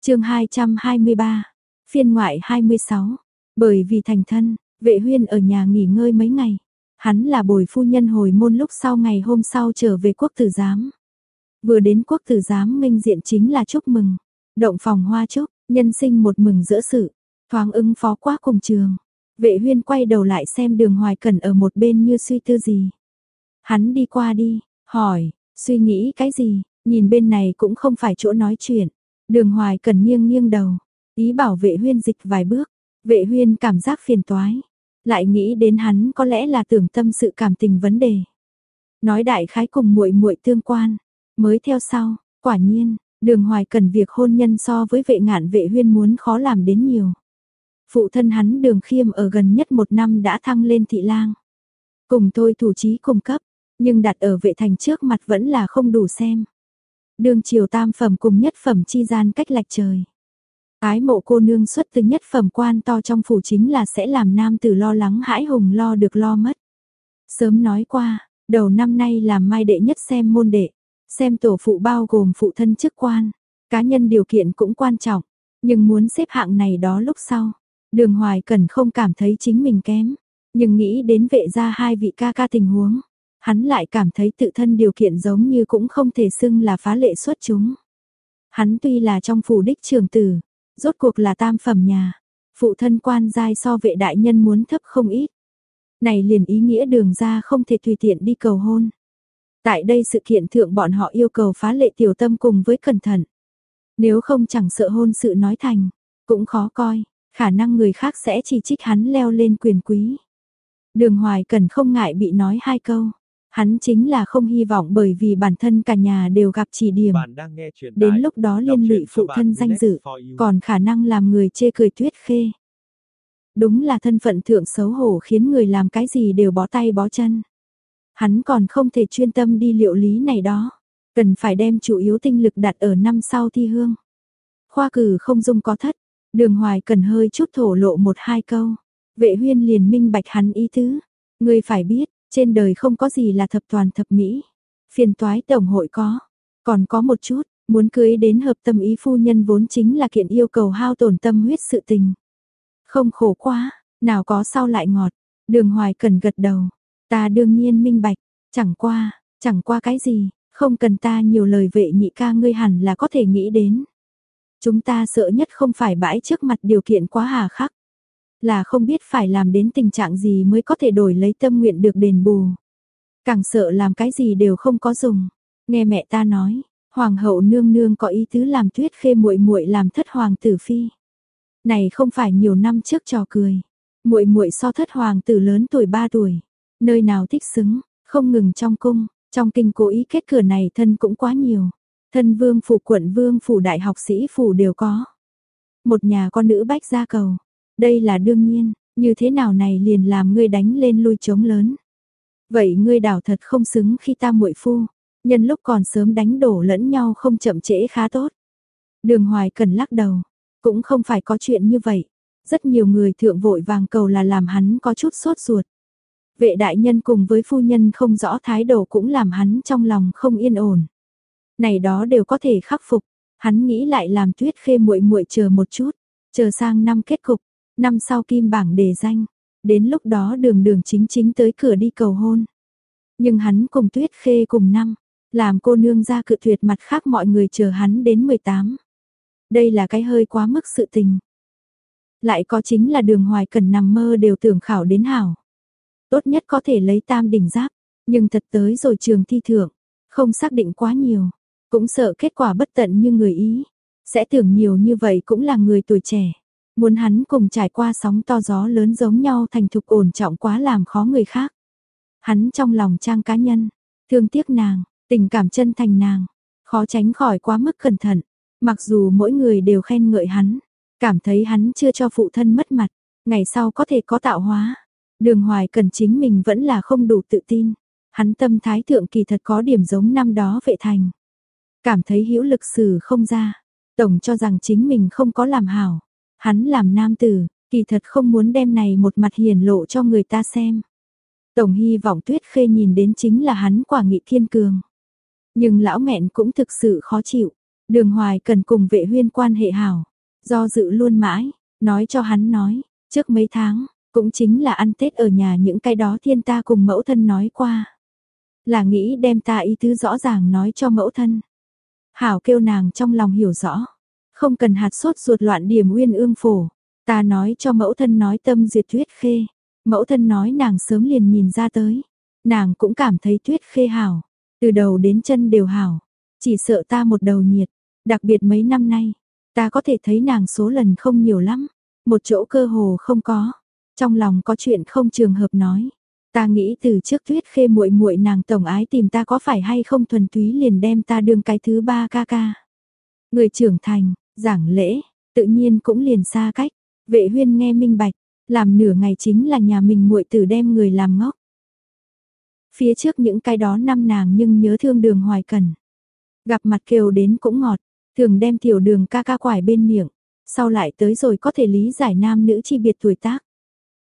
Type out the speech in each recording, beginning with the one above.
chương 223, phiên ngoại 26, bởi vì thành thân, vệ huyên ở nhà nghỉ ngơi mấy ngày. Hắn là bồi phu nhân hồi môn lúc sau ngày hôm sau trở về quốc tử giám. Vừa đến quốc tử giám minh diện chính là chúc mừng. Động phòng hoa chúc, nhân sinh một mừng giữa sự, thoáng ứng phó quá cùng trường. Vệ huyên quay đầu lại xem đường hoài cẩn ở một bên như suy tư gì. Hắn đi qua đi, hỏi, suy nghĩ cái gì, nhìn bên này cũng không phải chỗ nói chuyện. Đường hoài cần nghiêng nghiêng đầu, ý bảo vệ huyên dịch vài bước, vệ huyên cảm giác phiền toái. Lại nghĩ đến hắn có lẽ là tưởng tâm sự cảm tình vấn đề. Nói đại khái cùng muội muội tương quan, mới theo sau, quả nhiên, đường hoài cần việc hôn nhân so với vệ ngạn vệ huyên muốn khó làm đến nhiều. Phụ thân hắn đường khiêm ở gần nhất một năm đã thăng lên thị lang. Cùng thôi thủ trí cùng cấp, nhưng đặt ở vệ thành trước mặt vẫn là không đủ xem. Đường triều tam phẩm cùng nhất phẩm chi gian cách lạch trời. Ái mộ cô nương xuất từ nhất phẩm quan to trong phủ chính là sẽ làm nam tử lo lắng hãi hùng lo được lo mất. Sớm nói qua, đầu năm nay làm mai đệ nhất xem môn đệ, xem tổ phụ bao gồm phụ thân chức quan, cá nhân điều kiện cũng quan trọng, nhưng muốn xếp hạng này đó lúc sau. Đường Hoài Cần không cảm thấy chính mình kém, nhưng nghĩ đến vệ gia hai vị ca ca tình huống, hắn lại cảm thấy tự thân điều kiện giống như cũng không thể xưng là phá lệ xuất chúng. Hắn tuy là trong phủ đích trường tử, rốt cuộc là tam phẩm nhà, phụ thân quan giai so vệ đại nhân muốn thấp không ít. Này liền ý nghĩa đường ra không thể tùy tiện đi cầu hôn. Tại đây sự kiện thượng bọn họ yêu cầu phá lệ tiểu tâm cùng với cẩn thận. Nếu không chẳng sợ hôn sự nói thành, cũng khó coi, khả năng người khác sẽ chỉ trích hắn leo lên quyền quý. Đường Hoài cần không ngại bị nói hai câu. Hắn chính là không hy vọng bởi vì bản thân cả nhà đều gặp chỉ điểm. Đến lúc đó liên lụy phụ thân danh dự, còn khả năng làm người chê cười tuyết khê. Đúng là thân phận thượng xấu hổ khiến người làm cái gì đều bó tay bó chân. Hắn còn không thể chuyên tâm đi liệu lý này đó. Cần phải đem chủ yếu tinh lực đặt ở năm sau thi hương. Khoa cử không dung có thất. Đường hoài cần hơi chút thổ lộ một hai câu. Vệ huyên liền minh bạch hắn ý tứ. Người phải biết, trên đời không có gì là thập toàn thập mỹ. Phiền toái tổng hội có. Còn có một chút, muốn cưới đến hợp tâm ý phu nhân vốn chính là kiện yêu cầu hao tổn tâm huyết sự tình. Không khổ quá, nào có sau lại ngọt. Đường hoài cần gật đầu. Ta đương nhiên minh bạch, chẳng qua, chẳng qua cái gì, không cần ta nhiều lời vệ nhị ca ngươi hẳn là có thể nghĩ đến. Chúng ta sợ nhất không phải bãi trước mặt điều kiện quá hà khắc. Là không biết phải làm đến tình trạng gì mới có thể đổi lấy tâm nguyện được đền bù. Càng sợ làm cái gì đều không có dùng. Nghe mẹ ta nói, hoàng hậu nương nương có ý tứ làm tuyết khê muội muội làm thất hoàng tử phi. Này không phải nhiều năm trước trò cười. Muội muội so thất hoàng tử lớn tuổi 3 tuổi, nơi nào thích xứng, không ngừng trong cung, trong kinh cố ý kết cửa này thân cũng quá nhiều. Thân vương phủ quận vương phủ đại học sĩ phủ đều có. Một nhà con nữ bách gia cầu, đây là đương nhiên, như thế nào này liền làm ngươi đánh lên lui trống lớn. Vậy ngươi đảo thật không xứng khi ta muội phu, nhân lúc còn sớm đánh đổ lẫn nhau không chậm trễ khá tốt. Đường Hoài cần lắc đầu, cũng không phải có chuyện như vậy. Rất nhiều người thượng vội vàng cầu là làm hắn có chút sốt ruột. Vệ đại nhân cùng với phu nhân không rõ thái độ cũng làm hắn trong lòng không yên ổn. Này đó đều có thể khắc phục, hắn nghĩ lại làm tuyết khê muội muội chờ một chút, chờ sang năm kết cục, năm sau kim bảng đề danh, đến lúc đó đường đường chính chính tới cửa đi cầu hôn. Nhưng hắn cùng tuyết khê cùng năm, làm cô nương ra cự tuyệt mặt khác mọi người chờ hắn đến 18. Đây là cái hơi quá mức sự tình. Lại có chính là đường hoài cần nằm mơ đều tưởng khảo đến hảo. Tốt nhất có thể lấy tam đỉnh giáp, nhưng thật tới rồi trường thi thưởng, không xác định quá nhiều, cũng sợ kết quả bất tận như người ý. Sẽ tưởng nhiều như vậy cũng là người tuổi trẻ. Muốn hắn cùng trải qua sóng to gió lớn giống nhau thành thục ổn trọng quá làm khó người khác. Hắn trong lòng trang cá nhân, thương tiếc nàng, tình cảm chân thành nàng, khó tránh khỏi quá mức cẩn thận. Mặc dù mỗi người đều khen ngợi hắn, cảm thấy hắn chưa cho phụ thân mất mặt, ngày sau có thể có tạo hóa. Đường Hoài cần chính mình vẫn là không đủ tự tin. Hắn tâm thái thượng kỳ thật có điểm giống năm đó vệ thành. Cảm thấy hữu lực sử không ra. Tổng cho rằng chính mình không có làm hảo. Hắn làm nam tử, kỳ thật không muốn đem này một mặt hiển lộ cho người ta xem. Tổng hy vọng tuyết khê nhìn đến chính là hắn quả nghị thiên cường. Nhưng lão nghẹn cũng thực sự khó chịu. Đường Hoài cần cùng vệ huyên quan hệ hảo, do dự luôn mãi, nói cho hắn nói, trước mấy tháng, cũng chính là ăn Tết ở nhà những cái đó thiên ta cùng mẫu thân nói qua. Là nghĩ đem ta ý tứ rõ ràng nói cho mẫu thân. Hảo kêu nàng trong lòng hiểu rõ, không cần hạt sốt ruột loạn điểm uyên ương phổ. Ta nói cho mẫu thân nói tâm diệt tuyết khê, mẫu thân nói nàng sớm liền nhìn ra tới. Nàng cũng cảm thấy tuyết khê hảo, từ đầu đến chân đều hảo, chỉ sợ ta một đầu nhiệt, đặc biệt mấy năm nay, ta có thể thấy nàng số lần không nhiều lắm, một chỗ cơ hồ không có. Trong lòng có chuyện không trường hợp nói, ta nghĩ từ trước Tuyết Khê muội muội nàng tổng ái tìm ta có phải hay không thuần túy liền đem ta đương cái thứ ba ca ca. Người trưởng thành, giảng lễ, tự nhiên cũng liền xa cách. Vệ Huyên nghe minh bạch, làm nửa ngày chính là nhà mình muội tử đem người làm ngốc. Phía trước những cái đó năm nàng nhưng nhớ thương đường hoài cần. Gặp mặt kêu đến cũng ngọt, thường đem tiểu đường ca ca quải bên miệng, sau lại tới rồi có thể lý giải nam nữ chi biệt tuổi tác.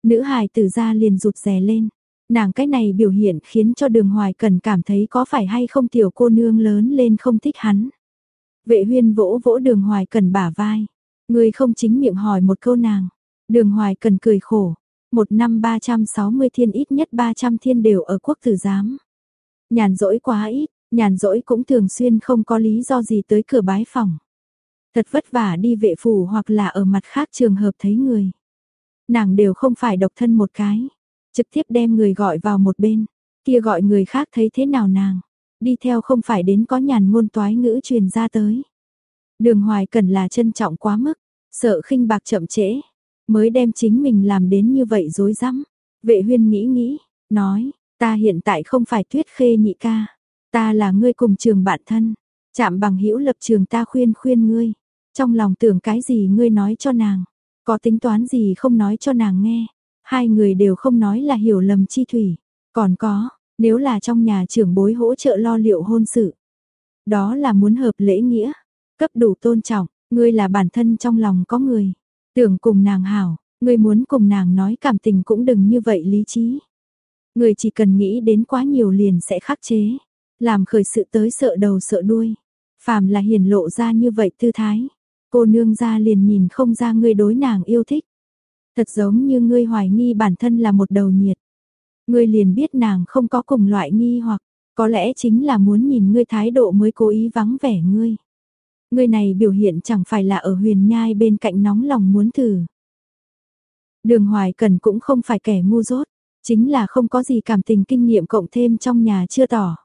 Nữ hài tử ra liền rụt rè lên, nàng cái này biểu hiện khiến cho đường hoài cần cảm thấy có phải hay không tiểu cô nương lớn lên không thích hắn. Vệ huyên vỗ vỗ đường hoài cần bả vai, người không chính miệng hỏi một câu nàng, đường hoài cần cười khổ, một năm 360 thiên ít nhất 300 thiên đều ở quốc tử giám. Nhàn rỗi quá ít, nhàn rỗi cũng thường xuyên không có lý do gì tới cửa bái phòng. Thật vất vả đi vệ phủ hoặc là ở mặt khác trường hợp thấy người. Nàng đều không phải độc thân một cái, trực tiếp đem người gọi vào một bên, kia gọi người khác thấy thế nào nàng, đi theo không phải đến có nhàn ngôn toái ngữ truyền ra tới. Đường hoài cần là trân trọng quá mức, sợ khinh bạc chậm trễ, mới đem chính mình làm đến như vậy dối rắm Vệ huyên nghĩ nghĩ, nói, ta hiện tại không phải tuyết khê nhị ca, ta là ngươi cùng trường bạn thân, chạm bằng hữu lập trường ta khuyên khuyên ngươi, trong lòng tưởng cái gì ngươi nói cho nàng, có tính toán gì không nói cho nàng nghe, hai người đều không nói là hiểu lầm chi thủy, còn có, nếu là trong nhà trưởng bối hỗ trợ lo liệu hôn sự, đó là muốn hợp lễ nghĩa, cấp đủ tôn trọng, ngươi là bản thân trong lòng có người, tưởng cùng nàng hảo, ngươi muốn cùng nàng nói cảm tình cũng đừng như vậy lý trí. Người chỉ cần nghĩ đến quá nhiều liền sẽ khắc chế, làm khởi sự tới sợ đầu sợ đuôi. Phàm là hiển lộ ra như vậy tư thái, cô nương ra liền nhìn không ra ngươi đối nàng yêu thích. Thật giống như ngươi hoài nghi bản thân là một đầu nhiệt. Ngươi liền biết nàng không có cùng loại nghi hoặc, có lẽ chính là muốn nhìn ngươi thái độ mới cố ý vắng vẻ ngươi. Ngươi này biểu hiện chẳng phải là ở huyền nhai bên cạnh nóng lòng muốn thử. Đường hoài cần cũng không phải kẻ ngu dốt, chính là không có gì cảm tình kinh nghiệm cộng thêm trong nhà chưa tỏ.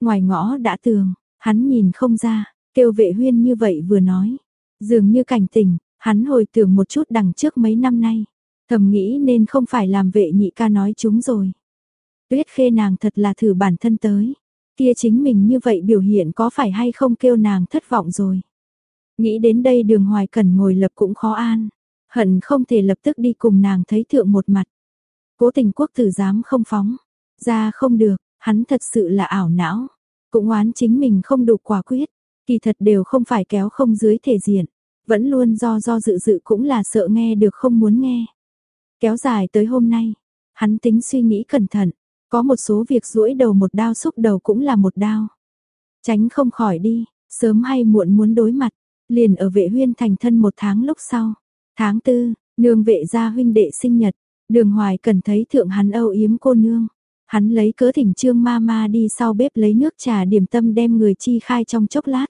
Ngoài ngõ đã tường, hắn nhìn không ra, kêu vệ huyên như vậy vừa nói. Dường như cảnh tình, hắn hồi tưởng một chút đằng trước mấy năm nay. Thầm nghĩ nên không phải làm vệ nhị ca nói chúng rồi. Tuyết khê nàng thật là thử bản thân tới. Kia chính mình như vậy biểu hiện có phải hay không kêu nàng thất vọng rồi. Nghĩ đến đây đường hoài cần ngồi lập cũng khó an. Hận không thể lập tức đi cùng nàng thấy thượng một mặt. Cố tình quốc tử dám không phóng. Ra không được, hắn thật sự là ảo não. Cũng oán chính mình không đủ quả quyết. Kỳ thật đều không phải kéo không dưới thể diện. Vẫn luôn do do dự dự cũng là sợ nghe được không muốn nghe. Kéo dài tới hôm nay. Hắn tính suy nghĩ cẩn thận. Có một số việc duỗi đầu một đao xúc đầu cũng là một đao. Tránh không khỏi đi, sớm hay muộn muốn đối mặt. Liền ở vệ huyên thành thân một tháng lúc sau. Tháng tư, nương vệ gia huynh đệ sinh nhật. Đường hoài cần thấy thượng hắn âu yếm cô nương. Hắn lấy cớ thỉnh trương ma ma đi sau bếp lấy nước trà điểm tâm đem người chi khai trong chốc lát.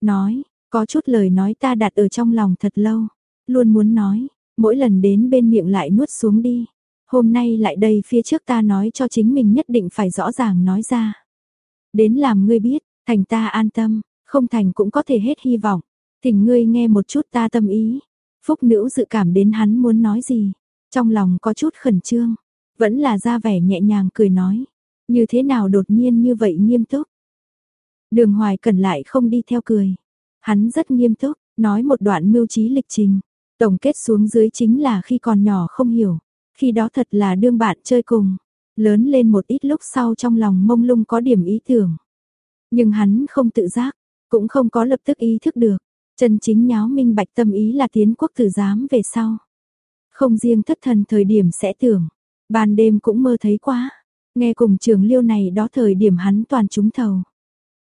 Nói, có chút lời nói ta đặt ở trong lòng thật lâu. Luôn muốn nói, mỗi lần đến bên miệng lại nuốt xuống đi. Hôm nay lại đây phía trước ta nói cho chính mình nhất định phải rõ ràng nói ra. Đến làm ngươi biết, thành ta an tâm, không thành cũng có thể hết hy vọng. Thỉnh ngươi nghe một chút ta tâm ý. Phúc nữ dự cảm đến hắn muốn nói gì. Trong lòng có chút khẩn trương. Vẫn là ra vẻ nhẹ nhàng cười nói. Như thế nào đột nhiên như vậy nghiêm túc. Đường hoài cần lại không đi theo cười. Hắn rất nghiêm túc, nói một đoạn mưu trí lịch trình. Tổng kết xuống dưới chính là khi còn nhỏ không hiểu. Khi đó thật là đương bạn chơi cùng. Lớn lên một ít lúc sau trong lòng mông lung có điểm ý tưởng. Nhưng hắn không tự giác, cũng không có lập tức ý thức được. Chân chính nháo minh bạch tâm ý là tiến quốc tử giám về sau. Không riêng thất thần thời điểm sẽ tưởng, ban đêm cũng mơ thấy quá. Nghe cùng trường liêu này đó thời điểm hắn toàn trúng thầu.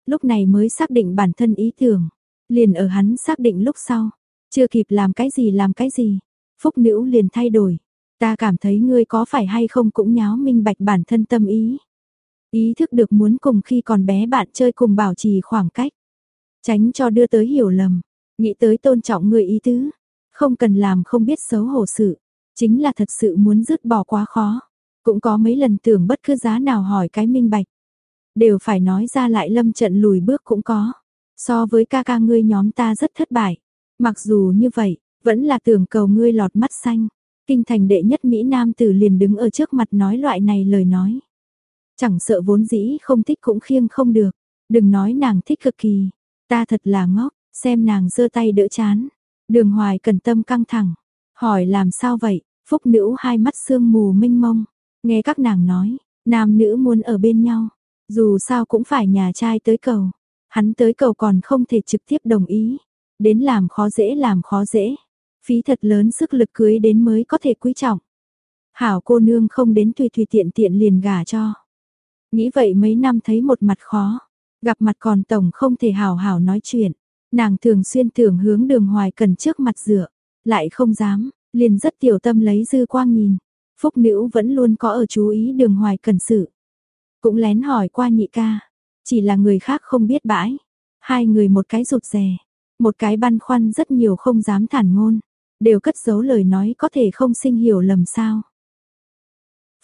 Lúc này mới xác định bản thân ý tưởng, Liền ở hắn xác định lúc sau, chưa kịp làm cái gì làm cái gì, phúc nữ liền thay đổi. Ta cảm thấy ngươi có phải hay không cũng nháo minh bạch bản thân tâm ý. Ý thức được muốn cùng khi còn bé bạn chơi cùng bảo trì khoảng cách. Tránh cho đưa tới hiểu lầm, nghĩ tới tôn trọng người ý tứ. Không cần làm không biết xấu hổ sự, chính là thật sự muốn dứt bỏ quá khó. Cũng có mấy lần tưởng bất cứ giá nào hỏi cái minh bạch. Đều phải nói ra lại lâm trận lùi bước cũng có. So với ca ca ngươi nhóm ta rất thất bại. Mặc dù như vậy, vẫn là tưởng cầu ngươi lọt mắt xanh. Kinh thành đệ nhất Mỹ Nam tử liền đứng ở trước mặt nói loại này lời nói. Chẳng sợ vốn dĩ không thích cũng khiêng không được. Đừng nói nàng thích cực kỳ. Ta thật là ngốc, xem nàng giơ tay đỡ chán. Đường hoài cần tâm căng thẳng. Hỏi làm sao vậy, phúc nữ hai mắt sương mù minh mông. Nghe các nàng nói, nam nữ muốn ở bên nhau. Dù sao cũng phải nhà trai tới cầu. Hắn tới cầu còn không thể trực tiếp đồng ý. Đến làm khó dễ làm khó dễ. Phí thật lớn sức lực cưới đến mới có thể quý trọng. Hảo cô nương không đến tùy tùy tiện tiện liền gả cho. Nghĩ vậy mấy năm thấy một mặt khó. Gặp mặt còn tổng không thể hảo hảo nói chuyện. Nàng thường xuyên tưởng hướng đường hoài cần trước mặt dựa. Lại không dám, liền rất tiểu tâm lấy dư quang nhìn. Phúc nữ vẫn luôn có ở chú ý đường hoài cần sự. Cũng lén hỏi qua nhị ca. Chỉ là người khác không biết bãi. Hai người một cái rụt rè. Một cái băn khoăn rất nhiều không dám thản ngôn. Đều cất giấu lời nói có thể không sinh hiểu lầm sao.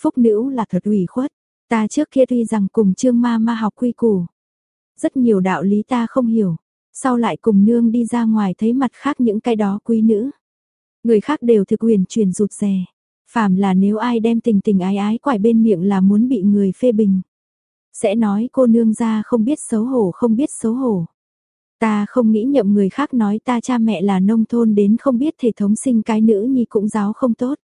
Phúc nữ là thật ủy khuất. Ta trước kia tuy rằng cùng trương ma ma học quy củ. Rất nhiều đạo lý ta không hiểu. Sau lại cùng nương đi ra ngoài thấy mặt khác những cái đó quý nữ. Người khác đều thực quyền truyền rụt rè. Phàm là nếu ai đem tình tình ái ái quải bên miệng là muốn bị người phê bình. Sẽ nói cô nương ra không biết xấu hổ, không biết xấu hổ. Ta không nghĩ nhậm người khác nói ta cha mẹ là nông thôn đến không biết thể thống sinh cái nữ nhi cũng giáo không tốt.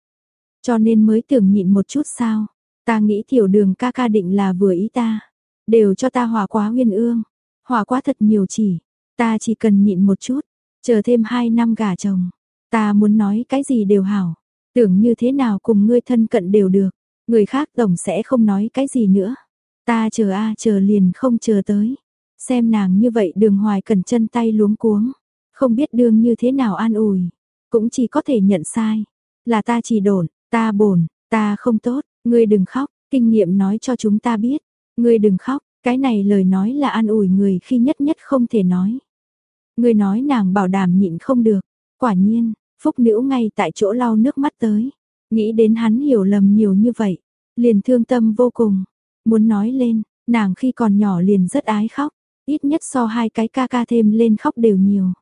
Cho nên mới tưởng nhịn một chút sao. Ta nghĩ tiểu đường ca ca định là vừa ý ta. Đều cho ta hòa quá nguyên ương. Hòa quá thật nhiều chỉ. Ta chỉ cần nhịn một chút. Chờ thêm hai năm gả chồng. Ta muốn nói cái gì đều hảo. Tưởng như thế nào cùng ngươi thân cận đều được. Người khác tổng sẽ không nói cái gì nữa. Ta chờ a, chờ liền không chờ tới. Xem nàng như vậy đường hoài cần chân tay luống cuống. Không biết đường như thế nào an ủi. Cũng chỉ có thể nhận sai. Là ta chỉ đồn, ta bổn, ta không tốt, ngươi đừng khóc, kinh nghiệm nói cho chúng ta biết. Ngươi đừng khóc, cái này lời nói là an ủi người khi nhất nhất không thể nói. Ngươi nói nàng bảo đảm nhịn không được. Quả nhiên, phúc nữ ngay tại chỗ lau nước mắt tới. Nghĩ đến hắn hiểu lầm nhiều như vậy. Liền thương tâm vô cùng. Muốn nói lên, nàng khi còn nhỏ liền rất ái khóc. Ít nhất so hai cái ca ca thêm lên khóc đều nhiều.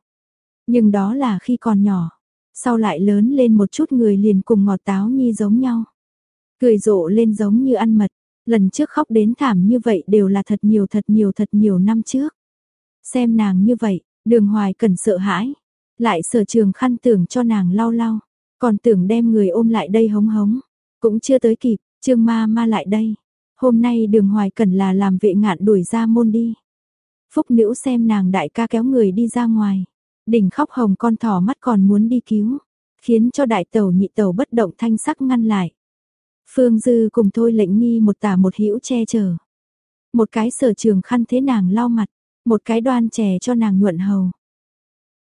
Nhưng đó là khi còn nhỏ. Sau lại lớn lên một chút người liền cùng ngọt táo nhi giống nhau. Cười rộ lên giống như ăn mật. Lần trước khóc đến thảm như vậy đều là thật nhiều thật nhiều thật nhiều năm trước. Xem nàng như vậy, đường hoài cần sợ hãi. Lại sở trường khăn tưởng cho nàng lau lau. Còn tưởng đem người ôm lại đây hống hống. Cũng chưa tới kịp, trương ma ma lại đây. Hôm nay đường hoài cần là làm vệ ngạn đuổi ra môn đi. Phúc nữ xem nàng đại ca kéo người đi ra ngoài. Đỉnh khóc hồng con thỏ mắt còn muốn đi cứu. Khiến cho đại tàu nhị tàu bất động thanh sắc ngăn lại. Phương Dư cùng thôi lệnh nghi một tả một hữu che chở. Một cái sở trường khăn thế nàng lau mặt. Một cái đoan chè cho nàng nhuận hầu.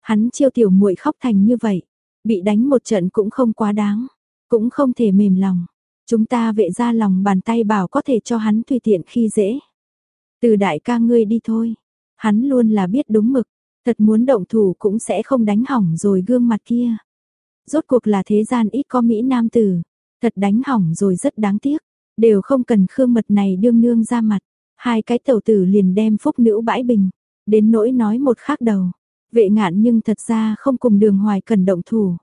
Hắn chiêu tiểu muội khóc thành như vậy. Bị đánh một trận cũng không quá đáng. Cũng không thể mềm lòng. Chúng ta vệ ra lòng bàn tay bảo có thể cho hắn tùy tiện khi dễ. Từ đại ca ngươi đi thôi. Hắn luôn là biết đúng mực, thật muốn động thủ cũng sẽ không đánh hỏng rồi gương mặt kia. Rốt cuộc là thế gian ít có Mỹ Nam tử, thật đánh hỏng rồi rất đáng tiếc, đều không cần khương mật này đương nương ra mặt. Hai cái tẩu tử liền đem phúc nữ bãi bình, đến nỗi nói một khác đầu. Vệ ngạn nhưng thật ra không cùng đường hoài cần động thủ.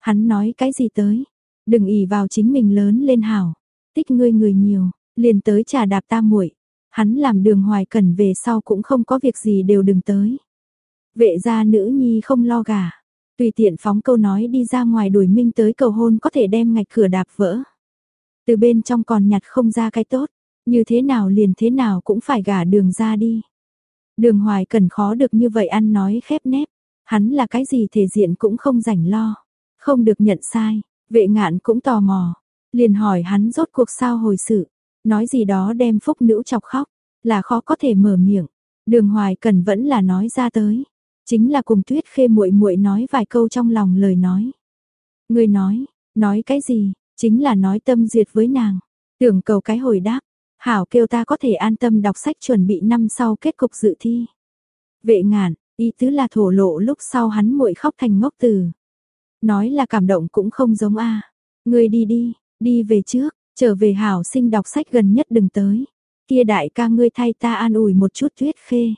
Hắn nói cái gì tới, đừng ỉ vào chính mình lớn lên hảo, tích ngươi người nhiều, liền tới trà đạp ta muội hắn làm đường hoài cần về sau cũng không có việc gì đều đừng tới. Vệ gia nữ nhi không lo gà, tùy tiện phóng câu nói đi ra ngoài đuổi minh tới cầu hôn có thể đem ngạch cửa đạp vỡ. Từ bên trong còn nhặt không ra cái tốt, như thế nào liền thế nào cũng phải gả đường ra đi. Đường hoài cần khó được như vậy ăn nói khép nép, hắn là cái gì thể diện cũng không rảnh lo, không được nhận sai, vệ ngạn cũng tò mò, liền hỏi hắn rốt cuộc sao hồi sự. Nói gì đó đem phúc nữ chọc khóc, là khó có thể mở miệng. Đường hoài cần vẫn là nói ra tới. chính là cùng Tuyết Khê muội muội nói vài câu trong lòng lời nói. Ngươi nói, nói cái gì? Chính là nói tâm duyệt với nàng, tưởng cầu cái hồi đáp, hảo kêu ta có thể an tâm đọc sách chuẩn bị năm sau kết cục dự thi. Vệ ngạn, ý tứ là thổ lộ lúc sau hắn muội khóc thành ngốc từ. Nói là cảm động cũng không giống a. Ngươi đi đi, đi về trước, trở về hảo sinh đọc sách gần nhất đừng tới. Kia đại ca ngươi thay ta an ủi một chút tuyết khê.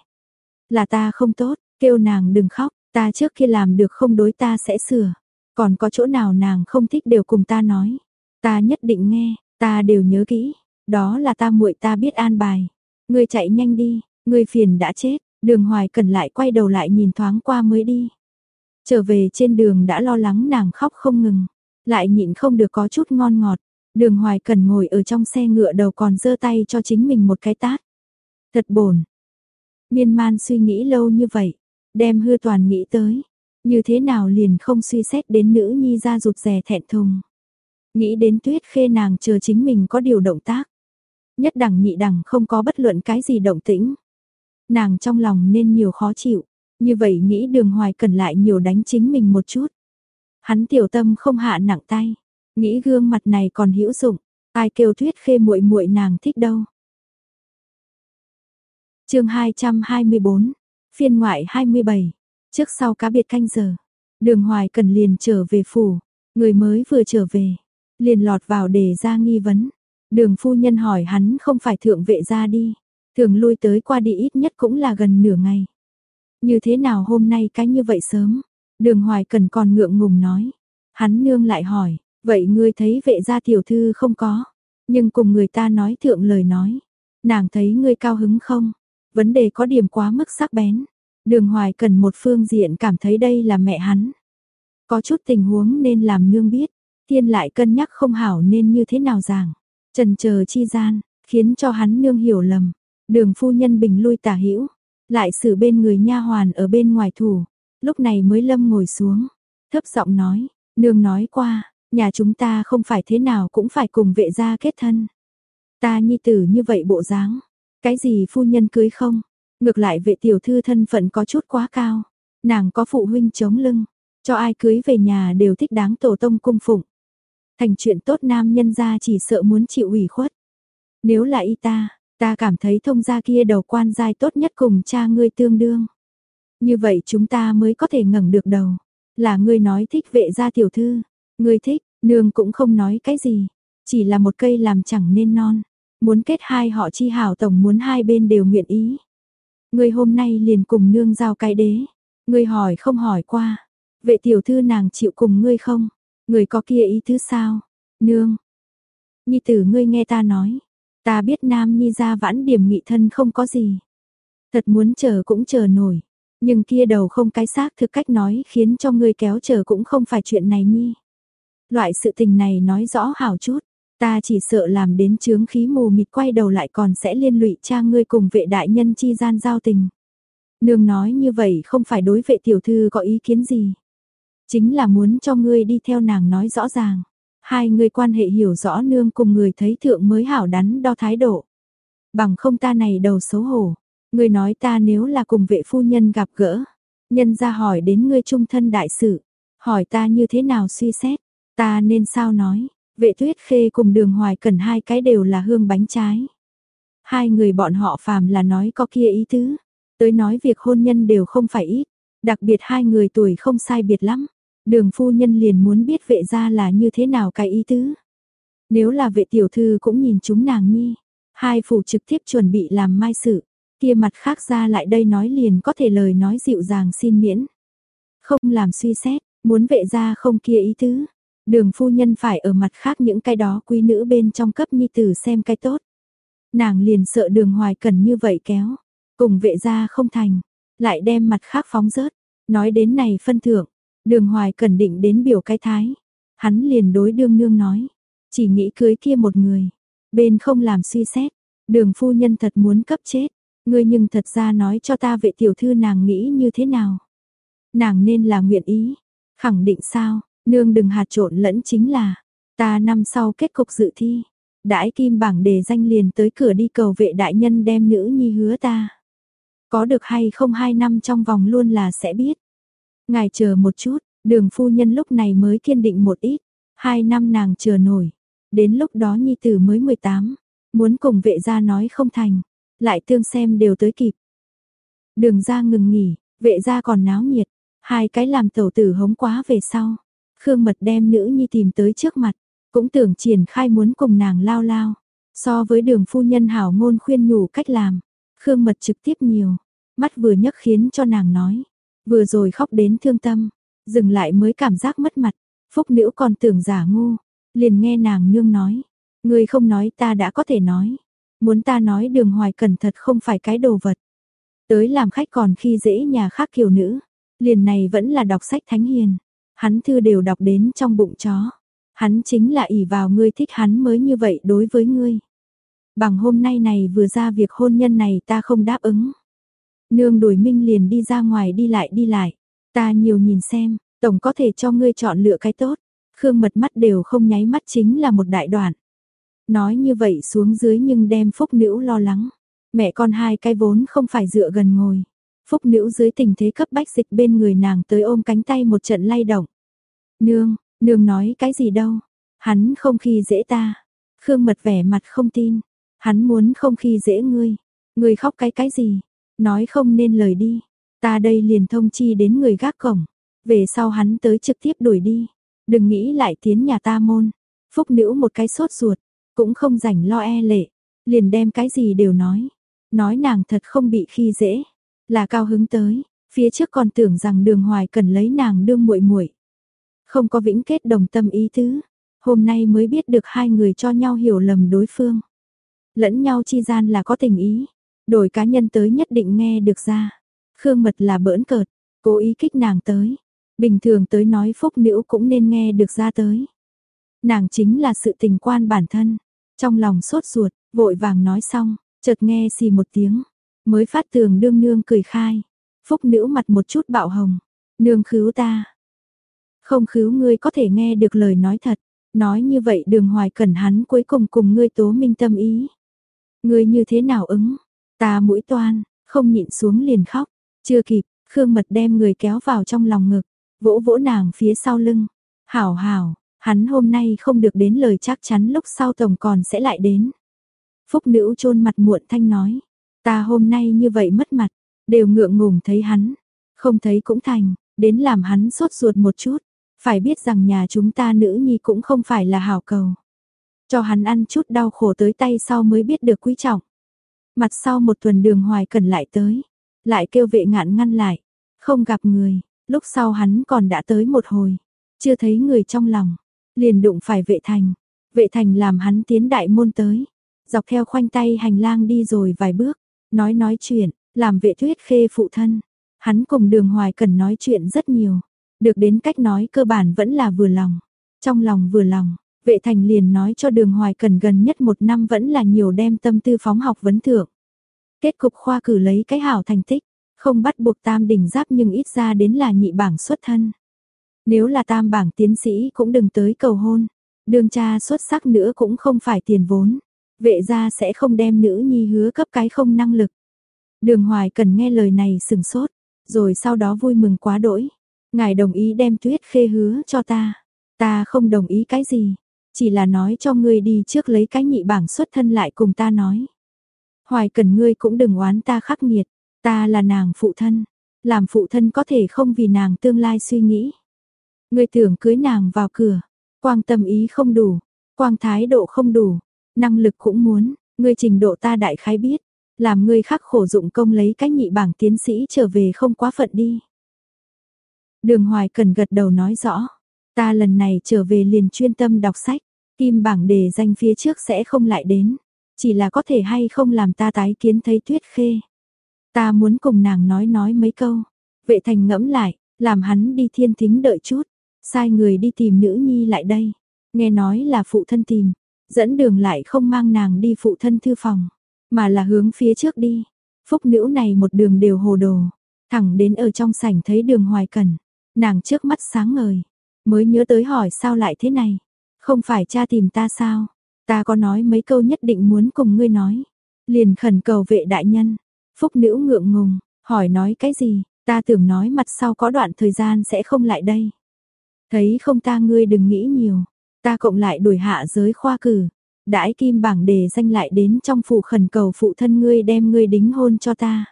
Là ta không tốt, kêu nàng đừng khóc, ta trước kia làm được không đối ta sẽ sửa. Còn có chỗ nào nàng không thích đều cùng ta nói. Ta nhất định nghe, ta đều nhớ kỹ, đó là ta muội ta biết an bài. Ngươi chạy nhanh đi, ngươi phiền đã chết, Đường Hoài cần lại quay đầu lại nhìn thoáng qua mới đi. Trở về trên đường đã lo lắng nàng khóc không ngừng, lại nhịn không được có chút ngon ngọt. Đường Hoài cần ngồi ở trong xe ngựa đầu còn giơ tay cho chính mình một cái tát. Thật bồn. Miên man suy nghĩ lâu như vậy, đem hư toàn nghĩ tới, như thế nào liền không suy xét đến nữ nhi ra rụt rè thẹn thùng. Nghĩ đến tuyết khê nàng chờ chính mình có điều động tác. Nhất đẳng nhị đẳng không có bất luận cái gì động tĩnh. Nàng trong lòng nên nhiều khó chịu. Như vậy nghĩ đường hoài cần lại nhiều đánh chính mình một chút. Hắn tiểu tâm không hạ nặng tay. Nghĩ gương mặt này còn hữu dụng. Ai kêu thuyết khê muội muội nàng thích đâu. chương 224, phiên ngoại 27, trước sau cá biệt canh giờ. Đường hoài cần liền trở về phủ, người mới vừa trở về, liền lọt vào để ra nghi vấn. Đường phu nhân hỏi hắn không phải thượng vệ ra đi, thường lui tới qua đi ít nhất cũng là gần nửa ngày. Như thế nào hôm nay cái như vậy sớm? Đường hoài cần còn ngượng ngùng nói. Hắn nương lại hỏi, vậy ngươi thấy vệ gia tiểu thư không có, nhưng cùng người ta nói thượng lời nói. Nàng thấy ngươi cao hứng không? Vấn đề có điểm quá mức sắc bén. Đường hoài cần một phương diện cảm thấy đây là mẹ hắn. Có chút tình huống nên làm nương biết, Thiên lại cân nhắc không hảo nên như thế nào giảng. Trần chờ chi gian, khiến cho hắn nương hiểu lầm. Đường phu nhân bình lui tả hữu lại xử bên người nha hoàn ở bên ngoài thủ. Lúc này mới lâm ngồi xuống, thấp giọng nói, nương nói qua, nhà chúng ta không phải thế nào cũng phải cùng vệ gia kết thân. Ta nhi tử như vậy bộ dáng, cái gì phu nhân cưới không? Ngược lại vệ tiểu thư thân phận có chút quá cao, nàng có phụ huynh chống lưng, cho ai cưới về nhà đều thích đáng tổ tông cung phụng. Thành chuyện tốt nam nhân gia chỉ sợ muốn chịu ủy khuất. Nếu là y ta, ta cảm thấy thông gia kia đầu quan giai tốt nhất cùng cha ngươi tương đương. Như vậy chúng ta mới có thể ngẩng được đầu. Là ngươi nói thích vệ gia tiểu thư, ngươi thích, nương cũng không nói cái gì, chỉ là một cây làm chẳng nên non. Muốn kết hai họ chi hảo tổng muốn hai bên đều nguyện ý. Ngươi hôm nay liền cùng nương giao cái đế, ngươi hỏi không hỏi qua, vệ tiểu thư nàng chịu cùng ngươi không? Người có kia ý thứ sao? Nương. Nhi tử ngươi nghe ta nói. Ta biết nam nhi ra vãn điểm nghị thân không có gì. Thật muốn chờ cũng chờ nổi. Nhưng kia đầu không cái xác thực cách nói khiến cho ngươi kéo chờ cũng không phải chuyện này nhi. Loại sự tình này nói rõ hảo chút. Ta chỉ sợ làm đến chướng khí mù mịt quay đầu lại còn sẽ liên lụy cha ngươi cùng vệ đại nhân chi gian giao tình. Nương nói như vậy không phải đối vệ tiểu thư có ý kiến gì. Chính là muốn cho ngươi đi theo nàng nói rõ ràng. Hai người quan hệ hiểu rõ nương cùng người thấy thượng mới hảo đắn đo thái độ. Bằng không ta này đầu xấu hổ. Ngươi nói ta nếu là cùng vệ phu nhân gặp gỡ. Nhân ra hỏi đến ngươi trung thân đại sự. Hỏi ta như thế nào suy xét. Ta nên sao nói. Vệ tuyết khê cùng đường hoài cần hai cái đều là hương bánh trái. Hai người bọn họ phàm là nói có kia ý tứ. Tới nói việc hôn nhân đều không phải ít. Đặc biệt hai người tuổi không sai biệt lắm. Đường phu nhân liền muốn biết vệ gia là như thế nào cái ý tứ. Nếu là vệ tiểu thư cũng nhìn chúng nàng nhi, hai phủ trực tiếp chuẩn bị làm mai sự, kia mặt khác ra lại đây nói liền có thể lời nói dịu dàng xin miễn. Không làm suy xét, muốn vệ gia không kia ý tứ. Đường phu nhân phải ở mặt khác những cái đó quý nữ bên trong cấp nhi tử xem cái tốt. Nàng liền sợ đường hoài cần như vậy kéo, cùng vệ gia không thành, lại đem mặt khác phóng rớt. Nói đến này phân thưởng, Đường Hoài cần định đến biểu cái thái. Hắn liền đối đương nương nói. Chỉ nghĩ cưới kia một người. Bên không làm suy xét. Đường phu nhân thật muốn cấp chết. Ngươi nhưng thật ra nói cho ta vệ tiểu thư nàng nghĩ như thế nào. Nàng nên là nguyện ý. Khẳng định sao, nương đừng hạt trộn lẫn chính là. Ta năm sau kết cục dự thi. Đãi kim bảng đề danh liền tới cửa đi cầu vệ đại nhân đem nữ nhi hứa ta. có được hay không hai năm trong vòng luôn là sẽ biết. Ngài chờ một chút, đường phu nhân lúc này mới kiên định một ít, hai năm nàng chờ nổi, đến lúc đó nhi tử mới 18, muốn cùng vệ gia nói không thành, lại tương xem đều tới kịp. Đường ra ngừng nghỉ, vệ gia còn náo nhiệt, hai cái làm tẩu tử hống quá về sau. Khương Mật đem nữ nhi tìm tới trước mặt, cũng tưởng triển khai muốn cùng nàng lao lao. So với đường phu nhân hảo ngôn khuyên nhủ cách làm, Khương Mật trực tiếp nhiều, mắt vừa nhấc khiến cho nàng nói, vừa rồi khóc đến thương tâm, dừng lại mới cảm giác mất mặt, phúc nữ còn tưởng giả ngu, liền nghe nàng nương nói, người không nói ta đã có thể nói, muốn ta nói đường hoài cẩn thật không phải cái đồ vật. Tới làm khách còn khi dễ nhà khác kiều nữ, liền này vẫn là đọc sách thánh hiền, hắn thư đều đọc đến trong bụng chó. Hắn chính là ỷ vào ngươi thích hắn mới như vậy đối với ngươi. Bằng hôm nay này vừa ra việc hôn nhân này ta không đáp ứng. Nương đuổi minh liền đi ra ngoài đi lại đi lại. Ta nhiều nhìn xem, tổng có thể cho ngươi chọn lựa cái tốt. Khương mật mắt đều không nháy mắt chính là một đại đoạn. Nói như vậy xuống dưới nhưng đem phúc nữ lo lắng. Mẹ con hai cái vốn không phải dựa gần ngồi. Phúc nữ dưới tình thế cấp bách dịch bên người nàng tới ôm cánh tay một trận lay động. Nương, nương nói cái gì đâu. Hắn không khi dễ ta. Khương mật vẻ mặt không tin. Hắn muốn không khi dễ ngươi. Ngươi khóc cái cái gì. Nói không nên lời đi. Ta đây liền thông chi đến người gác cổng. Về sau hắn tới trực tiếp đuổi đi. Đừng nghĩ lại tiến nhà ta môn. Phúc nữ một cái sốt ruột. Cũng không rảnh lo e lệ. Liền đem cái gì đều nói. Nói nàng thật không bị khi dễ. Là cao hứng tới. Phía trước còn tưởng rằng đường hoài cần lấy nàng đương muội muội Không có vĩnh kết đồng tâm ý tứ. Hôm nay mới biết được hai người cho nhau hiểu lầm đối phương. Lẫn nhau chi gian là có tình ý. Đổi cá nhân tới nhất định nghe được ra. Khương mật là bỡn cợt. Cố ý kích nàng tới. Bình thường tới nói phúc nữ cũng nên nghe được ra tới. Nàng chính là sự tình quan bản thân. Trong lòng sốt ruột, vội vàng nói xong, chợt nghe xì một tiếng. Mới phát tường đương nương cười khai. Phúc nữ mặt một chút bạo hồng. Nương khứu ta. Không khứu ngươi có thể nghe được lời nói thật. Nói như vậy đường hoài cẩn hắn cuối cùng cùng ngươi tố minh tâm ý. Ngươi như thế nào ứng? Ta mũi toan, không nhịn xuống liền khóc. Chưa kịp, Khương Mật đem người kéo vào trong lòng ngực, vỗ vỗ nàng phía sau lưng. Hảo hảo, hắn hôm nay không được đến lời chắc chắn lúc sau tổng còn sẽ lại đến. Phúc nữ chôn mặt muộn thanh nói. Ta hôm nay như vậy mất mặt, đều ngượng ngùng thấy hắn. Không thấy cũng thành, đến làm hắn sốt ruột một chút. Phải biết rằng nhà chúng ta nữ nhi cũng không phải là hảo cầu. Cho hắn ăn chút đau khổ tới tay sau mới biết được quý trọng. Mặt sau một tuần đường hoài cần lại tới. Lại kêu vệ ngạn ngăn lại. Không gặp người, lúc sau hắn còn đã tới một hồi. Chưa thấy người trong lòng. Liền đụng phải vệ thành. Vệ thành làm hắn tiến đại môn tới. Dọc theo khoanh tay hành lang đi rồi vài bước. Nói nói chuyện, làm vệ tuyết khê phụ thân. Hắn cùng đường hoài cần nói chuyện rất nhiều. Được đến cách nói cơ bản vẫn là vừa lòng. Trong lòng vừa lòng, vệ thành liền nói cho đường hoài cần gần nhất một năm vẫn là nhiều đem tâm tư phóng học vấn thượng. Kết cục khoa cử lấy cái hảo thành tích, không bắt buộc tam đỉnh giáp nhưng ít ra đến là nhị bảng xuất thân. Nếu là tam bảng tiến sĩ cũng đừng tới cầu hôn, đường cha xuất sắc nữa cũng không phải tiền vốn. Vệ gia sẽ không đem nữ nhi hứa cấp cái không năng lực. Đường hoài cần nghe lời này sừng sốt, rồi sau đó vui mừng quá đỗi. Ngài đồng ý đem tuyết khê hứa cho ta. Ta không đồng ý cái gì. Chỉ là nói cho ngươi đi trước lấy cái nhị bảng xuất thân lại cùng ta nói. Hoài cần ngươi cũng đừng oán ta khắc nghiệt. Ta là nàng phụ thân. Làm phụ thân có thể không vì nàng tương lai suy nghĩ. Ngươi tưởng cưới nàng vào cửa. Quang tâm ý không đủ. Quang thái độ không đủ. Năng lực cũng muốn. Ngươi trình độ ta đại khái biết. Làm ngươi khắc khổ dụng công lấy cái nhị bảng tiến sĩ trở về không quá phận đi. Đường Hoài cần gật đầu nói rõ, ta lần này trở về liền chuyên tâm đọc sách, kim bảng đề danh phía trước sẽ không lại đến, chỉ là có thể hay không làm ta tái kiến thấy tuyết khê. Ta muốn cùng nàng nói nói mấy câu, vệ thành ngẫm lại, làm hắn đi thiên thính đợi chút, sai người đi tìm nữ nhi lại đây, nghe nói là phụ thân tìm, dẫn đường lại không mang nàng đi phụ thân thư phòng, mà là hướng phía trước đi. Phúc nữ này một đường đều hồ đồ, thẳng đến ở trong sảnh thấy đường hoài cần, Nàng trước mắt sáng ngời, mới nhớ tới hỏi sao lại thế này. Không phải cha tìm ta sao? Ta có nói mấy câu nhất định muốn cùng ngươi nói. Liền khẩn cầu vệ đại nhân. Phúc nữ ngượng ngùng, hỏi nói cái gì, ta tưởng nói mặt sau có đoạn thời gian sẽ không lại đây. Thấy không ta ngươi đừng nghĩ nhiều, ta cộng lại đuổi hạ giới khoa cử, đãi kim bảng đề danh lại đến trong phủ khẩn cầu phụ thân ngươi đem ngươi đính hôn cho ta.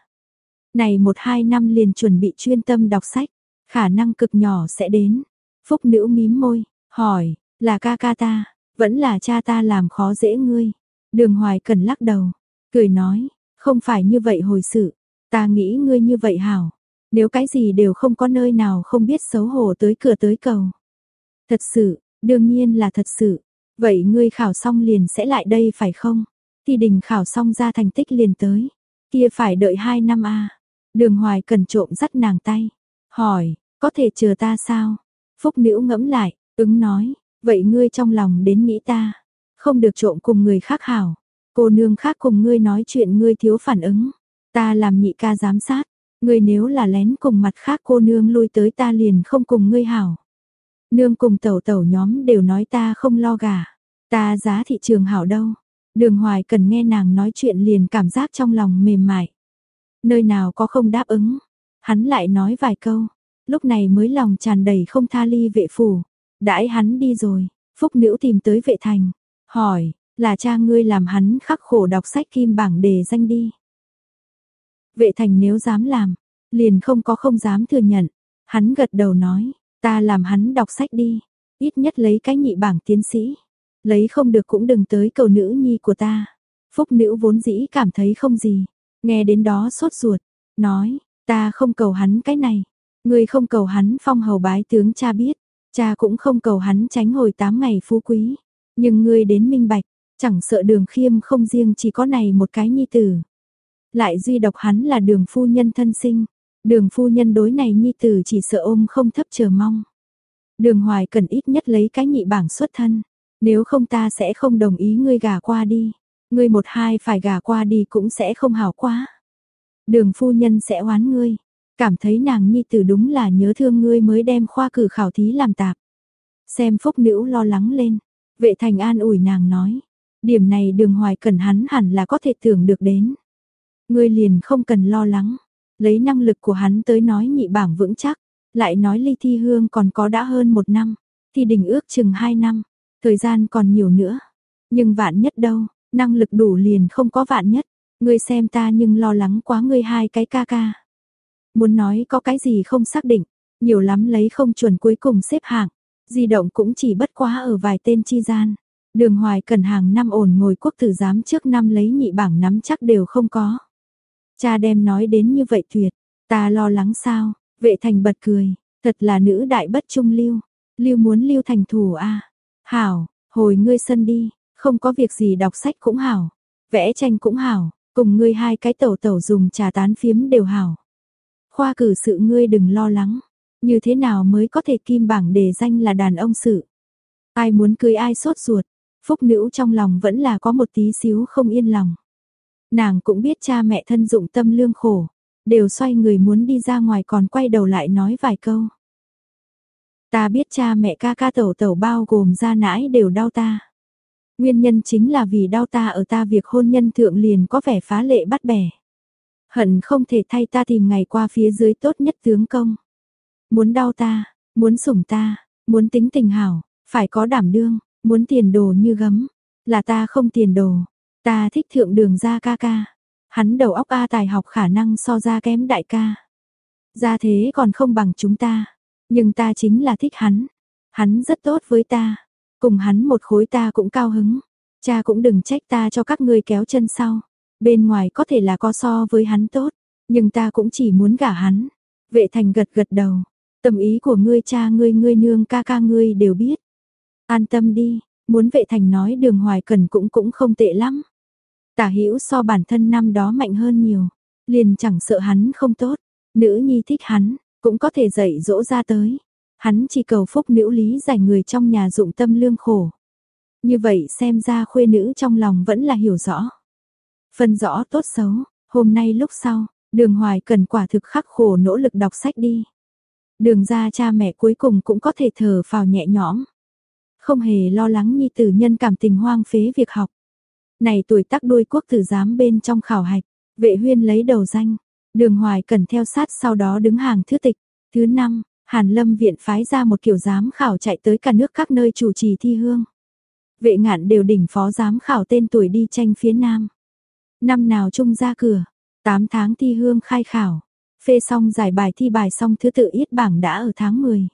Này một hai năm liền chuẩn bị chuyên tâm đọc sách, khả năng cực nhỏ sẽ đến. Phúc nữ mím môi, hỏi, là ca ca ta, vẫn là cha ta làm khó dễ ngươi. Đường hoài cần lắc đầu, cười nói, không phải như vậy hồi sự, ta nghĩ ngươi như vậy hảo. Nếu cái gì đều không có nơi nào không biết xấu hổ tới cửa tới cầu. Thật sự, đương nhiên là thật sự. Vậy ngươi khảo xong liền sẽ lại đây phải không? Thì đình khảo xong ra thành tích liền tới. Kia phải đợi 2 năm a à? Đường hoài cần trộm dắt nàng tay. Hỏi, có thể chờ ta sao? Phúc nữ ngẫm lại, ứng nói, vậy ngươi trong lòng đến nghĩ ta. Không được trộm cùng người khác hảo. Cô nương khác cùng ngươi nói chuyện ngươi thiếu phản ứng. Ta làm nhị ca giám sát. Ngươi nếu là lén cùng mặt khác cô nương lui tới ta liền không cùng ngươi hảo. Nương cùng tẩu tẩu nhóm đều nói ta không lo gà. Ta giá thị trường hảo đâu. Đường hoài cần nghe nàng nói chuyện liền cảm giác trong lòng mềm mại. Nơi nào có không đáp ứng. Hắn lại nói vài câu. Lúc này mới lòng tràn đầy không tha ly vệ phủ. Đãi hắn đi rồi. Phúc nữ tìm tới vệ thành. Hỏi, là cha ngươi làm hắn khắc khổ đọc sách kim bảng đề danh đi. Vệ thành nếu dám làm, liền không có không dám thừa nhận. Hắn gật đầu nói, ta làm hắn đọc sách đi, ít nhất lấy cái nhị bảng tiến sĩ. Lấy không được cũng đừng tới cầu nữ nhi của ta. Phúc nữ vốn dĩ cảm thấy không gì, nghe đến đó sốt ruột, nói, ta không cầu hắn cái này. Người không cầu hắn phong hầu bái tướng cha biết, cha cũng không cầu hắn tránh hồi tám ngày phú quý. Nhưng ngươi đến minh bạch, chẳng sợ đường khiêm không riêng chỉ có này một cái nhi tử, lại duy độc hắn là đường phu nhân thân sinh. Đường phu nhân đối này nhi tử chỉ sợ ôm không thấp chờ mong. Đường hoài cần ít nhất lấy cái nhị bảng xuất thân. Nếu không ta sẽ không đồng ý ngươi gả qua đi. Ngươi một hai phải gả qua đi cũng sẽ không hảo quá. Đường phu nhân sẽ oán ngươi. Cảm thấy nàng nhi tử đúng là nhớ thương ngươi mới đem khoa cử khảo thí làm tạp. Xem phúc nữ lo lắng lên. Vệ thành an ủi nàng nói. Điểm này đường hoài cần hắn hẳn là có thể tưởng được đến. Ngươi liền không cần lo lắng, lấy năng lực của hắn tới nói nhị bảng vững chắc, lại nói ly thi hương còn có đã hơn một năm, thì đình ước chừng hai năm, thời gian còn nhiều nữa. Nhưng vạn nhất đâu, năng lực đủ liền không có vạn nhất, ngươi xem ta nhưng lo lắng quá ngươi hai cái ca ca. Muốn nói có cái gì không xác định, nhiều lắm lấy không chuẩn cuối cùng xếp hạng, di động cũng chỉ bất quá ở vài tên chi gian. Đường hoài cần hàng năm ổn ngồi quốc tử giám trước năm lấy nhị bảng nắm chắc đều không có. Cha đem nói đến như vậy tuyệt, ta lo lắng sao, vệ thành bật cười, thật là nữ đại bất trung lưu, lưu muốn lưu thành thủ a. Hảo, hồi ngươi sân đi, không có việc gì đọc sách cũng hảo, vẽ tranh cũng hảo, cùng ngươi hai cái tẩu tẩu dùng trà tán phiếm đều hảo. Khoa cử sự ngươi đừng lo lắng, như thế nào mới có thể kim bảng đề danh là đàn ông sự. Ai muốn cưới ai sốt ruột, phúc nữ trong lòng vẫn là có một tí xíu không yên lòng. Nàng cũng biết cha mẹ thân dụng tâm lương khổ, đều xoay người muốn đi ra ngoài còn quay đầu lại nói vài câu. Ta biết cha mẹ ca ca tẩu tẩu bao gồm ra nãi đều đau ta. Nguyên nhân chính là vì đau ta ở ta việc hôn nhân thượng liền có vẻ phá lệ bắt bẻ. Hận không thể thay ta tìm ngày qua phía dưới tốt nhất tướng công. Muốn đau ta, muốn sủng ta, muốn tính tình hảo, phải có đảm đương, muốn tiền đồ như gấm. Là ta không tiền đồ, Ta thích thượng đường ra ca ca. Hắn đầu óc A tài học khả năng so ra kém đại ca. Ra thế còn không bằng chúng ta. Nhưng ta chính là thích hắn. Hắn rất tốt với ta. Cùng hắn một khối ta cũng cao hứng. Cha cũng đừng trách ta cho các ngươi kéo chân sau. Bên ngoài có thể là có so với hắn tốt. Nhưng ta cũng chỉ muốn gả hắn. Vệ thành gật gật đầu. Tâm ý của ngươi cha ngươi ngươi nương ca ca ngươi đều biết. An tâm đi, muốn vệ thành nói đường hoài cần cũng cũng không tệ lắm. Tả hữu so bản thân năm đó mạnh hơn nhiều, liền chẳng sợ hắn không tốt, nữ nhi thích hắn, cũng có thể dạy dỗ ra tới. Hắn chỉ cầu phúc nữ lý giải người trong nhà dụng tâm lương khổ. Như vậy xem ra khuê nữ trong lòng vẫn là hiểu rõ. Phân rõ tốt xấu, hôm nay lúc sau, đường hoài cần quả thực khắc khổ nỗ lực đọc sách đi. Đường ra cha mẹ cuối cùng cũng có thể thở vào nhẹ nhõm. Không hề lo lắng nhi tử nhân cảm tình hoang phế việc học. Này tuổi tác đuôi quốc tử giám bên trong khảo hạch, Vệ huyên lấy đầu danh, đường hoài cần theo sát sau đó đứng hàng thứ tịch. Thứ năm, Hàn Lâm viện phái ra một kiểu giám khảo chạy tới cả nước các nơi chủ trì thi hương. Vệ ngạn đều đỉnh phó giám khảo tên tuổi đi tranh phía Nam. Năm nào chung ra cửa, 8 tháng thi hương khai khảo, phê xong giải bài thi bài xong thứ tự ít bảng đã ở tháng 10.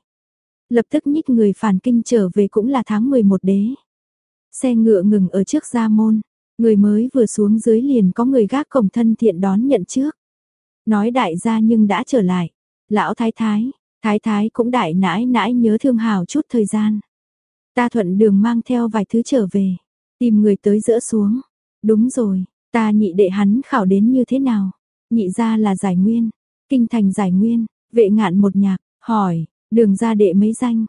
Lập tức nhích người phản kinh trở về cũng là tháng 11 đế. Xe ngựa ngừng ở trước gia môn, người mới vừa xuống dưới liền có người gác cổng thân thiện đón nhận trước. Nói đại gia nhưng đã trở lại, lão thái thái, thái thái cũng đại nãi nãi nhớ thương hào chút thời gian. Ta thuận đường mang theo vài thứ trở về, tìm người tới giữa xuống. Đúng rồi, ta nhị đệ hắn khảo đến như thế nào? Nhị ra là giải nguyên, kinh thành giải nguyên, vệ ngạn một nhạc, hỏi, đường ra đệ mấy danh?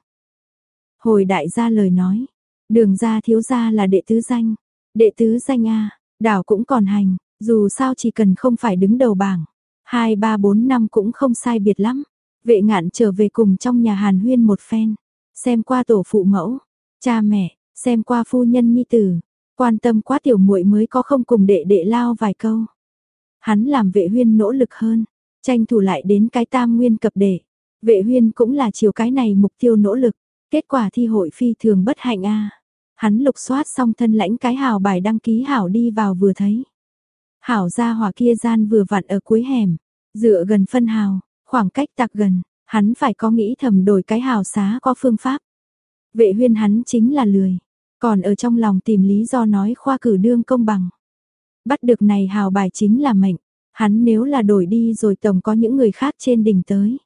Hồi đại gia lời nói, đường ra thiếu gia là đệ tứ danh, đệ tứ danh A, đảo cũng còn hành, dù sao chỉ cần không phải đứng đầu bảng, 2, 3, 4 năm cũng không sai biệt lắm. Vệ ngạn trở về cùng trong nhà Hàn Huyên một phen, xem qua tổ phụ mẫu, cha mẹ, xem qua phu nhân nhi tử, quan tâm quá tiểu muội mới có không cùng đệ đệ lao vài câu. Hắn làm vệ huyên nỗ lực hơn, tranh thủ lại đến cái tam nguyên cập đệ. Vệ huyên cũng là chiều cái này mục tiêu nỗ lực, kết quả thi hội phi thường bất hạnh a. Hắn lục soát xong thân lãnh cái hào bài đăng ký hảo đi vào vừa thấy. Hảo ra hỏa kia gian vừa vặn ở cuối hẻm, dựa gần phân hào, khoảng cách tạc gần, hắn phải có nghĩ thầm đổi cái hào xá có phương pháp. Vệ huyên hắn chính là lười, còn ở trong lòng tìm lý do nói khoa cử đương công bằng. Bắt được này hào bài chính là mệnh, hắn nếu là đổi đi rồi tổng có những người khác trên đỉnh tới.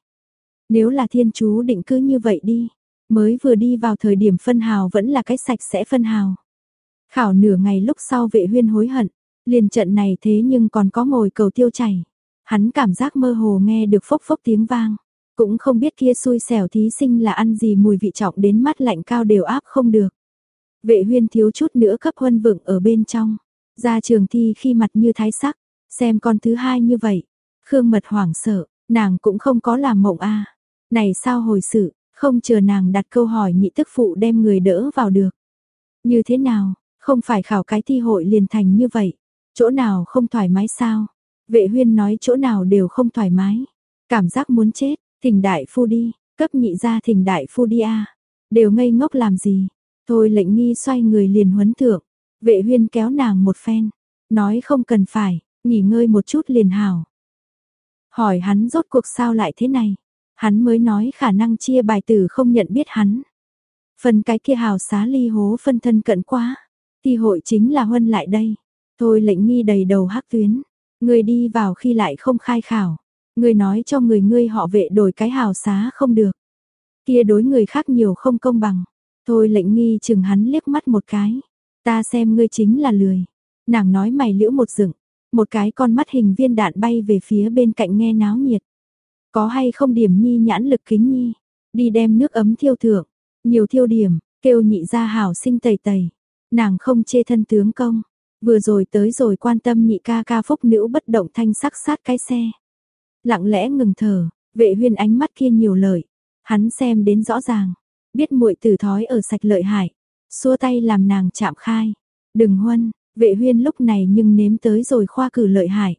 Nếu là thiên chú định cứ như vậy đi, mới vừa đi vào thời điểm phân hào vẫn là cái sạch sẽ phân hào. Khảo nửa ngày lúc sau vệ huyên hối hận, liền trận này thế nhưng còn có ngồi cầu tiêu chảy. Hắn cảm giác mơ hồ nghe được phốc phốc tiếng vang. Cũng không biết kia xui xẻo thí sinh là ăn gì mùi vị trọng đến mắt lạnh cao đều áp không được. Vệ huyên thiếu chút nữa cấp huân vựng ở bên trong. Ra trường thi khi mặt như thái sắc, xem con thứ hai như vậy. Khương mật hoảng sợ, nàng cũng không có làm mộng a Này sao hồi sự, không chờ nàng đặt câu hỏi nhị tức phụ đem người đỡ vào được. Như thế nào, không phải khảo cái thi hội liền thành như vậy. Chỗ nào không thoải mái sao? Vệ huyên nói chỗ nào đều không thoải mái. Cảm giác muốn chết, thỉnh đại phu đi, cấp nhị ra thỉnh đại phu đi a Đều ngây ngốc làm gì? Thôi lệnh nghi xoay người liền huấn thượng. Vệ huyên kéo nàng một phen. Nói không cần phải, nghỉ ngơi một chút liền hảo. Hỏi hắn rốt cuộc sao lại thế này? Hắn mới nói khả năng chia bài tử không nhận biết hắn. Phần cái kia hào xá ly hố phân thân cận quá. Thì hội chính là huân lại đây. Thôi lệnh nghi đầy đầu hắc tuyến. Người đi vào khi lại không khai khảo. Người nói cho người ngươi họ vệ đổi cái hào xá không được. Kia đối người khác nhiều không công bằng. Thôi lệnh nghi chừng hắn liếc mắt một cái. Ta xem ngươi chính là lười. Nàng nói mày liễu một dựng. Một cái con mắt hình viên đạn bay về phía bên cạnh nghe náo nhiệt. Có hay không điểm nhi nhãn lực kính nhi. Đi đem nước ấm thiêu thượng. Nhiều thiêu điểm, kêu nhị gia hảo sinh tẩy tẩy. Nàng không chê thân tướng công. Vừa rồi tới rồi quan tâm nhị ca ca phúc nữ bất động thanh sắc sát cái xe. Lặng lẽ ngừng thở, vệ huyên ánh mắt kia nhiều lời. Hắn xem đến rõ ràng, biết muội tử thói ở sạch lợi hại. Xua tay làm nàng chạm khai. Đừng huân, vệ huyên lúc này nhưng nếm tới rồi khoa cử lợi hại.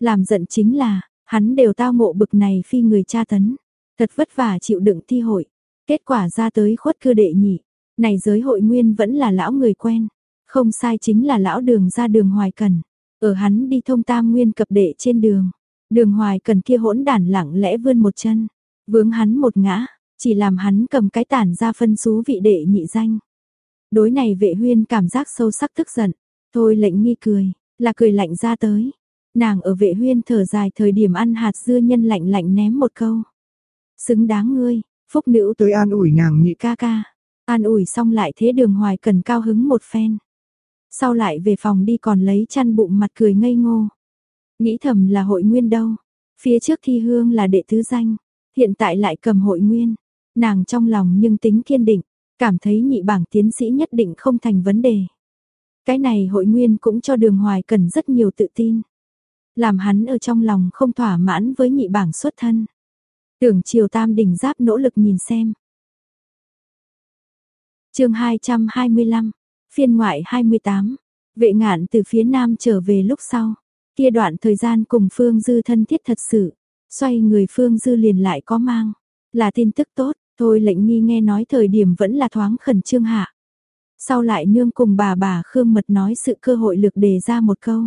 Làm giận chính là, hắn đều tao ngộ bực này phi người cha tấn. Thật vất vả chịu đựng thi hội. Kết quả ra tới khuất cư đệ nhị. Này giới hội nguyên vẫn là lão người quen. Không sai chính là lão đường ra đường hoài cần. Ở hắn đi thông tam nguyên cập đệ trên đường. Đường hoài cần kia hỗn đản lặng lẽ vươn một chân. Vướng hắn một ngã. Chỉ làm hắn cầm cái tản ra phân xú vị đệ nhị danh. Đối này vệ huyên cảm giác sâu sắc tức giận. Thôi lệnh nghi cười, là cười lạnh ra tới. Nàng ở vệ huyên thở dài thời điểm ăn hạt dưa nhân lạnh lạnh ném một câu. Xứng đáng ngươi, phúc nữ tới an ủi nàng nhị ca ca. An ủi xong lại thế đường hoài cần cao hứng một phen sau lại về phòng đi còn lấy chăn bụng mặt cười ngây ngô. Nghĩ thầm là hội nguyên đâu, phía trước thi hương là đệ tứ danh, hiện tại lại cầm hội nguyên, nàng trong lòng nhưng tính kiên định, cảm thấy nhị bảng tiến sĩ nhất định không thành vấn đề. Cái này hội nguyên cũng cho đường hoài cần rất nhiều tự tin. Làm hắn ở trong lòng không thỏa mãn với nhị bảng xuất thân. Tưởng triều tam đỉnh giáp nỗ lực nhìn xem. chương 225, Phiên ngoại 28, vệ ngạn từ phía nam trở về lúc sau, Kia đoạn thời gian cùng Phương Dư thân thiết thật sự, xoay người Phương Dư liền lại có mang, là tin tức tốt, thôi lệnh nghi nghe nói thời điểm vẫn là thoáng khẩn trương hạ. Sau lại nương cùng bà bà Khương Mật nói sự cơ hội lực đề ra một câu.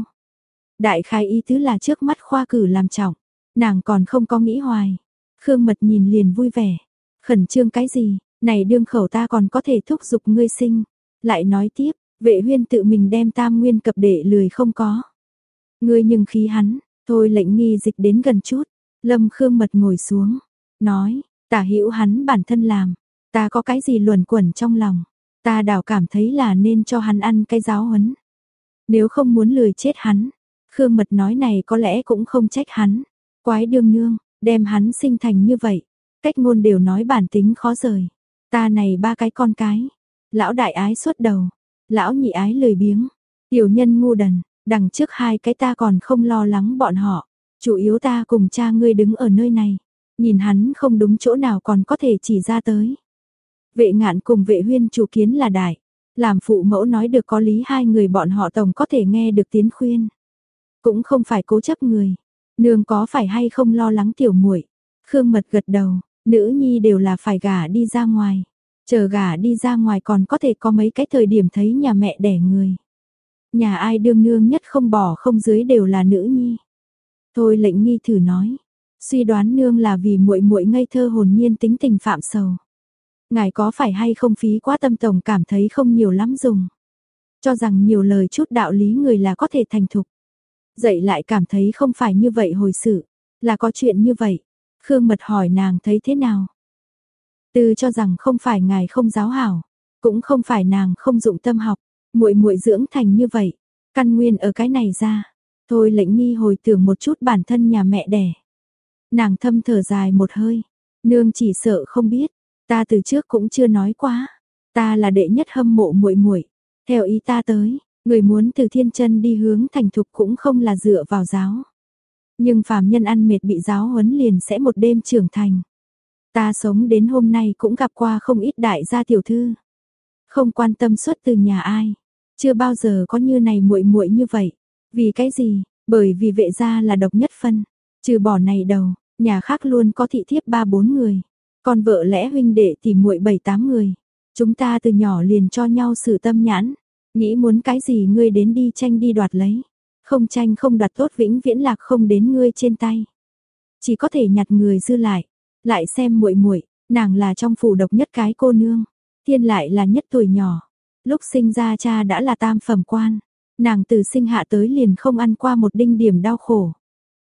Đại khai ý tứ là trước mắt khoa cử làm trọng, nàng còn không có nghĩ hoài. Khương Mật nhìn liền vui vẻ, khẩn trương cái gì, này đương khẩu ta còn có thể thúc giục ngươi sinh. Lại nói tiếp, vệ huyên tự mình đem tam nguyên cập đệ lười không có. Ngươi nhưng khí hắn, thôi lệnh nghi dịch đến gần chút, lâm khương mật ngồi xuống, nói, tả hữu hắn bản thân làm, ta có cái gì luẩn quẩn trong lòng, ta đảo cảm thấy là nên cho hắn ăn cái giáo huấn. Nếu không muốn lười chết hắn, khương mật nói này có lẽ cũng không trách hắn, quái đương nương, đem hắn sinh thành như vậy, cách ngôn đều nói bản tính khó rời. Ta này ba cái con cái, lão đại ái suốt đầu, lão nhị ái lười biếng, tiểu nhân ngu đần, đằng trước hai cái ta còn không lo lắng bọn họ, chủ yếu ta cùng cha ngươi đứng ở nơi này, nhìn hắn không đúng chỗ nào còn có thể chỉ ra tới. Vệ ngạn cùng vệ huyên chủ kiến là đại, làm phụ mẫu nói được có lý hai người bọn họ tổng có thể nghe được tiếng khuyên. Cũng không phải cố chấp người, nương có phải hay không lo lắng tiểu muội Khương mật gật đầu, nữ nhi đều là phải gả đi ra ngoài. Chờ gả đi ra ngoài còn có thể có mấy cái thời điểm thấy nhà mẹ đẻ người. Nhà ai đương nương nhất không bỏ không dưới đều là nữ nhi. Thôi lệnh nghi thử nói, suy đoán nương là vì muội muội ngây thơ hồn nhiên tính tình phạm sầu. Ngài có phải hay không phí quá tâm tổng cảm thấy không nhiều lắm dùng. Cho rằng nhiều lời chút đạo lý người là có thể thành thục. Dậy lại cảm thấy không phải như vậy hồi sự, là có chuyện như vậy. Khương Mật hỏi nàng thấy thế nào? Tư cho rằng không phải ngài không giáo hảo, cũng không phải nàng không dụng tâm học, muội muội dưỡng thành như vậy, căn nguyên ở cái này ra. Thôi lệnh nghi hồi tưởng một chút bản thân nhà mẹ đẻ. Nàng thâm thở dài một hơi, nương chỉ sợ không biết, ta từ trước cũng chưa nói quá, ta là đệ nhất hâm mộ muội muội. Theo ý ta tới, người muốn từ thiên chân đi hướng thành thục cũng không là dựa vào giáo. Nhưng phàm nhân ăn mệt bị giáo huấn liền sẽ một đêm trưởng thành. Ta sống đến hôm nay cũng gặp qua không ít đại gia tiểu thư. Không quan tâm xuất từ nhà ai, chưa bao giờ có như này muội muội như vậy. Vì cái gì? Bởi vì vệ gia là độc nhất phân, trừ bỏ này đầu, nhà khác luôn có thị thiếp ba bốn người, còn vợ lẽ huynh đệ thì muội bảy tám người. Chúng ta từ nhỏ liền cho nhau sự tâm nhãn, nghĩ muốn cái gì ngươi đến đi tranh đi đoạt lấy, không tranh không đoạt tốt vĩnh viễn lạc không đến ngươi trên tay. Chỉ có thể nhặt người dư lại, lại xem muội muội, nàng là trong phủ độc nhất cái cô nương, thiên lại là nhất tuổi nhỏ. Lúc sinh ra cha đã là tam phẩm quan, nàng từ sinh hạ tới liền không ăn qua một đinh điểm đau khổ.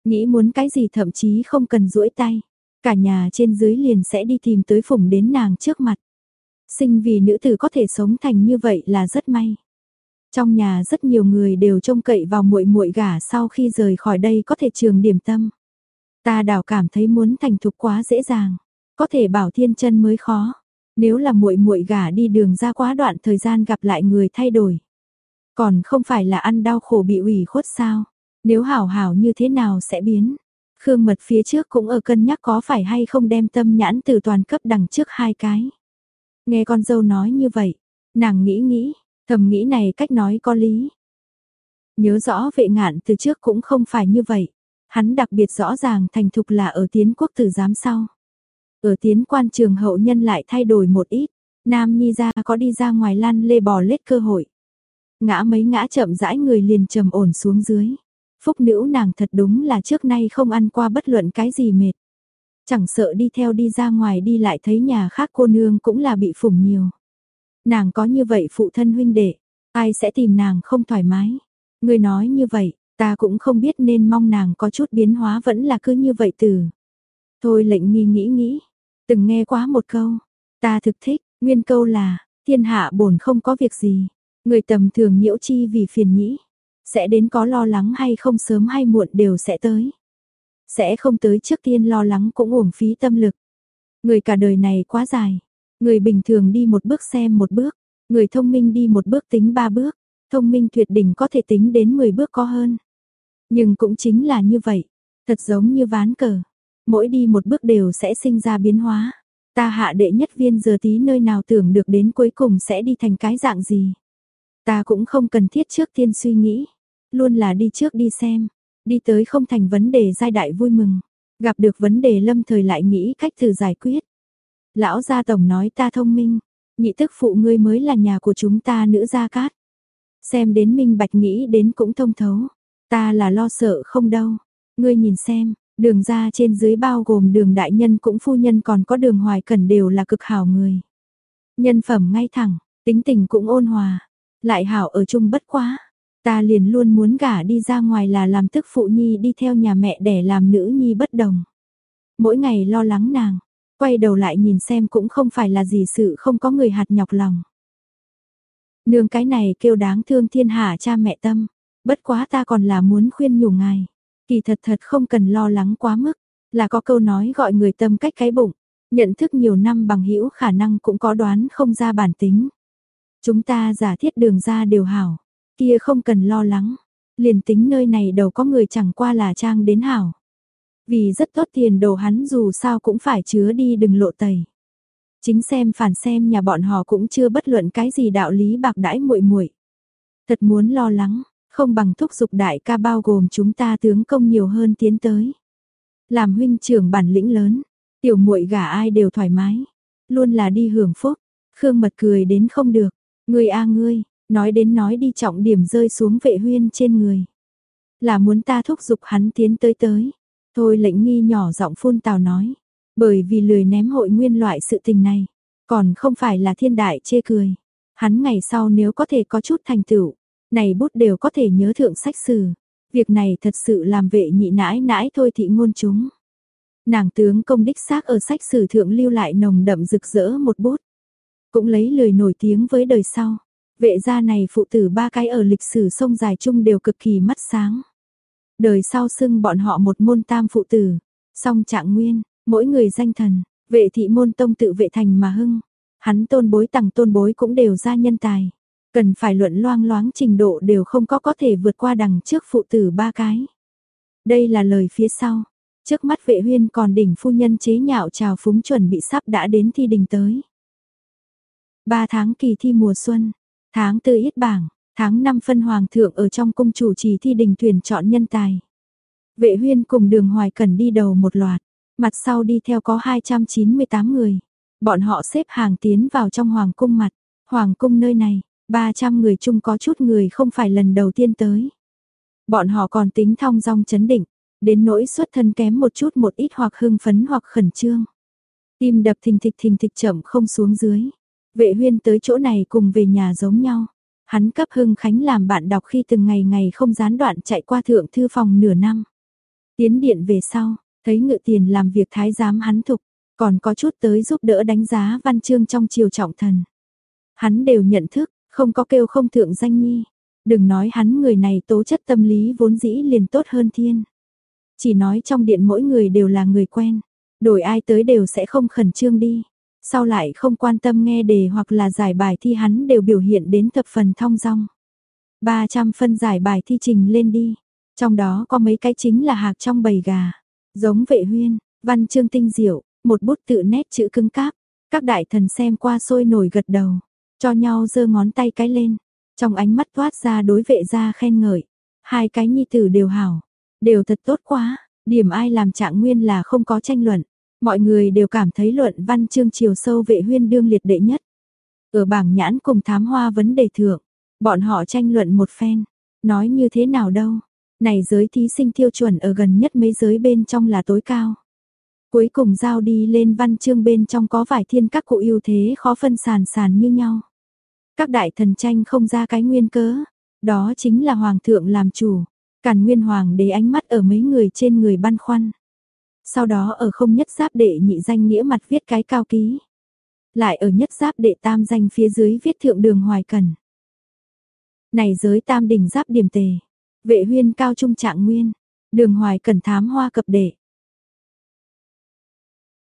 Nghĩ muốn cái gì thậm chí không cần duỗi tay, cả nhà trên dưới liền sẽ đi tìm tới phủng đến nàng trước mặt. Sinh vì nữ tử có thể sống thành như vậy là rất may. Trong nhà rất nhiều người đều trông cậy vào muội muội gả sau khi rời khỏi đây có thể trường điểm tâm. Ta đảo cảm thấy muốn thành thục quá dễ dàng, có thể bảo thiên chân mới khó. Nếu là muội muội gả đi đường ra quá đoạn thời gian gặp lại người thay đổi, còn không phải là ăn đau khổ bị ủy khuất sao? Nếu hảo hảo như thế nào sẽ biến? Khương Mật phía trước cũng ở cân nhắc có phải hay không đem tâm nhãn từ toàn cấp đằng trước hai cái. Nghe con dâu nói như vậy, nàng nghĩ nghĩ, thầm nghĩ này cách nói có lý. Nhớ rõ vệ ngạn từ trước cũng không phải như vậy. Hắn đặc biệt rõ ràng thành thục là ở tiến quốc tử giám sau. Ở tiến quan trường hậu nhân lại thay đổi một ít. Nam Nhi ra có đi ra ngoài lăn lê bò lết cơ hội. Ngã mấy ngã chậm rãi người liền trầm ổn xuống dưới. Phúc nữ nàng thật đúng là trước nay không ăn qua bất luận cái gì mệt. Chẳng sợ đi theo đi ra ngoài đi lại thấy nhà khác cô nương cũng là bị phủng nhiều. Nàng có như vậy phụ thân huynh đệ, ai sẽ tìm nàng không thoải mái. Người nói như vậy, ta cũng không biết nên mong nàng có chút biến hóa vẫn là cứ như vậy từ. Thôi lệnh nghi nghĩ nghĩ, từng nghe quá một câu, ta thực thích, nguyên câu là, thiên hạ bổn không có việc gì, người tầm thường nhiễu chi vì phiền nhĩ, sẽ đến có lo lắng hay không sớm hay muộn đều sẽ tới. Sẽ không tới trước tiên lo lắng cũng uổng phí tâm lực. Người cả đời này quá dài, người bình thường đi một bước xem một bước, người thông minh đi một bước tính ba bước, thông minh tuyệt đỉnh có thể tính đến 10 bước có hơn. Nhưng cũng chính là như vậy, thật giống như ván cờ, mỗi đi một bước đều sẽ sinh ra biến hóa. Ta hạ đệ nhất viên giờ tí nơi nào tưởng được đến cuối cùng sẽ đi thành cái dạng gì. Ta cũng không cần thiết trước tiên suy nghĩ, luôn là đi trước đi xem, Đi tới không thành vấn đề giai đại vui mừng, gặp được vấn đề lâm thời lại nghĩ cách thử giải quyết. Lão gia tổng nói ta thông minh, nhị tức phụ ngươi mới là nhà của chúng ta nữ gia cát. Xem đến minh bạch nghĩ đến cũng thông thấu, ta là lo sợ không đâu. Ngươi nhìn xem, đường ra trên dưới bao gồm đường đại nhân cũng phu nhân còn có đường hoài cần đều là cực hảo người. Nhân phẩm ngay thẳng, tính tình cũng ôn hòa, lại hảo ở chung bất quá. Ta liền luôn muốn gả đi ra ngoài là làm tức phụ nhi đi theo nhà mẹ để làm nữ nhi bất đồng. Mỗi ngày lo lắng nàng, quay đầu lại nhìn xem cũng không phải là gì sự không có người hạt nhọc lòng. Nương cái này kêu đáng thương thiên hạ cha mẹ tâm, bất quá ta còn là muốn khuyên nhủ ngài, kỳ thật thật không cần lo lắng quá mức, là có câu nói gọi người tâm cách cái bụng, nhận thức nhiều năm bằng hữu khả năng cũng có đoán không ra bản tính. Chúng ta giả thiết đường ra đều hảo, kia không cần lo lắng, liền tính nơi này đầu có người chẳng qua là trang đến hảo. Vì rất tốt tiền đồ hắn dù sao cũng phải chứa đi đừng lộ tẩy. Chính xem phản xem nhà bọn họ cũng chưa bất luận cái gì đạo lý bạc đãi muội muội. Thật muốn lo lắng, không bằng thúc giục đại ca bao gồm chúng ta tướng công nhiều hơn tiến tới. Làm huynh trưởng bản lĩnh lớn, tiểu muội gả ai đều thoải mái, luôn là đi hưởng phúc. Khương Mật cười đến không được, ngươi a ngươi, nói đến nói đi trọng điểm rơi xuống vệ huyên trên người. Là muốn ta thúc giục hắn tiến tới tới. Thôi lệnh nghi nhỏ giọng phun tào nói, bởi vì lười ném hội nguyên loại sự tình này, còn không phải là thiên đại chê cười. Hắn ngày sau nếu có thể có chút thành tựu, này bút đều có thể nhớ thượng sách sử. Việc này thật sự làm vệ nhị nãi nãi thôi thị ngôn chúng. Nàng tướng công đích xác ở sách sử thượng lưu lại nồng đậm rực rỡ một bút. Cũng lấy lời nổi tiếng với đời sau. Vệ gia này phụ tử ba cái ở lịch sử sông dài chung đều cực kỳ mắt sáng. Đời sau xưng bọn họ một môn tam phụ tử, song trạng nguyên, mỗi người danh thần, vệ thị môn tông tự vệ thành mà hưng. Hắn tôn bối tặng tôn bối cũng đều ra nhân tài. Cần phải luận loang loáng trình độ đều không có có thể vượt qua đằng trước phụ tử ba cái. Đây là lời phía sau. Trước mắt vệ huyên còn đỉnh phu nhân chế nhạo trào phúng chuẩn bị sắp đã đến thi đình tới. Ba tháng kỳ thi mùa xuân, tháng tư ít bảng, tháng năm phân hoàng thượng ở trong cung chủ trì thi đình tuyển chọn nhân tài. Vệ huyên cùng đường hoài cần đi đầu một loạt, mặt sau đi theo có 298 người. Bọn họ xếp hàng tiến vào trong hoàng cung mặt. Hoàng cung nơi này, 300 người chung có chút người không phải lần đầu tiên tới. Bọn họ còn tính thong dong chấn định, đến nỗi xuất thân kém một chút một ít hoặc hưng phấn hoặc khẩn trương. Tim đập thình thịch thình thịch chậm không xuống dưới. Vệ huyên tới chỗ này cùng về nhà giống nhau. Hắn cấp Hưng Khánh làm bạn đọc khi từng ngày ngày không gián đoạn chạy qua thượng thư phòng nửa năm. Tiến điện về sau, thấy ngự tiền làm việc thái giám hắn thục, còn có chút tới giúp đỡ đánh giá văn chương trong triều trọng thần. Hắn đều nhận thức, không có kêu không thượng danh nhi. Đừng nói hắn người này tố chất tâm lý vốn dĩ liền tốt hơn thiên. Chỉ nói trong điện mỗi người đều là người quen, đổi ai tới đều sẽ không khẩn trương đi. Sau lại không quan tâm nghe đề hoặc là giải bài thi hắn đều biểu hiện đến thập phần thong dong. 300 phân giải bài thi trình lên đi. Trong đó có mấy cái chính là hạc trong bầy gà. Giống vệ huyên, văn chương tinh diệu, một bút tự nét chữ cứng cáp. Các đại thần xem qua sôi nổi gật đầu, cho nhau giơ ngón tay cái lên. Trong ánh mắt toát ra đối vệ ra khen ngợi. Hai cái nhi tử đều hảo, đều thật tốt quá, điểm ai làm trạng nguyên là không có tranh luận. Mọi người đều cảm thấy luận văn chương chiều sâu vệ huyên đương liệt đệ nhất. Ở bảng nhãn cùng thám hoa vấn đề thượng, bọn họ tranh luận một phen. Nói như thế nào đâu, này giới thí sinh tiêu chuẩn ở gần nhất mấy giới bên trong là tối cao. Cuối cùng giao đi lên văn chương bên trong có vài thiên các cụ ưu thế khó phân sàn sàn như nhau. Các đại thần tranh không ra cái nguyên cớ, đó chính là hoàng thượng làm chủ, càn nguyên hoàng đế ánh mắt ở mấy người trên người băn khoăn sau đó ở không nhất giáp đệ nhị danh nghĩa mặt viết cái cao ký. Lại ở nhất giáp đệ tam danh phía dưới viết thượng đường hoài cần. Này giới tam đỉnh giáp điểm tề, vệ huyên cao trung trạng nguyên, đường hoài cần thám hoa cập đệ.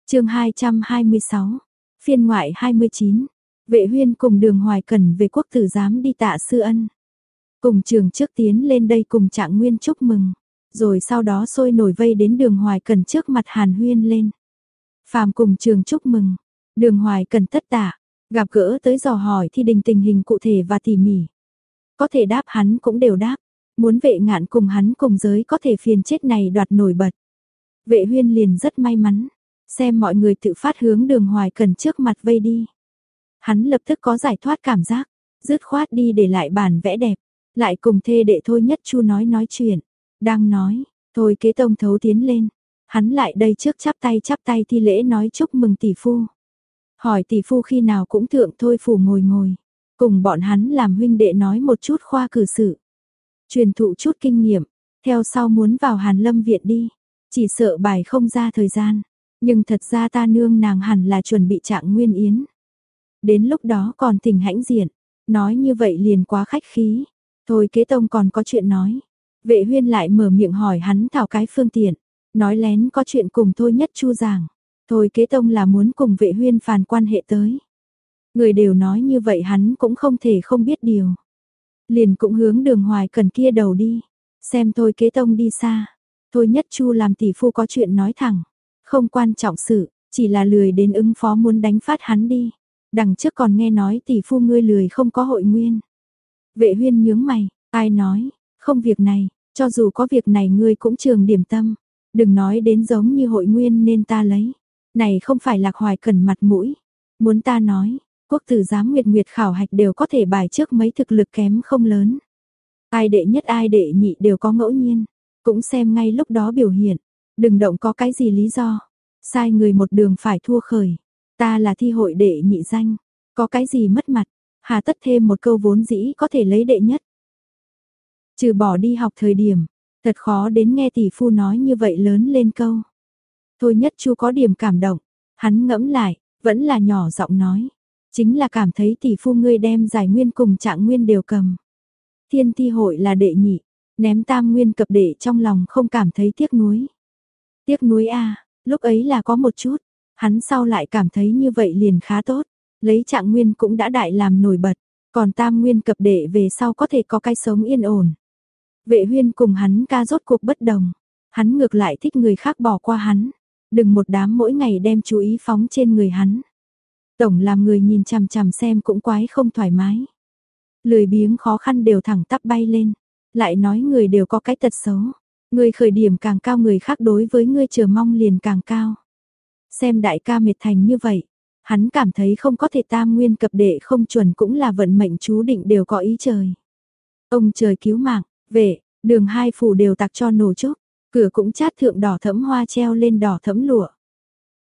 chương 226, phiên ngoại 29, vệ huyên cùng đường hoài cần về quốc tử giám đi tạ sư ân. Cùng trường trước tiến lên đây cùng trạng nguyên chúc mừng rồi sau đó sôi nổi vây đến đường hoài cần trước mặt hàn huyên lên. Phàm cùng trường chúc mừng, đường hoài cần tất tả, gặp gỡ tới dò hỏi thi đình tình hình cụ thể và tỉ mỉ. Có thể đáp hắn cũng đều đáp, Muốn vệ ngạn cùng hắn cùng giới có thể phiền chết này đoạt nổi bật. Vệ huyên liền rất may mắn, xem mọi người tự phát hướng đường hoài cần trước mặt vây đi. Hắn lập tức có giải thoát cảm giác, dứt khoát đi để lại bản vẽ đẹp, lại cùng thê đệ thôi nhất chu nói nói chuyện, đang nói, thôi kế tông thấu tiến lên, hắn lại đây trước chắp tay chắp tay thi lễ nói chúc mừng tỷ phu. Hỏi tỷ phu khi nào cũng thượng thôi phủ ngồi ngồi, cùng bọn hắn làm huynh đệ nói một chút khoa cử sự. Truyền thụ chút kinh nghiệm, theo sau muốn vào Hàn Lâm viện đi, chỉ sợ bài không ra thời gian, nhưng thật ra ta nương nàng hẳn là chuẩn bị trạng nguyên yến. Đến lúc đó còn tình hãnh diện, nói như vậy liền quá khách khí. Thôi kế tông còn có chuyện nói. Vệ huyên lại mở miệng hỏi hắn thảo cái phương tiện. Nói lén có chuyện cùng thôi nhất chu giảng. Thôi kế tông là muốn cùng vệ huyên phàn quan hệ tới. Người đều nói như vậy hắn cũng không thể không biết điều. Liền cũng hướng đường hoài cần kia đầu đi. Xem thôi kế tông đi xa. Thôi nhất chu làm tỷ phu có chuyện nói thẳng. Không quan trọng sự, chỉ là lười đến ứng phó muốn đánh phát hắn đi. Đằng trước còn nghe nói tỷ phu ngươi lười không có hội nguyên. Vệ huyên nhướng mày, ai nói, không việc này, cho dù có việc này ngươi cũng trường điểm tâm. Đừng nói đến giống như hội nguyên nên ta lấy. Này không phải lạc hoài cần mặt mũi. Muốn ta nói, quốc tử giám nguyệt nguyệt khảo hạch đều có thể bài trước mấy thực lực kém không lớn. Ai đệ nhất ai đệ nhị đều có ngẫu nhiên. Cũng xem ngay lúc đó biểu hiện. Đừng động có cái gì lý do. Sai người một đường phải thua khởi. Ta là thi hội đệ nhị danh. Có cái gì mất mặt. Hà tất thêm một câu vốn dĩ có thể lấy đệ nhất. Trừ bỏ đi học thời điểm. Thật khó đến nghe tỷ phu nói như vậy lớn lên câu. Thôi nhất chu có điểm cảm động. Hắn ngẫm lại, vẫn là nhỏ giọng nói. Chính là cảm thấy tỷ phu ngươi đem giải nguyên cùng trạng nguyên đều cầm. Thiên thi hội là đệ nhị, ném tam nguyên cập đệ trong lòng không cảm thấy tiếc nuối. Tiếc nuối a lúc ấy là có một chút, hắn sau lại cảm thấy như vậy liền khá tốt, lấy trạng nguyên cũng đã đại làm nổi bật, còn tam nguyên cập đệ về sau có thể có cái sống yên ổn. Vệ huyên cùng hắn ca rốt cuộc bất đồng, hắn ngược lại thích người khác bỏ qua hắn, đừng một đám mỗi ngày đem chú ý phóng trên người hắn. Tổng làm người nhìn chằm chằm xem cũng quái không thoải mái. Lười biếng khó khăn đều thẳng tắp bay lên, lại nói người đều có cái tật xấu. Người khởi điểm càng cao người khác đối với người chờ mong liền càng cao. Xem đại ca mệt thành như vậy, hắn cảm thấy không có thể tam nguyên cập đệ không chuẩn cũng là vận mệnh chú định đều có ý trời. Ông trời cứu mạng, vệ, đường hai phủ đều tặc cho nổ chốt, cửa cũng chát thượng đỏ thẫm hoa treo lên đỏ thẫm lụa.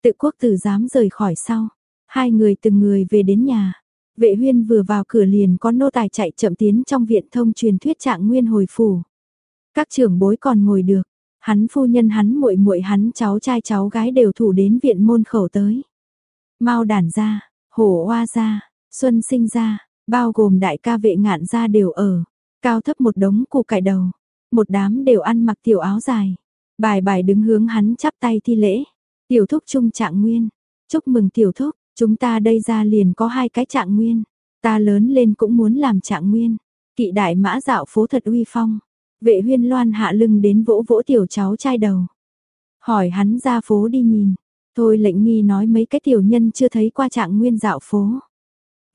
Tự quốc tử dám rời khỏi sau, hai người từng người về đến nhà. Vệ huyên vừa vào cửa liền có nô tài chạy chậm tiến trong viện thông truyền thuyết trạng nguyên hồi phủ. Các trưởng bối còn ngồi được, hắn phu nhân hắn muội muội hắn cháu trai cháu gái đều thủ đến viện môn khẩu tới. mau đản ra hổ oa ra xuân sinh ra bao gồm đại ca vệ ngạn ra đều ở, cao thấp một đống củ cải đầu, một đám đều ăn mặc tiểu áo dài. Bài bài đứng hướng hắn chắp tay thi lễ. Tiểu thúc trung trạng nguyên. Chúc mừng tiểu thúc, chúng ta đây ra liền có hai cái trạng nguyên. Ta lớn lên cũng muốn làm trạng nguyên. Kỵ đại mã dạo phố thật uy phong. Vệ huyên loan hạ lưng đến vỗ vỗ tiểu cháu trai đầu. Hỏi hắn ra phố đi nhìn. Thôi lệnh nghi nói mấy cái tiểu nhân chưa thấy qua trạng nguyên dạo phố.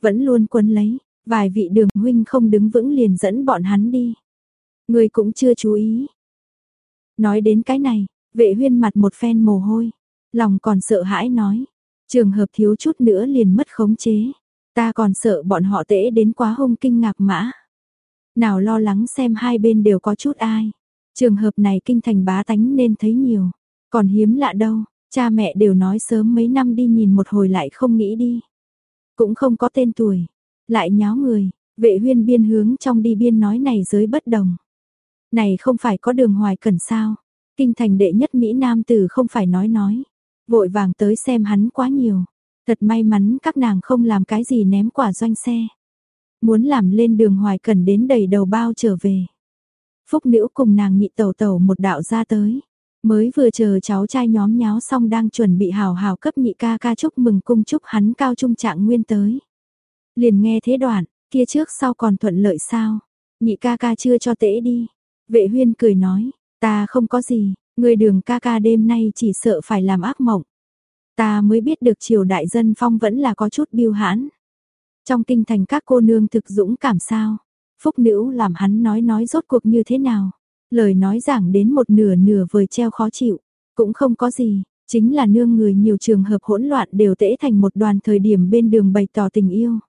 Vẫn luôn quân lấy, vài vị đường huynh không đứng vững liền dẫn bọn hắn đi. Người cũng chưa chú ý. Nói đến cái này, vệ huyên mặt một phen mồ hôi. Lòng còn sợ hãi nói. Trường hợp thiếu chút nữa liền mất khống chế. Ta còn sợ bọn họ tễ đến quá hung kinh ngạc mã. Nào lo lắng xem hai bên đều có chút ai. Trường hợp này kinh thành bá tánh nên thấy nhiều. Còn hiếm lạ đâu, cha mẹ đều nói sớm mấy năm đi nhìn một hồi lại không nghĩ đi. Cũng không có tên tuổi. Lại nháo người, vệ huyên biên hướng trong đi biên nói này giới bất đồng. Này không phải có đường hoài cần sao. Kinh thành đệ nhất Mỹ Nam tử không phải nói nói. Vội vàng tới xem hắn quá nhiều. Thật may mắn các nàng không làm cái gì ném quả doanh xe muốn làm lên đường hoài cần đến đầy đầu bao trở về. Phúc nữ cùng nàng nhị tẩu tẩu một đạo ra tới, mới vừa chờ cháu trai nhóm nháo xong đang chuẩn bị hào hào cấp nhị ca ca chúc mừng cung chúc hắn cao trung trạng nguyên tới. Liền nghe thế đoạn, kia trước sau còn thuận lợi sao, nhị ca ca chưa cho tễ đi. Vệ huyên cười nói, ta không có gì, người đường ca ca đêm nay chỉ sợ phải làm ác mộng. Ta mới biết được triều đại dân phong vẫn là có chút biêu hãn. Trong kinh thành các cô nương thực dũng cảm sao? Phúc nữ làm hắn nói nói rốt cuộc như thế nào. Lời nói giảng đến một nửa nửa vời treo khó chịu. Cũng không có gì, chính là nương người nhiều trường hợp hỗn loạn đều tễ thành một đoàn thời điểm bên đường bày tỏ tình yêu.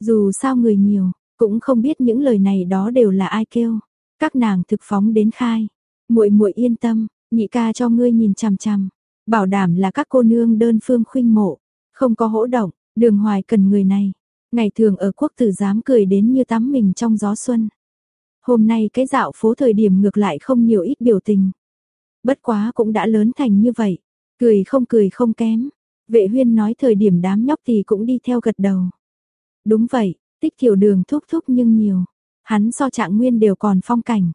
Dù sao người nhiều, cũng không biết những lời này đó đều là ai kêu. Các nàng thực phóng đến khai. Muội muội yên tâm, nhị ca cho ngươi nhìn chằm chằm, bảo đảm là các cô nương đơn phương khuynh mộ, không có hỗ động, Đường Hoài cần người này. Ngày thường ở quốc tử giám cười đến như tắm mình trong gió xuân. Hôm nay cái dạo phố thời điểm ngược lại không nhiều ít biểu tình. Bất quá cũng đã lớn thành như vậy, cười không cười không kém. Vệ huyên nói thời điểm đám nhóc thì cũng đi theo gật đầu. Đúng vậy, tích thiểu đường thúc thúc nhưng nhiều. Hắn so trạng nguyên đều còn phong cảnh.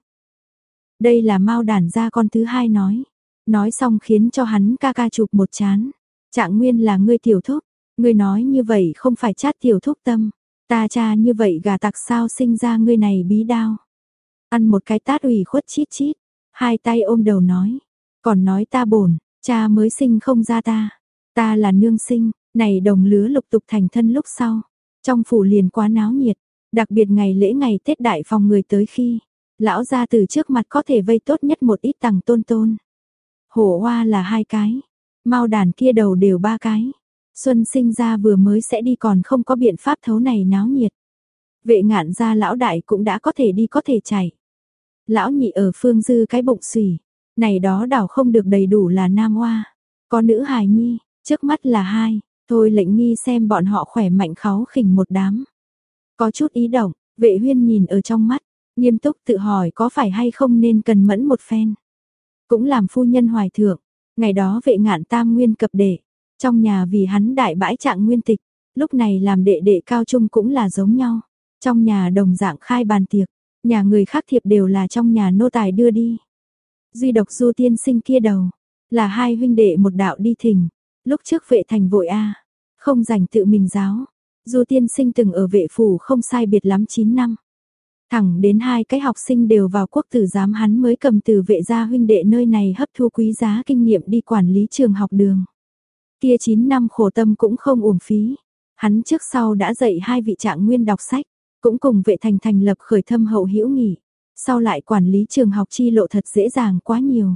Đây là mau đản ra con thứ hai nói. Nói xong khiến cho hắn ca ca chụp một chán. Trạng nguyên là ngươi tiểu thúc. Ngươi nói như vậy không phải chát tiểu thúc tâm. Ta cha như vậy gà tặc sao sinh ra ngươi này bí đao. Ăn một cái tát ủy khuất chít chít. Hai tay ôm đầu nói. Còn nói ta bổn, cha mới sinh không ra ta. Ta là nương sinh, này đồng lứa lục tục thành thân lúc sau. Trong phủ liền quá náo nhiệt. Đặc biệt ngày lễ ngày Tết đại phòng người tới khi. Lão gia từ trước mặt có thể vây tốt nhất một ít tầng tôn tôn. Hổ hoa là hai cái. Mau đàn kia đầu đều ba cái. Xuân sinh ra vừa mới sẽ đi còn không có biện pháp thấu này náo nhiệt. Vệ ngạn gia lão đại cũng đã có thể đi có thể chạy. Lão nhị ở phương dư cái bụng xùy. Này đó đảo không được đầy đủ là nam hoa. Có nữ hài nhi, trước mắt là hai. Thôi lệnh nghi xem bọn họ khỏe mạnh kháo khỉnh một đám. Có chút ý động, vệ huyên nhìn ở trong mắt. Nghiêm túc tự hỏi có phải hay không nên cần mẫn một phen. Cũng làm phu nhân hoài thượng. Ngày đó vệ ngạn tam nguyên cập đệ. Trong nhà vì hắn đại bãi trạng nguyên tịch, lúc này làm đệ đệ cao trung cũng là giống nhau. Trong nhà đồng dạng khai bàn tiệc, nhà người khác thiệp đều là trong nhà nô tài đưa đi. Duy độc du tiên sinh kia đầu, là hai huynh đệ một đạo đi thỉnh, lúc trước vệ thành vội a không dành tự mình giáo. Du tiên sinh từng ở vệ phủ không sai biệt lắm 9 năm. Thẳng đến hai cái học sinh đều vào quốc tử giám hắn mới cầm từ vệ gia huynh đệ nơi này hấp thu quý giá kinh nghiệm đi quản lý trường học đường. Kia 9 năm khổ tâm cũng không uổng phí. Hắn trước sau đã dạy hai vị trạng nguyên đọc sách, cũng cùng vệ thành thành lập khởi thâm hậu hữu nghỉ. Sau lại quản lý trường học chi lộ thật dễ dàng quá nhiều.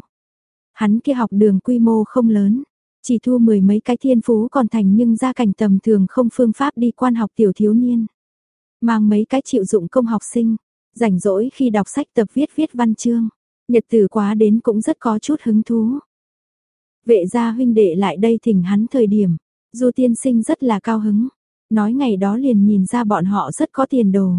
Hắn kia học đường quy mô không lớn, chỉ thu mười mấy cái thiên phú còn thành nhưng gia cảnh tầm thường không phương pháp đi quan học tiểu thiếu niên. Mang mấy cái chịu dụng công học sinh, rảnh rỗi khi đọc sách tập viết viết văn chương. Nhật tử quá đến cũng rất có chút hứng thú. Vệ gia huynh đệ lại đây thỉnh hắn thời điểm, Du tiên sinh rất là cao hứng, nói ngày đó liền nhìn ra bọn họ rất có tiền đồ.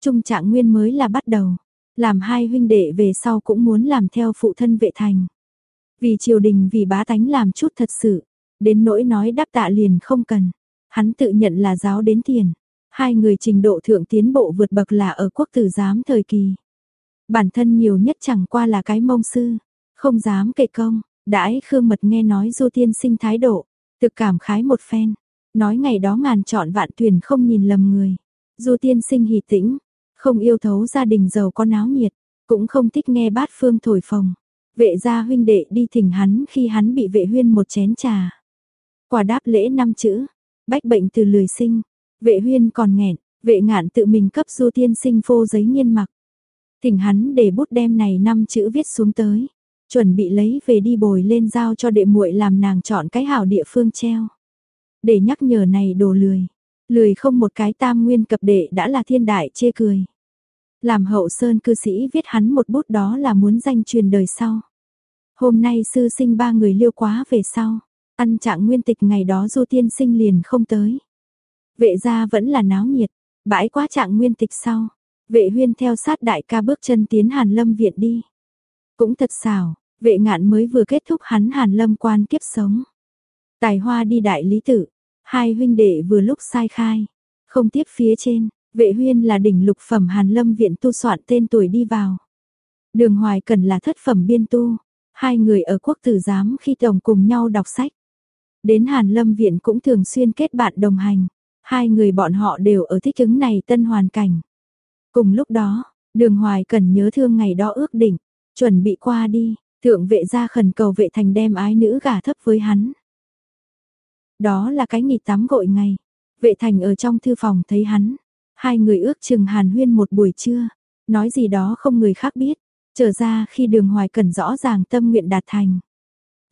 Trung trạng nguyên mới là bắt đầu, làm hai huynh đệ về sau cũng muốn làm theo phụ thân vệ thành. Vì triều đình vì bá tánh làm chút thật sự, đến nỗi nói đáp tạ liền không cần. Hắn tự nhận là giáo đến tiền. Hai người trình độ thượng tiến bộ vượt bậc là ở quốc tử giám thời kỳ. Bản thân nhiều nhất chẳng qua là cái mông sư, không dám kệ công, đãi Khương Mật nghe nói Du Tiên Sinh thái độ, thực cảm khái một phen, nói ngày đó ngàn chọn vạn tuyển không nhìn lầm người. Du Tiên Sinh hỉ tĩnh, không yêu thấu gia đình giàu có náo nhiệt, cũng không thích nghe bát phương thổi phồng. Vệ gia huynh đệ đi thỉnh hắn khi hắn bị vệ huyên một chén trà. Quả đáp lễ năm chữ, bách bệnh từ lười sinh, vệ huyên còn nghẹn, vệ ngạn tự mình cấp du tiên sinh phô giấy nghiên mặc. Thỉnh hắn để bút đem này năm chữ viết xuống tới chuẩn bị lấy về đi bồi lên giao cho đệ muội làm nàng chọn cái hảo địa phương treo. Để nhắc nhở này đồ lười, lười không một cái tam nguyên cập đệ đã là thiên đại chê cười. Làm hậu sơn cư sĩ viết hắn một bút đó là muốn danh truyền đời sau. Hôm nay sư sinh ba người liêu quá về sau, ăn trạng nguyên tịch ngày đó du tiên sinh liền không tới. Vệ gia vẫn là náo nhiệt, bãi quá trạng nguyên tịch sau, vệ huyên theo sát đại ca bước chân tiến hàn lâm viện đi. Cũng thật xảo, vệ ngạn mới vừa kết thúc hắn hàn lâm quan kiếp sống. Tài hoa đi đại lý tử, hai huynh đệ vừa lúc sai khai. Không tiếp phía trên, vệ huyên là đỉnh lục phẩm hàn lâm viện tu soạn tên tuổi đi vào. Đường hoài cần là thất phẩm biên tu, hai người ở quốc tử giám khi tổng cùng nhau đọc sách. Đến hàn lâm viện cũng thường xuyên kết bạn đồng hành, hai người bọn họ đều ở thích ứng này tân hoàn cảnh. Cùng lúc đó, đường hoài cần nhớ thương ngày đó ước định, Chuẩn bị qua đi, thượng vệ gia khẩn cầu vệ thành đem ái nữ gả thấp với hắn. Đó là cái nghỉ tắm gội ngày. Vệ thành ở trong thư phòng thấy hắn. Hai người ước chừng hàn huyên một buổi trưa, nói gì đó không người khác biết, trở ra khi đường hoài cần rõ ràng tâm nguyện đạt thành.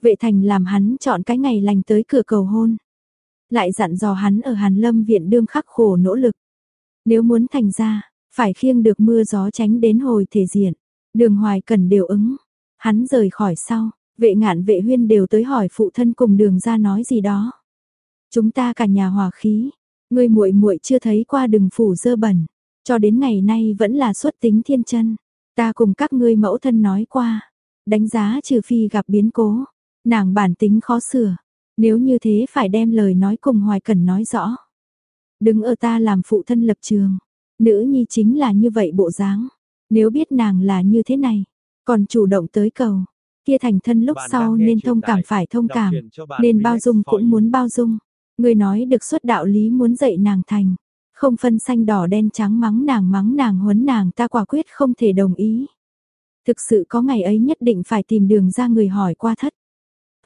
Vệ thành làm hắn chọn cái ngày lành tới cửa cầu hôn. Lại dặn dò hắn ở hàn lâm viện đương khắc khổ nỗ lực. Nếu muốn thành ra, phải khiêng được mưa gió tránh đến hồi thể diện. Đường hoài cần đều ứng. Hắn rời khỏi sau, vệ ngạn vệ huyên đều tới hỏi phụ thân cùng đường ra nói gì đó. Chúng ta cả nhà hòa khí, ngươi muội muội chưa thấy qua đừng phủ dơ bẩn, cho đến ngày nay vẫn là xuất tính thiên chân. Ta cùng các ngươi mẫu thân nói qua, đánh giá trừ phi gặp biến cố, nàng bản tính khó sửa, nếu như thế phải đem lời nói cùng Hoài Cẩn nói rõ. Đứng ở ta làm phụ thân lập trường, nữ nhi chính là như vậy bộ dáng, nếu biết nàng là như thế này, còn chủ động tới cầu, kia thành thân lúc sau nên thông cảm phải thông cảm, nên bao dung cũng muốn bao dung. Người nói được xuất đạo lý muốn dạy nàng thành, không phân xanh đỏ đen trắng mắng nàng mắng nàng huấn nàng ta quả quyết không thể đồng ý. Thực sự có ngày ấy nhất định phải tìm đường ra người hỏi qua thất.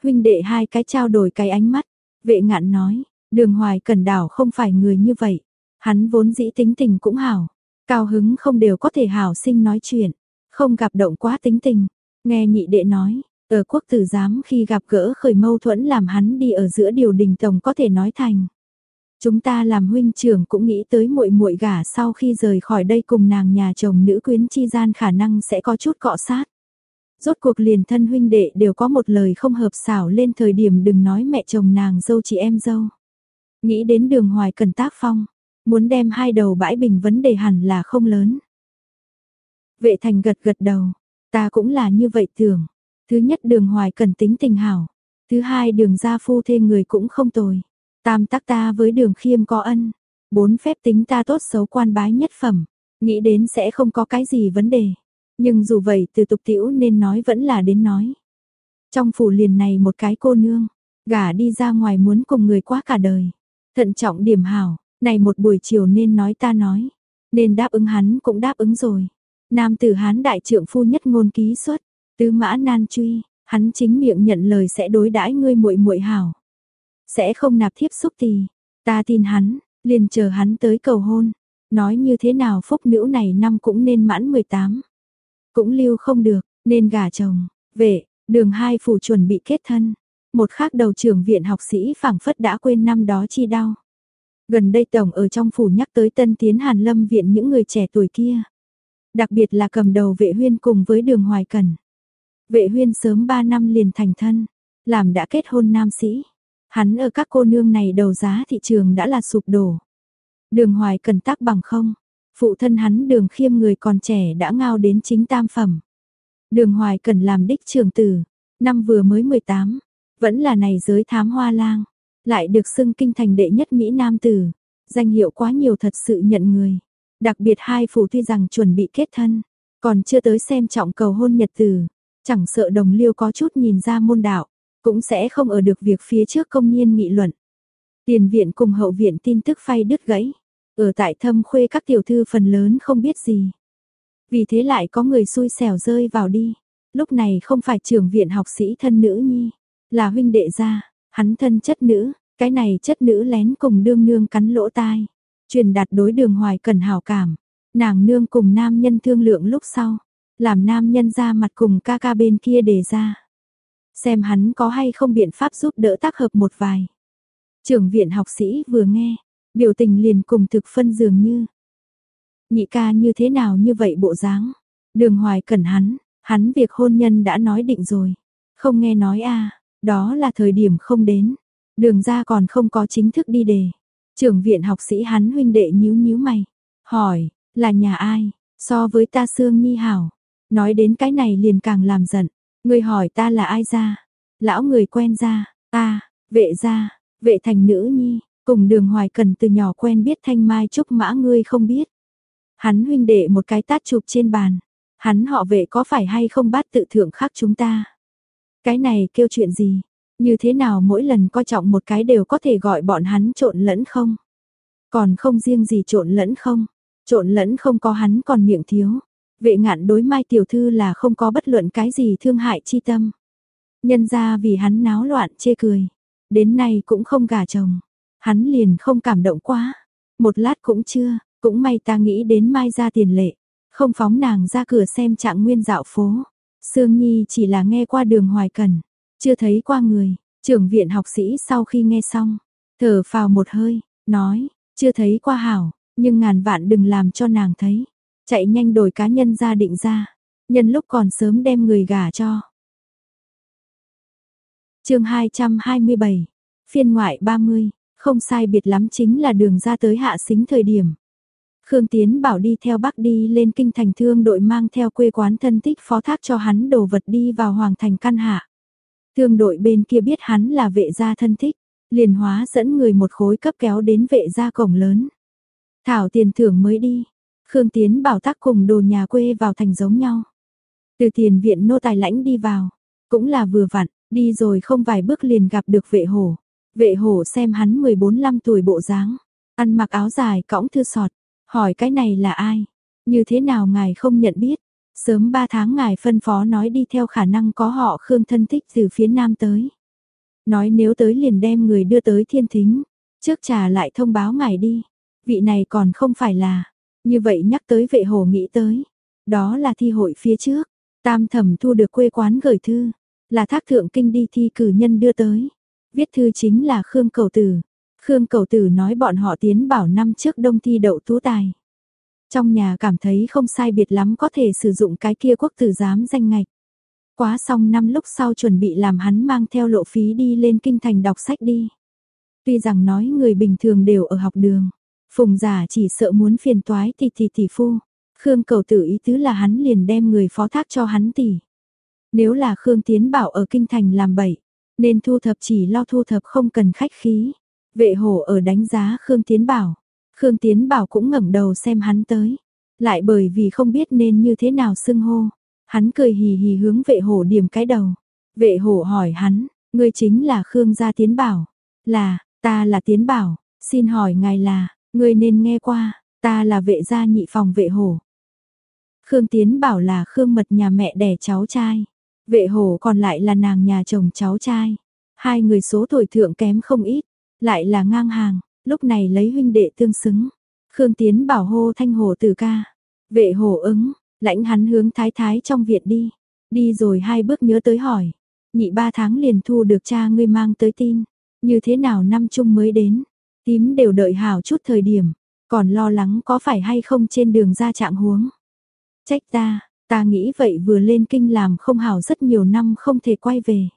Huynh đệ hai cái trao đổi cái ánh mắt, vệ ngạn nói, đường hoài cần đảo không phải người như vậy. Hắn vốn dĩ tính tình cũng hảo, cao hứng không đều có thể hảo sinh nói chuyện, không gặp động quá tính tình. Nghe nhị đệ nói, ở quốc tử giám khi gặp gỡ khởi mâu thuẫn làm hắn đi ở giữa điều đình tổng có thể nói thành. Chúng ta làm huynh trưởng cũng nghĩ tới muội muội gả sau khi rời khỏi đây cùng nàng nhà chồng nữ quyến chi gian khả năng sẽ có chút cọ sát. Rốt cuộc liền thân huynh đệ đều có một lời không hợp xảo lên thời điểm đừng nói mẹ chồng nàng dâu chị em dâu. Nghĩ đến đường hoài cần tác phong, muốn đem hai đầu bãi bình vấn đề hẳn là không lớn. Vệ thành gật gật đầu, ta cũng là như vậy tưởng. Thứ nhất đường hoài cần tính tình hảo, thứ hai đường gia phu thê người cũng không tồi. Tam tắc ta với đường khiêm có ân, bốn phép tính ta tốt xấu quan bái nhất phẩm, nghĩ đến sẽ không có cái gì vấn đề. Nhưng dù vậy từ tục tiểu nên nói vẫn là đến nói. Trong phủ liền này một cái cô nương, gả đi ra ngoài muốn cùng người quá cả đời. Thận trọng điểm hảo, này một buổi chiều nên nói ta nói. Nên đáp ứng hắn cũng đáp ứng rồi. Nam tử hán đại trượng phu nhất ngôn ký xuất, tứ mã nan truy, hắn chính miệng nhận lời sẽ đối đãi ngươi muội muội hảo. Sẽ không nạp thiếp xúc tì, ta tin hắn, liền chờ hắn tới cầu hôn. Nói như thế nào phúc nữ này năm cũng nên mãn 18. Cũng lưu không được, nên gả chồng, vệ, đường hai phủ chuẩn bị kết thân. Một khác đầu trưởng viện học sĩ phảng phất đã quên năm đó chi đau. Gần đây tổng ở trong phủ nhắc tới tân tiến hàn lâm viện những người trẻ tuổi kia. Đặc biệt là cầm đầu vệ huyên cùng với đường hoài cần. Vệ huyên sớm 3 năm liền thành thân, làm đã kết hôn nam sĩ. Hắn ở các cô nương này đầu giá thị trường đã là sụp đổ. Đường hoài cần tác bằng không, phụ thân hắn đường khiêm người còn trẻ đã ngao đến chính tam phẩm. Đường hoài cần làm đích trường tử, năm vừa mới 18, vẫn là này giới thám hoa lang, lại được xưng kinh thành đệ nhất Mỹ Nam tử, danh hiệu quá nhiều thật sự nhận người. Đặc biệt hai phủ tuy rằng chuẩn bị kết thân, còn chưa tới xem trọng cầu hôn nhật tử, chẳng sợ đồng liêu có chút nhìn ra môn đạo, cũng sẽ không ở được việc phía trước công nhiên nghị luận. Tiền viện cùng hậu viện tin tức phay đứt gãy, ở tại thâm khuê các tiểu thư phần lớn không biết gì. Vì thế lại có người xui xẻo rơi vào đi, lúc này không phải trưởng viện học sĩ thân nữ nhi, là huynh đệ gia, hắn thân chất nữ, cái này chất nữ lén cùng đương nương cắn lỗ tai truyền đạt đối đường hoài cần hảo cảm. Nàng nương cùng nam nhân thương lượng lúc sau, làm nam nhân ra mặt cùng ca ca bên kia đề ra. Xem hắn có hay không biện pháp giúp đỡ tác hợp một vài. Trưởng viện học sĩ vừa nghe, biểu tình liền cùng thực phân dường như. Nhị ca như thế nào như vậy bộ dáng. Đường hoài cần hắn, hắn việc hôn nhân đã nói định rồi. Không nghe nói a đó là thời điểm không đến. Đường ra còn không có chính thức đi đề. Trưởng viện học sĩ hắn huynh đệ nhíu nhíu mày, hỏi, là nhà ai, so với ta xương nhi hảo. Nói đến cái này liền càng làm giận, người hỏi ta là ai ra, lão người quen ra, ta, vệ ra, vệ thành nữ nhi, cùng đường hoài cần từ nhỏ quen biết thanh mai trúc mã ngươi không biết. Hắn huynh đệ một cái tát chụp trên bàn, hắn họ vệ có phải hay không bắt tự thượng khác chúng ta. Cái này kêu chuyện gì, như thế nào mỗi lần coi trọng một cái đều có thể gọi bọn hắn trộn lẫn không? Còn không riêng gì trộn lẫn không? Trộn lẫn không có hắn còn miệng thiếu. Vệ ngạn đối mai tiểu thư là không có bất luận cái gì thương hại chi tâm. Nhân ra vì hắn náo loạn chê cười. Đến nay cũng không gả chồng. Hắn liền không cảm động quá. Một lát cũng chưa, Cũng may ta nghĩ đến mai ra tiền lệ, không phóng nàng ra cửa xem trạng nguyên dạo phố. Sương Nhi chỉ là nghe qua đường hoài cần, chưa thấy qua người, trưởng viện học sĩ sau khi nghe xong, thở phào một hơi, nói, chưa thấy qua hảo, nhưng ngàn vạn đừng làm cho nàng thấy. Chạy nhanh đổi cá nhân ra định ra, nhân lúc còn sớm đem người gả cho. chương 227, phiên ngoại 30, không sai biệt lắm chính là đường ra tới hạ xính thời điểm. Khương Tiến bảo đi theo bác đi lên kinh thành thương đội mang theo quê quán thân tích phó thác cho hắn đồ vật đi vào hoàng thành căn hạ. Thương đội bên kia biết hắn là vệ gia thân thích, liền hóa dẫn người một khối cấp kéo đến vệ gia cổng lớn. Thảo tiền thưởng mới đi, Khương Tiến bảo tác cùng đồ nhà quê vào thành giống nhau. Từ tiền viện nô tài lãnh đi vào, cũng là vừa vặn, đi rồi không vài bước liền gặp được vệ hổ. Vệ hổ xem hắn 14-15 tuổi bộ dáng, ăn mặc áo dài cõng thư sọt, hỏi cái này là ai? Như thế nào ngài không nhận biết? Sớm 3 tháng ngài phân phó nói đi theo khả năng có họ Khương thân thích từ phía nam tới. Nói nếu tới liền đem người đưa tới thiên thính, trước trả lại thông báo ngài đi. Vị này còn không phải là, như vậy nhắc tới vệ hồ nghĩ tới. Đó là thi hội phía trước, tam thẩm thu được quê quán gửi thư, là thác thượng kinh đi thi cử nhân đưa tới. Viết thư chính là Khương Cầu Tử. Khương Cầu Tử nói bọn họ tiến bảo năm trước đông thi đậu tú tài. Trong nhà cảm thấy không sai biệt lắm có thể sử dụng cái kia quốc tử giám danh ngạch. Quá xong năm lúc sau chuẩn bị làm hắn mang theo lộ phí đi lên kinh thành đọc sách đi. Tuy rằng nói người bình thường đều ở học đường, phùng giả chỉ sợ muốn phiền toái thì thì tỷ phu. Khương cầu tử ý tứ là hắn liền đem người phó thác cho hắn tỷ. Nếu là Khương Tiến Bảo ở kinh thành làm bậy, nên thu thập chỉ lo thu thập không cần khách khí. Vệ hổ ở đánh giá Khương Tiến Bảo. Khương Tiến Bảo cũng ngẩng đầu xem hắn tới. Lại bởi vì không biết nên như thế nào xưng hô. Hắn cười hì hì hướng vệ hổ điểm cái đầu. Vệ hổ hỏi hắn, ngươi chính là Khương gia Tiến Bảo. Là, ta là Tiến Bảo, xin hỏi ngài là, ngươi nên nghe qua, ta là vệ gia nhị phòng vệ hổ. Khương Tiến Bảo là Khương mật nhà mẹ đẻ cháu trai. Vệ hổ còn lại là nàng nhà chồng cháu trai. Hai người số tuổi thượng kém không ít, lại là ngang hàng, lúc này lấy huynh đệ tương xứng. Khương Tiến bảo hô thanh hổ từ ca. Vệ hổ ứng, lãnh hắn hướng thái thái trong viện đi. Đi rồi hai bước nhớ tới hỏi. Nhị ba tháng liền thu được cha ngươi mang tới tin. Như thế nào năm chung mới đến. Tím đều đợi hảo chút thời điểm. Còn lo lắng có phải hay không trên đường ra trạng huống. Trách ta, Ta nghĩ vậy vừa lên kinh làm không hảo rất nhiều năm không thể quay về.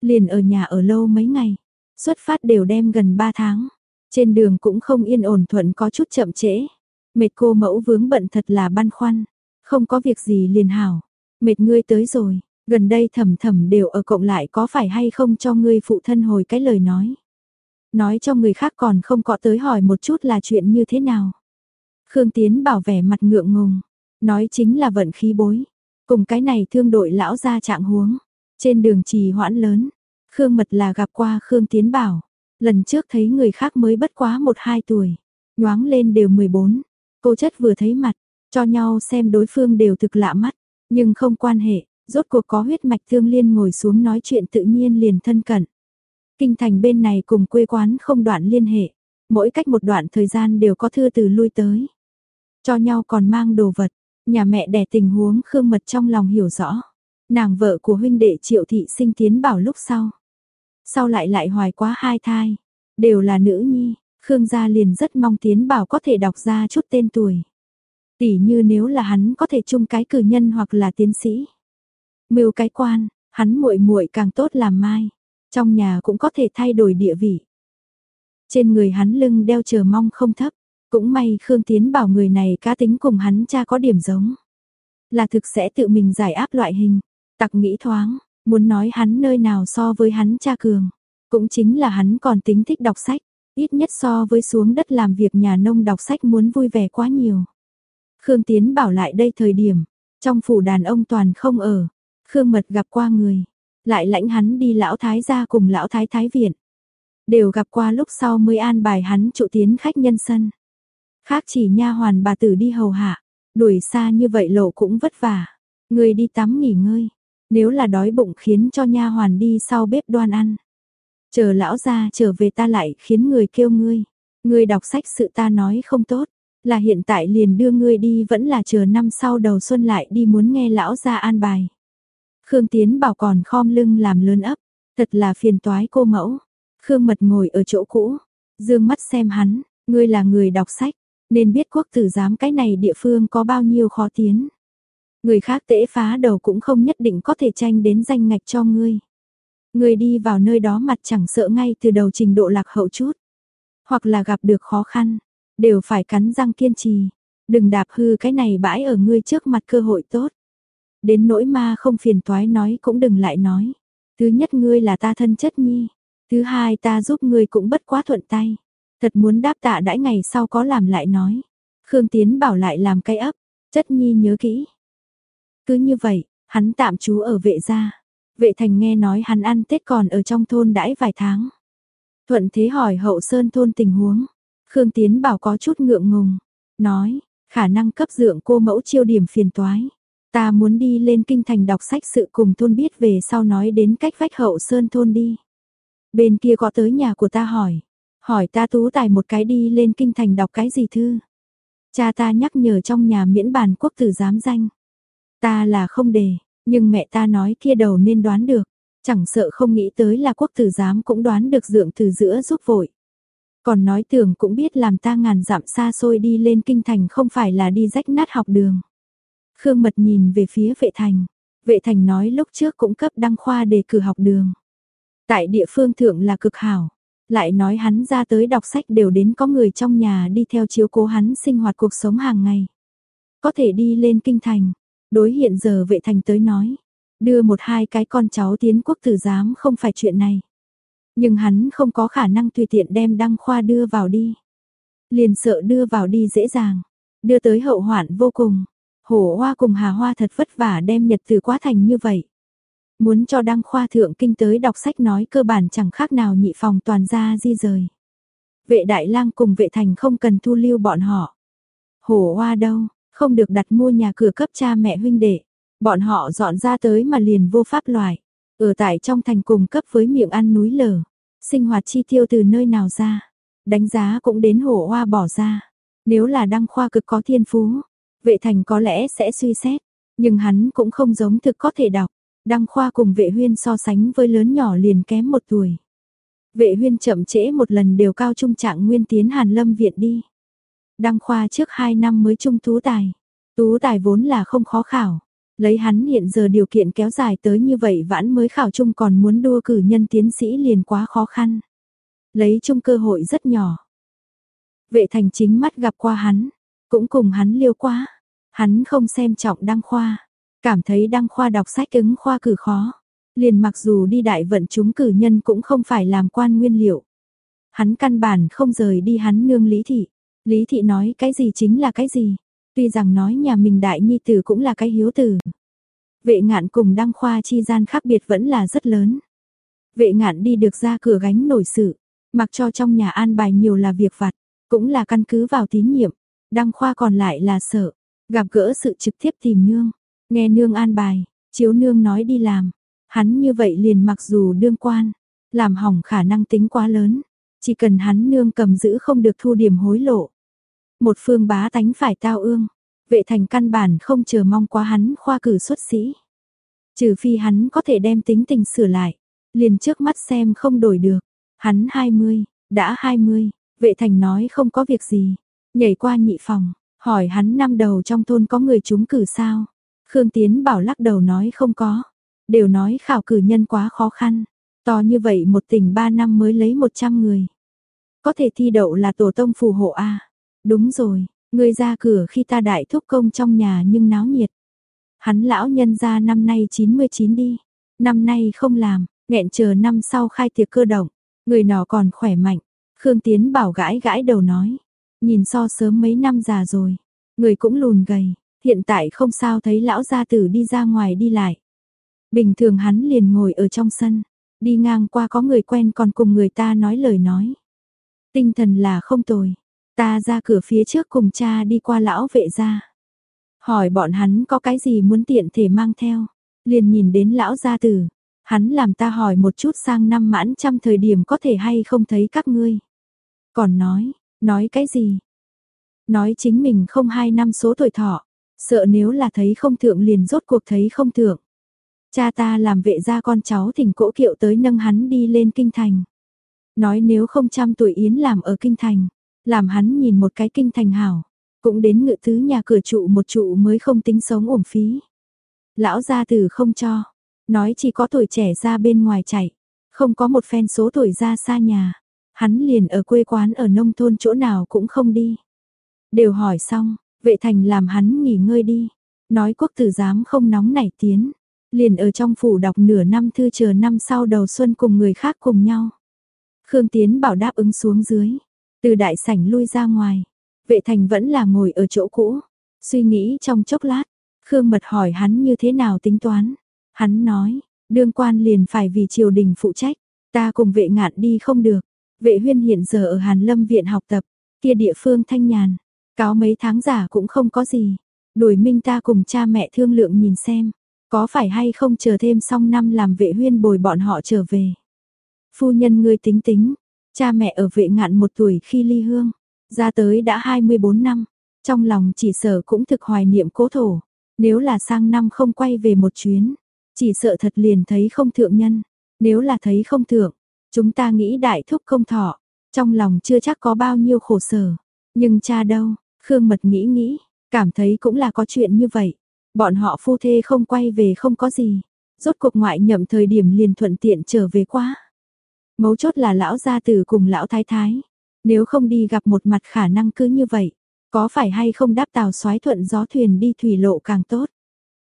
Liền ở nhà ở lâu mấy ngày, xuất phát đều đem gần 3 tháng. Trên đường cũng không yên ổn thuận có chút chậm trễ. Mệt cô mẫu vướng bận thật là băn khoăn. Không có việc gì liền hảo. Mệt ngươi tới rồi, gần đây thầm thầm đều ở cộng lại có phải hay không cho ngươi phụ thân hồi cái lời nói. Nói cho người khác còn không có tới hỏi một chút là chuyện như thế nào. Khương Tiến bảo vẻ mặt ngượng ngùng. Nói chính là vận khí bối. Cùng cái này thương đội lão ra trạng huống. Trên đường trì hoãn lớn. Khương Mật là gặp qua Khương Tiến Bảo. Lần trước thấy người khác mới bất quá 1-2 tuổi. Nhoáng lên đều 14. Cô chất vừa thấy mặt. Cho nhau xem đối phương đều thực lạ mắt. Nhưng không quan hệ. Rốt cuộc có huyết mạch thương liên ngồi xuống nói chuyện tự nhiên liền thân cận. Kinh thành bên này cùng quê quán không đoạn liên hệ. Mỗi cách một đoạn thời gian đều có thư từ lui tới. Cho nhau còn mang đồ vật. Nhà mẹ đẻ tình huống Khương Mật trong lòng hiểu rõ. Nàng vợ của huynh đệ Triệu Thị sinh tiến bảo lúc sau. Sau lại lại hoài quá hai thai. Đều là nữ nhi. Khương gia liền rất mong tiến bảo có thể đọc ra chút tên tuổi. Tỷ như nếu là hắn có thể chung cái cử nhân hoặc là tiến sĩ. Mưu cái quan, hắn muội muội càng tốt làm mai. Trong nhà cũng có thể thay đổi địa vị. Trên người hắn lưng đeo chờ mong không thấp. Cũng may Khương Tiến bảo người này cá tính cùng hắn cha có điểm giống. Là thực sẽ tự mình giải áp loại hình. Tặc nghĩ thoáng, muốn nói hắn nơi nào so với hắn cha cường. Cũng chính là hắn còn tính thích đọc sách. Ít nhất so với xuống đất làm việc nhà nông đọc sách muốn vui vẻ quá nhiều. Khương Tiến bảo lại đây thời điểm, trong phủ đàn ông toàn không ở. Khương Mật gặp qua người, lại lãnh hắn đi lão thái gia cùng lão thái thái viện. Đều gặp qua lúc sau mới an bài hắn trụ tiến khách nhân sân. Khác chỉ nha hoàn bà tử đi hầu hạ, đuổi xa như vậy lộ cũng vất vả. Người đi tắm nghỉ ngơi, nếu là đói bụng khiến cho nha hoàn đi sau bếp đoan ăn. Chờ lão ra trở về ta lại khiến người kêu ngươi, ngươi đọc sách sự ta nói không tốt, Là hiện tại liền đưa ngươi đi vẫn là chờ năm sau đầu xuân lại đi muốn nghe lão ra an bài. Khương Tiến bảo còn khom lưng làm lớn ấp, thật là phiền toái cô mẫu. Khương Mật ngồi ở chỗ cũ, dương mắt xem hắn, ngươi là người đọc sách, nên biết quốc tử giám cái này địa phương có bao nhiêu khó tiến. Người khác tễ phá đầu cũng không nhất định có thể tranh đến danh ngạch cho ngươi. Ngươi đi vào nơi đó mặt chẳng sợ ngay từ đầu trình độ lạc hậu chút. Hoặc là gặp được khó khăn, đều phải cắn răng kiên trì. Đừng đạp hư cái này bãi ở ngươi trước mặt cơ hội tốt. Đến nỗi ma không phiền toái nói cũng đừng lại nói. Thứ nhất ngươi là ta thân chất nhi. Thứ hai ta giúp ngươi cũng bất quá thuận tay. Thật muốn đáp tạ đãi ngày sau có làm lại nói. Khương Tiến bảo lại làm cái ấp. Chất nhi nhớ kỹ. Cứ như vậy, hắn tạm trú ở vệ gia. Vệ thành nghe nói hắn ăn Tết còn ở trong thôn đãi vài tháng. Thuận thế hỏi hậu sơn thôn tình huống. Khương Tiến bảo có chút ngượng ngùng. Nói, khả năng cấp dưỡng cô mẫu chiêu điểm phiền toái. Ta muốn đi lên kinh thành đọc sách sự cùng thôn biết về sau nói đến cách vách hậu sơn thôn đi. Bên kia có tới nhà của ta hỏi. Hỏi ta tú tài một cái đi lên kinh thành đọc cái gì thư. Cha ta nhắc nhở trong nhà miễn bàn quốc tử giám danh. Ta là không đề, nhưng mẹ ta nói kia đầu nên đoán được. Chẳng sợ không nghĩ tới là quốc tử giám cũng đoán được dượng từ giữa giúp vội. Còn nói tưởng cũng biết làm ta ngàn dặm xa xôi đi lên kinh thành không phải là đi rách nát học đường. Khương Mật nhìn về phía vệ thành. Vệ thành nói lúc trước cũng cấp đăng khoa đề cử học đường. Tại địa phương thượng là cực hảo. Lại nói hắn ra tới đọc sách đều đến có người trong nhà đi theo chiếu cố hắn sinh hoạt cuộc sống hàng ngày. Có thể đi lên kinh thành. Đối hiện giờ vệ thành tới nói. Đưa một hai cái con cháu tiến quốc tử giám không phải chuyện này. Nhưng hắn không có khả năng tùy tiện đem đăng khoa đưa vào đi. Liền sợ đưa vào đi dễ dàng. Đưa tới hậu hoạn vô cùng. Hổ hoa cùng hà hoa thật vất vả đem nhật từ quá thành như vậy. Muốn cho đăng khoa thượng kinh tới đọc sách nói cơ bản chẳng khác nào nhị phòng toàn gia di rời. Vệ đại lang cùng vệ thành không cần thu lưu bọn họ. Hổ hoa đâu, không được đặt mua nhà cửa cấp cha mẹ huynh đệ. Bọn họ dọn ra tới mà liền vô pháp loài Ở tại trong thành cùng cấp với miệng ăn núi lở. Sinh hoạt chi tiêu từ nơi nào ra. Đánh giá cũng đến hổ hoa bỏ ra. Nếu là đăng khoa cực có thiên phú, vệ thành có lẽ sẽ suy xét. Nhưng hắn cũng không giống thực có thể đọc. Đăng khoa cùng vệ huyên so sánh với lớn nhỏ liền kém một tuổi. Vệ huyên chậm trễ một lần đều cao trung trạng nguyên tiến Hàn Lâm Viện đi. Đăng khoa trước 2 năm mới trung tú tài. Tú tài vốn là không khó khảo. Lấy hắn hiện giờ điều kiện kéo dài tới như vậy vãn mới khảo trung còn muốn đua cử nhân tiến sĩ liền quá khó khăn. Lấy trung cơ hội rất nhỏ. Vệ thành chính mắt gặp qua hắn, cũng cùng hắn liêu quá. Hắn không xem trọng đăng khoa, cảm thấy đăng khoa đọc sách ứng khoa cử khó. Liền mặc dù đi đại vận chúng cử nhân cũng không phải làm quan nguyên liệu. Hắn căn bản không rời đi hắn nương lý thị. Lý thị nói cái gì chính là cái gì. Tuy rằng nói nhà mình đại nhi tử cũng là cái hiếu tử. Vệ ngạn cùng đăng khoa chi gian khác biệt vẫn là rất lớn. Vệ ngạn đi được ra cửa gánh nổi sự, mặc cho trong nhà an bài nhiều là việc vặt, cũng là căn cứ vào tín nhiệm. Đăng khoa còn lại là sợ, gặp gỡ sự trực tiếp tìm nương, nghe nương an bài, chiếu nương nói đi làm. Hắn như vậy liền mặc dù đương quan, làm hỏng khả năng tính quá lớn, chỉ cần hắn nương cầm giữ không được thu điểm hối lộ, một phương bá tánh phải tao ương, vệ thành căn bản không chờ mong quá hắn khoa cử xuất sĩ. Trừ phi hắn có thể đem tính tình sửa lại, liền trước mắt xem không đổi được. Hắn 20, đã 20, vệ thành nói không có việc gì, nhảy qua nhị phòng, hỏi hắn năm đầu trong thôn có người trúng cử sao. Khương Tiến bảo lắc đầu nói không có, đều nói khảo cử nhân quá khó khăn, to như vậy một tỉnh ba năm mới lấy 100 người. Có thể thi đậu là tổ tông phù hộ A. Đúng rồi, người ra cửa khi ta đại thúc công trong nhà nhưng náo nhiệt. Hắn lão nhân ra năm nay 99 đi, năm nay không làm, nghẹn chờ năm sau khai tiệc cơ động, người nọ còn khỏe mạnh. Khương Tiến bảo gãi gãi đầu nói, nhìn so sớm mấy năm già rồi, người cũng lùn gầy, hiện tại không sao thấy lão gia tử đi ra ngoài đi lại. Bình thường hắn liền ngồi ở trong sân, đi ngang qua có người quen còn cùng người ta nói lời nói. Tinh thần là không tồi, Ta ra cửa phía trước cùng cha đi qua lão vệ gia. Hỏi bọn hắn có cái gì muốn tiện thể mang theo. Liền nhìn đến lão gia tử. Hắn làm ta hỏi một chút sang năm mãn trăm thời điểm có thể hay không thấy các ngươi. Còn nói, nói cái gì? nói chính mình không hai năm số tuổi thọ, sợ nếu là thấy không thượng liền rốt cuộc thấy không thượng. Cha ta làm vệ gia con cháu thỉnh cỗ kiệu tới nâng hắn đi lên kinh thành. Nói nếu không trăm tuổi Yến làm ở kinh thành, làm hắn nhìn một cái kinh thành hảo, cũng đến ngự tứ nhà cửa trụ một trụ mới không tính sống uổng phí. Lão gia tử không cho, nói chỉ có tuổi trẻ ra bên ngoài chạy, không có một phen số tuổi ra xa nhà. Hắn liền ở quê quán ở nông thôn chỗ nào cũng không đi. Đều hỏi xong, vệ thành làm hắn nghỉ ngơi đi. Nói quốc tử giám không nóng nảy tiến. Liền ở trong phủ đọc nửa năm thư chờ năm sau đầu xuân cùng người khác cùng nhau. Khương Tiến bảo đáp ứng xuống dưới. Từ đại sảnh lui ra ngoài. Vệ thành vẫn là ngồi ở chỗ cũ. Suy nghĩ trong chốc lát. Khương mật hỏi hắn như thế nào tính toán. Hắn nói, đương quan liền phải vì triều đình phụ trách. Ta cùng vệ ngạn đi không được. Vệ huyên hiện giờ ở Hàn Lâm Viện học tập, kia địa phương thanh nhàn, cáo mấy tháng giả cũng không có gì. Đuổi minh ta cùng cha mẹ thương lượng nhìn xem, có phải hay không chờ thêm xong năm làm vệ huyên bồi bọn họ trở về. Phu nhân ngươi tính tính, cha mẹ ở vệ ngạn một tuổi khi ly hương, ra tới đã 24 năm, trong lòng chỉ sợ cũng thực hoài niệm cố thổ, nếu là sang năm không quay về một chuyến, chỉ sợ thật liền thấy không thượng nhân, nếu là thấy không thượng, Chúng ta nghĩ đại thúc không thọ, trong lòng chưa chắc có bao nhiêu khổ sở. Nhưng cha đâu, Khương Mật nghĩ nghĩ, cảm thấy cũng là có chuyện như vậy. Bọn họ phu thê không quay về không có gì. Rốt cuộc ngoại nhậm thời điểm liền thuận tiện trở về quá. Mấu chốt là lão gia tử cùng lão thái thái. Nếu không đi gặp một mặt khả năng cứ như vậy. Có phải hay không đáp tàu xoái thuận gió thuyền đi thủy lộ càng tốt.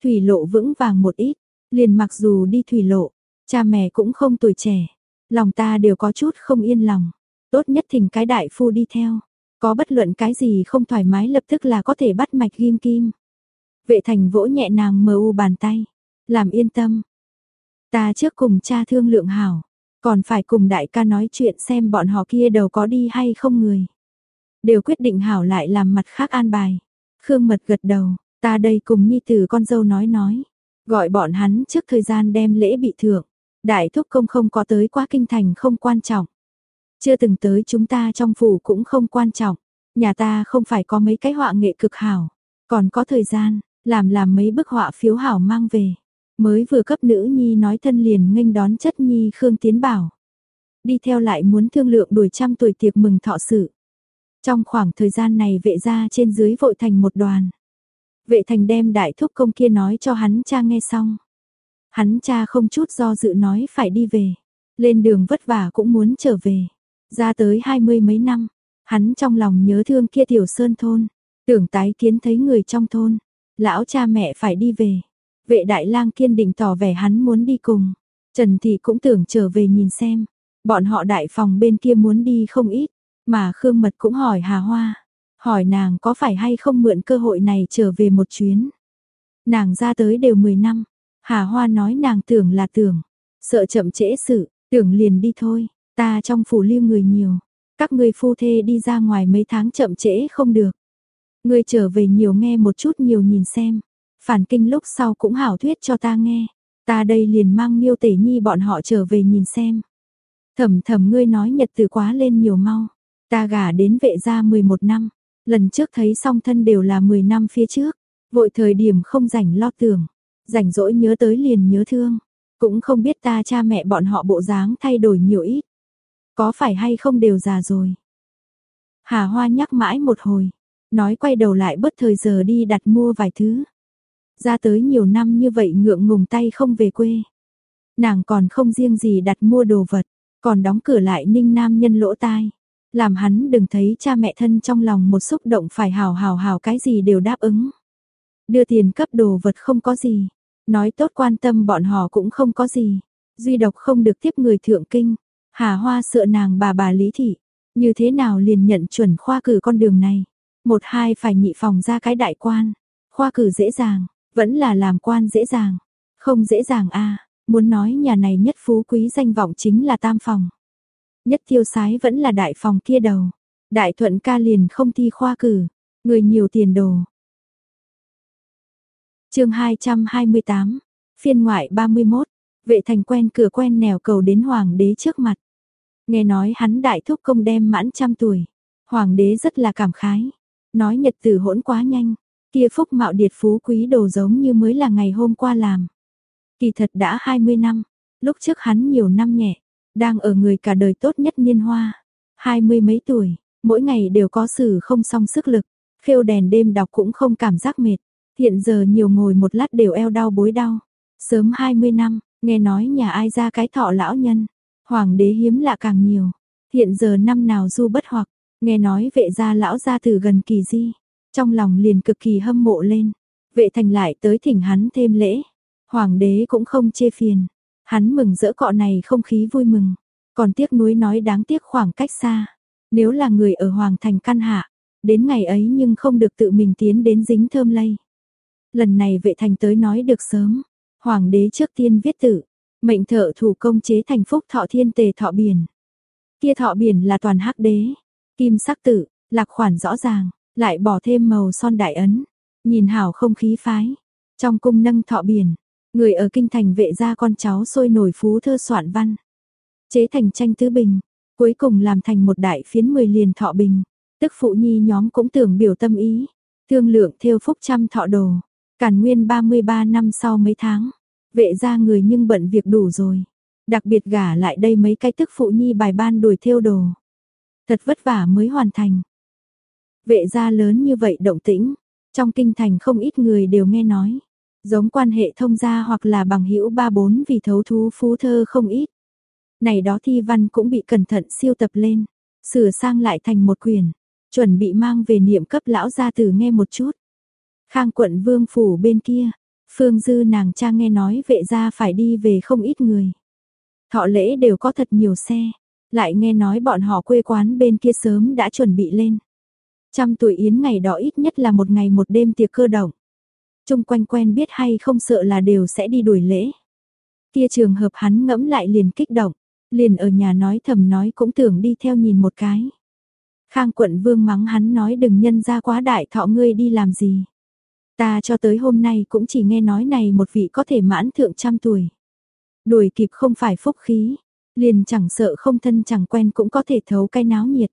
Thủy lộ vững vàng một ít, liền mặc dù đi thủy lộ, cha mẹ cũng không tuổi trẻ, lòng ta đều có chút không yên lòng. Tốt nhất thỉnh cái đại phu đi theo. Có bất luận cái gì không thoải mái lập tức là có thể bắt mạch ghim kim. Vệ thành vỗ nhẹ nàng mờ u bàn tay. Làm yên tâm. Ta trước cùng cha thương lượng hảo. Còn phải cùng đại ca nói chuyện xem bọn họ kia đầu có đi hay không người. Đều quyết định hảo lại làm mặt khác an bài. Khương mật gật đầu. Ta đây cùng nhi tử con dâu nói nói. Gọi bọn hắn trước thời gian đem lễ bị thưởng. Đại thúc công không có tới quá kinh thành không quan trọng. Chưa từng tới chúng ta trong phủ cũng không quan trọng. Nhà ta không phải có mấy cái họa nghệ cực hảo. Còn có thời gian, làm làm mấy bức họa phiếu hảo mang về. Mới vừa cấp nữ nhi nói thân liền nghênh đón chất nhi Khương Tiến Bảo. Đi theo lại muốn thương lượng đuổi trăm tuổi tiệc mừng thọ sự. Trong khoảng thời gian này vệ gia trên dưới vội thành một đoàn. Vệ thành đem đại thúc công kia nói cho hắn cha nghe xong. Hắn cha không chút do dự nói phải đi về. Lên đường vất vả cũng muốn trở về. Ra tới hai mươi mấy năm, hắn trong lòng nhớ thương kia tiểu sơn thôn. Tưởng tái kiến thấy người trong thôn. Lão cha mẹ phải đi về. Vệ đại lang kiên định tỏ vẻ hắn muốn đi cùng. Trần Thị cũng tưởng trở về nhìn xem. Bọn họ đại phòng bên kia muốn đi không ít. Mà Khương Mật cũng hỏi Hà Hoa. Hỏi nàng có phải hay không mượn cơ hội này trở về một chuyến. Nàng ra tới đều 10 năm. Hà Hoa nói nàng tưởng là tưởng, sợ chậm trễ sự, tưởng liền đi thôi, ta trong phủ lưu người nhiều, các ngươi phu thê đi ra ngoài mấy tháng chậm trễ không được. Ngươi trở về nhiều nghe một chút nhiều nhìn xem, phản kinh lúc sau cũng hảo thuyết cho ta nghe, ta đây liền mang miêu tể nhi bọn họ trở về nhìn xem. Thầm thầm ngươi nói nhật từ quá lên nhiều mau, ta gả đến vệ gia 11 năm, lần trước thấy song thân đều là 10 năm phía trước, vội thời điểm không rảnh lo tưởng, rảnh rỗi nhớ tới liền nhớ thương, cũng không biết ta cha mẹ bọn họ bộ dáng thay đổi nhiều ít. Có phải hay không đều già rồi. Hà Hoa nhắc mãi một hồi, nói quay đầu lại bất thời giờ đi đặt mua vài thứ. Ra tới nhiều năm như vậy ngượng ngùng tay không về quê. Nàng còn không riêng gì đặt mua đồ vật, còn đóng cửa lại ninh nam nhân lỗ tai. Làm hắn đừng thấy cha mẹ thân trong lòng một xúc động phải hào hào hào cái gì đều đáp ứng. Đưa tiền cấp đồ vật không có gì. Nói tốt quan tâm bọn họ cũng không có gì. Duy độc không được tiếp người thượng kinh. Hà Hoa sợ nàng bà bà Lý Thị. Như thế nào liền nhận chuẩn khoa cử con đường này. Một hai phải nhị phòng ra cái đại quan. Khoa cử dễ dàng, vẫn là làm quan dễ dàng. Không dễ dàng a muốn nói nhà này nhất phú quý danh vọng chính là tam phòng. Nhất tiêu sái vẫn là đại phòng kia đầu. Đại thuận ca liền không thi khoa cử, người nhiều tiền đồ, chương 228, phiên ngoại 31, vệ thành quen cửa quen nèo cầu đến hoàng đế trước mặt. Nghe nói hắn đại thúc công đem mãn trăm tuổi, hoàng đế rất là cảm khái. Nói nhật tử hỗn quá nhanh, kia phúc mạo điệt phú quý đồ giống như mới là ngày hôm qua làm. Kỳ thật đã 20 năm, lúc trước hắn nhiều năm nhẹ, đang ở người cả đời tốt nhất niên hoa. Hai mươi mấy tuổi, mỗi ngày đều có sự không song sức lực, khêu đèn đêm đọc cũng không cảm giác mệt. Hiện giờ nhiều ngồi một lát đều eo đau bối đau. Sớm 20 năm, nghe nói nhà ai ra cái thọ lão nhân, hoàng đế hiếm lạ càng nhiều. Hiện giờ năm nào du bất hoặc, nghe nói vệ gia lão gia từ gần kỳ di, trong lòng liền cực kỳ hâm mộ lên. Vệ thành lại tới thỉnh hắn thêm lễ, hoàng đế cũng không chê phiền, hắn mừng rỡ cọ này không khí vui mừng, còn tiếc nuối nói đáng tiếc khoảng cách xa. Nếu là người ở hoàng thành căn hạ, đến ngày ấy nhưng không được tự mình tiến đến dính thơm lây. Lần này vệ thành tới nói được sớm, hoàng đế trước tiên viết tử, mệnh thợ thủ công chế thành phúc thọ thiên tề thọ biển. Kia thọ biển là toàn hắc đế, kim sắc tử, lạc khoản rõ ràng, lại bỏ thêm màu son đại ấn, nhìn hảo không khí phái. Trong cung nâng thọ biển, người ở kinh thành vệ gia con cháu sôi nổi phú thơ soạn văn. Chế thành tranh tứ bình, cuối cùng làm thành một đại phiến mười liền thọ bình. Tức phụ nhi nhóm cũng tưởng biểu tâm ý, thương lượng theo phúc trăm thọ đồ. Càn nguyên 33 năm sau mấy tháng, vệ gia người nhưng bận việc đủ rồi. Đặc biệt gả lại đây mấy cái tức phụ nhi bài ban đuổi theo đồ. Thật vất vả mới hoàn thành. Vệ gia lớn như vậy động tĩnh, trong kinh thành không ít người đều nghe nói. Giống quan hệ thông gia hoặc là bằng hữu ba bốn vì thấu thú phú thơ không ít. Này đó thi văn cũng bị cẩn thận siêu tập lên, sửa sang lại thành một quyển, chuẩn bị mang về niệm cấp lão gia tử nghe một chút. Khang quận vương phủ bên kia, Phương Dư nàng cha nghe nói vệ gia phải đi về không ít người. Thọ lễ đều có thật nhiều xe, lại nghe nói bọn họ quê quán bên kia sớm đã chuẩn bị lên. Trăm tuổi yến ngày đó ít nhất là một ngày một đêm tiệc cơ động. Trung quanh quen biết hay không sợ là đều sẽ đi đuổi lễ. Kia trường hợp hắn ngẫm lại liền kích động, liền ở nhà nói thầm nói cũng tưởng đi theo nhìn một cái. Khang quận vương mắng hắn nói đừng nhân ra quá đại thọ ngươi đi làm gì. Ta cho tới hôm nay cũng chỉ nghe nói này một vị có thể mãn thượng trăm tuổi. Đuổi kịp không phải phúc khí, liền chẳng sợ không thân chẳng quen cũng có thể thấu cái náo nhiệt.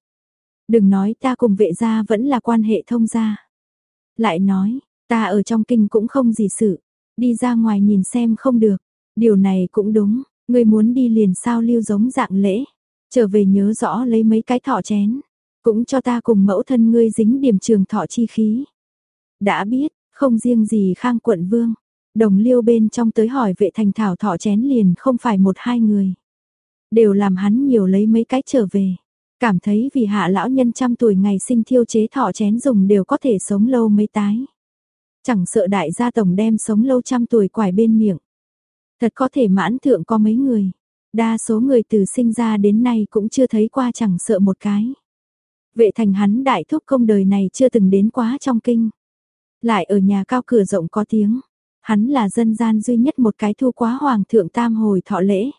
Đừng nói ta cùng vệ gia vẫn là quan hệ thông gia. Lại nói, ta ở trong kinh cũng không gì sự, đi ra ngoài nhìn xem không được. Điều này cũng đúng, ngươi muốn đi liền sao lưu giống dạng lễ. Trở về nhớ rõ lấy mấy cái thọ chén, cũng cho ta cùng mẫu thân ngươi dính điểm trường thọ chi khí. Đã biết, không riêng gì khang quận vương, đồng liêu bên trong tới hỏi vệ thành thảo thọ chén liền không phải một hai người. Đều làm hắn nhiều lấy mấy cái trở về. Cảm thấy vì hạ lão nhân trăm tuổi ngày sinh thiêu chế thọ chén dùng đều có thể sống lâu mấy tái. Chẳng sợ đại gia tổng đem sống lâu trăm tuổi quải bên miệng. Thật có thể mãn thượng có mấy người. Đa số người từ sinh ra đến nay cũng chưa thấy qua chẳng sợ một cái. Vệ thành hắn đại thúc công đời này chưa từng đến quá trong kinh. Lại ở nhà cao cửa rộng có tiếng. Hắn là dân gian duy nhất một cái thu quá hoàng thượng tam hồi thọ lễ.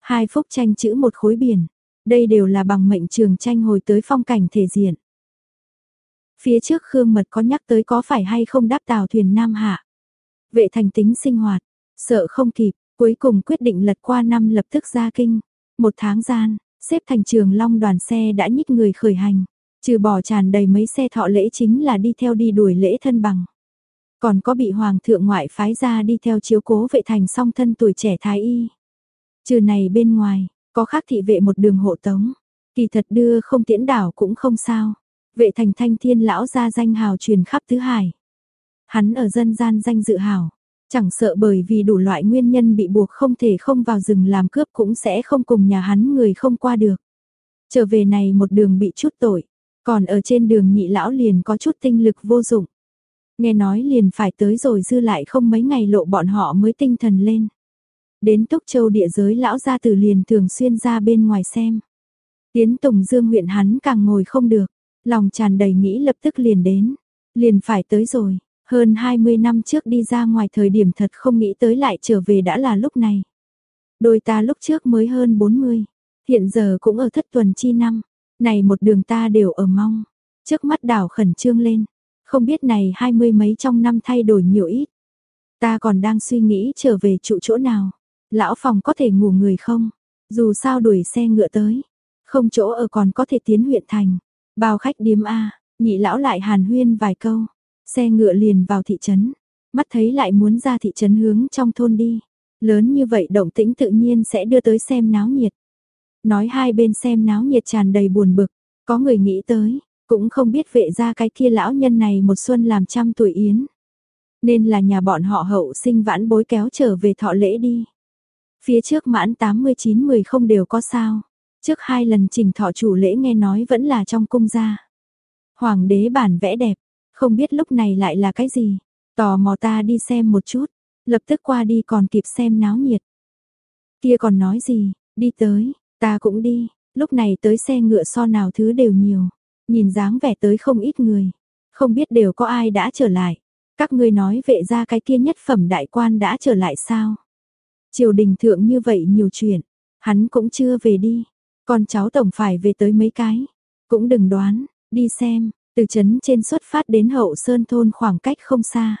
Hai phúc tranh chữ một khối biển. Đây đều là bằng mệnh trường tranh hồi tới phong cảnh thể diện. Phía trước Khương Mật có nhắc tới có phải hay không đáp tàu thuyền Nam Hạ. Vệ thành tính sinh hoạt, sợ không kịp, cuối cùng quyết định lật qua năm lập tức ra kinh. Một tháng gian, xếp thành trường long đoàn xe đã nhích người khởi hành. Trừ bỏ tràn đầy mấy xe thọ lễ chính là đi theo đi đuổi lễ thân bằng. Còn có bị hoàng thượng ngoại phái ra đi theo chiếu cố vệ thành song thân tuổi trẻ thái y. Trừ này bên ngoài, có khác thị vệ một đường hộ tống. Kỳ thật đưa không tiễn đảo cũng không sao. Vệ thành thanh thiên lão ra danh hào truyền khắp tứ hải. Hắn ở dân gian danh dự hào. Chẳng sợ bởi vì đủ loại nguyên nhân bị buộc không thể không vào rừng làm cướp cũng sẽ không cùng nhà hắn người không qua được. Trở về này một đường bị chút tội. Còn ở trên đường nhị lão liền có chút tinh lực vô dụng. Nghe nói liền phải tới rồi dư lại không mấy ngày lộ bọn họ mới tinh thần lên. Đến Túc Châu địa giới lão gia tử liền thường xuyên ra bên ngoài xem. Tiến Tùng Dương huyện hắn càng ngồi không được, lòng tràn đầy nghĩ lập tức liền đến. Liền phải tới rồi, hơn 20 năm trước đi ra ngoài thời điểm thật không nghĩ tới lại trở về đã là lúc này. Đôi ta lúc trước mới hơn 40, hiện giờ cũng ở thất tuần chi năm, này một đường ta đều ở mong. Trước mắt đảo khẩn trương lên, không biết này hai mươi mấy trong năm thay đổi nhiều ít. Ta còn đang suy nghĩ trở về trụ chỗ nào. Lão phòng có thể ngủ người không? Dù sao đuổi xe ngựa tới. Không chỗ ở còn có thể tiến huyện thành. Bao khách điếm A, Nhị lão lại hàn huyên vài câu, xe ngựa liền vào thị trấn, mắt thấy lại muốn ra thị trấn hướng trong thôn đi. Lớn như vậy động tĩnh tự nhiên sẽ đưa tới xem náo nhiệt. Nói hai bên xem náo nhiệt tràn đầy buồn bực, có người nghĩ tới, cũng không biết vệ ra cái kia lão nhân này một xuân làm trăm tuổi yến. Nên là nhà bọn họ hậu sinh vãn bối kéo trở về thọ lễ đi. Phía trước mãn 89 10 không đều có sao. Trước hai lần trình thọ chủ lễ nghe nói vẫn là trong cung gia. Hoàng đế bản vẽ đẹp, không biết lúc này lại là cái gì. Tò mò ta đi xem một chút, lập tức qua đi còn kịp xem náo nhiệt. Kia còn nói gì, đi tới, ta cũng đi, lúc này tới xe ngựa so nào thứ đều nhiều. Nhìn dáng vẻ tới không ít người, không biết đều có ai đã trở lại. Các ngươi nói vệ ra cái kia nhất phẩm đại quan đã trở lại sao? Triều đình thượng như vậy nhiều chuyện, hắn cũng chưa về đi, con cháu tổng phải về tới mấy cái. Cũng đừng đoán, đi xem, từ trấn trên xuất phát đến hậu sơn thôn khoảng cách không xa.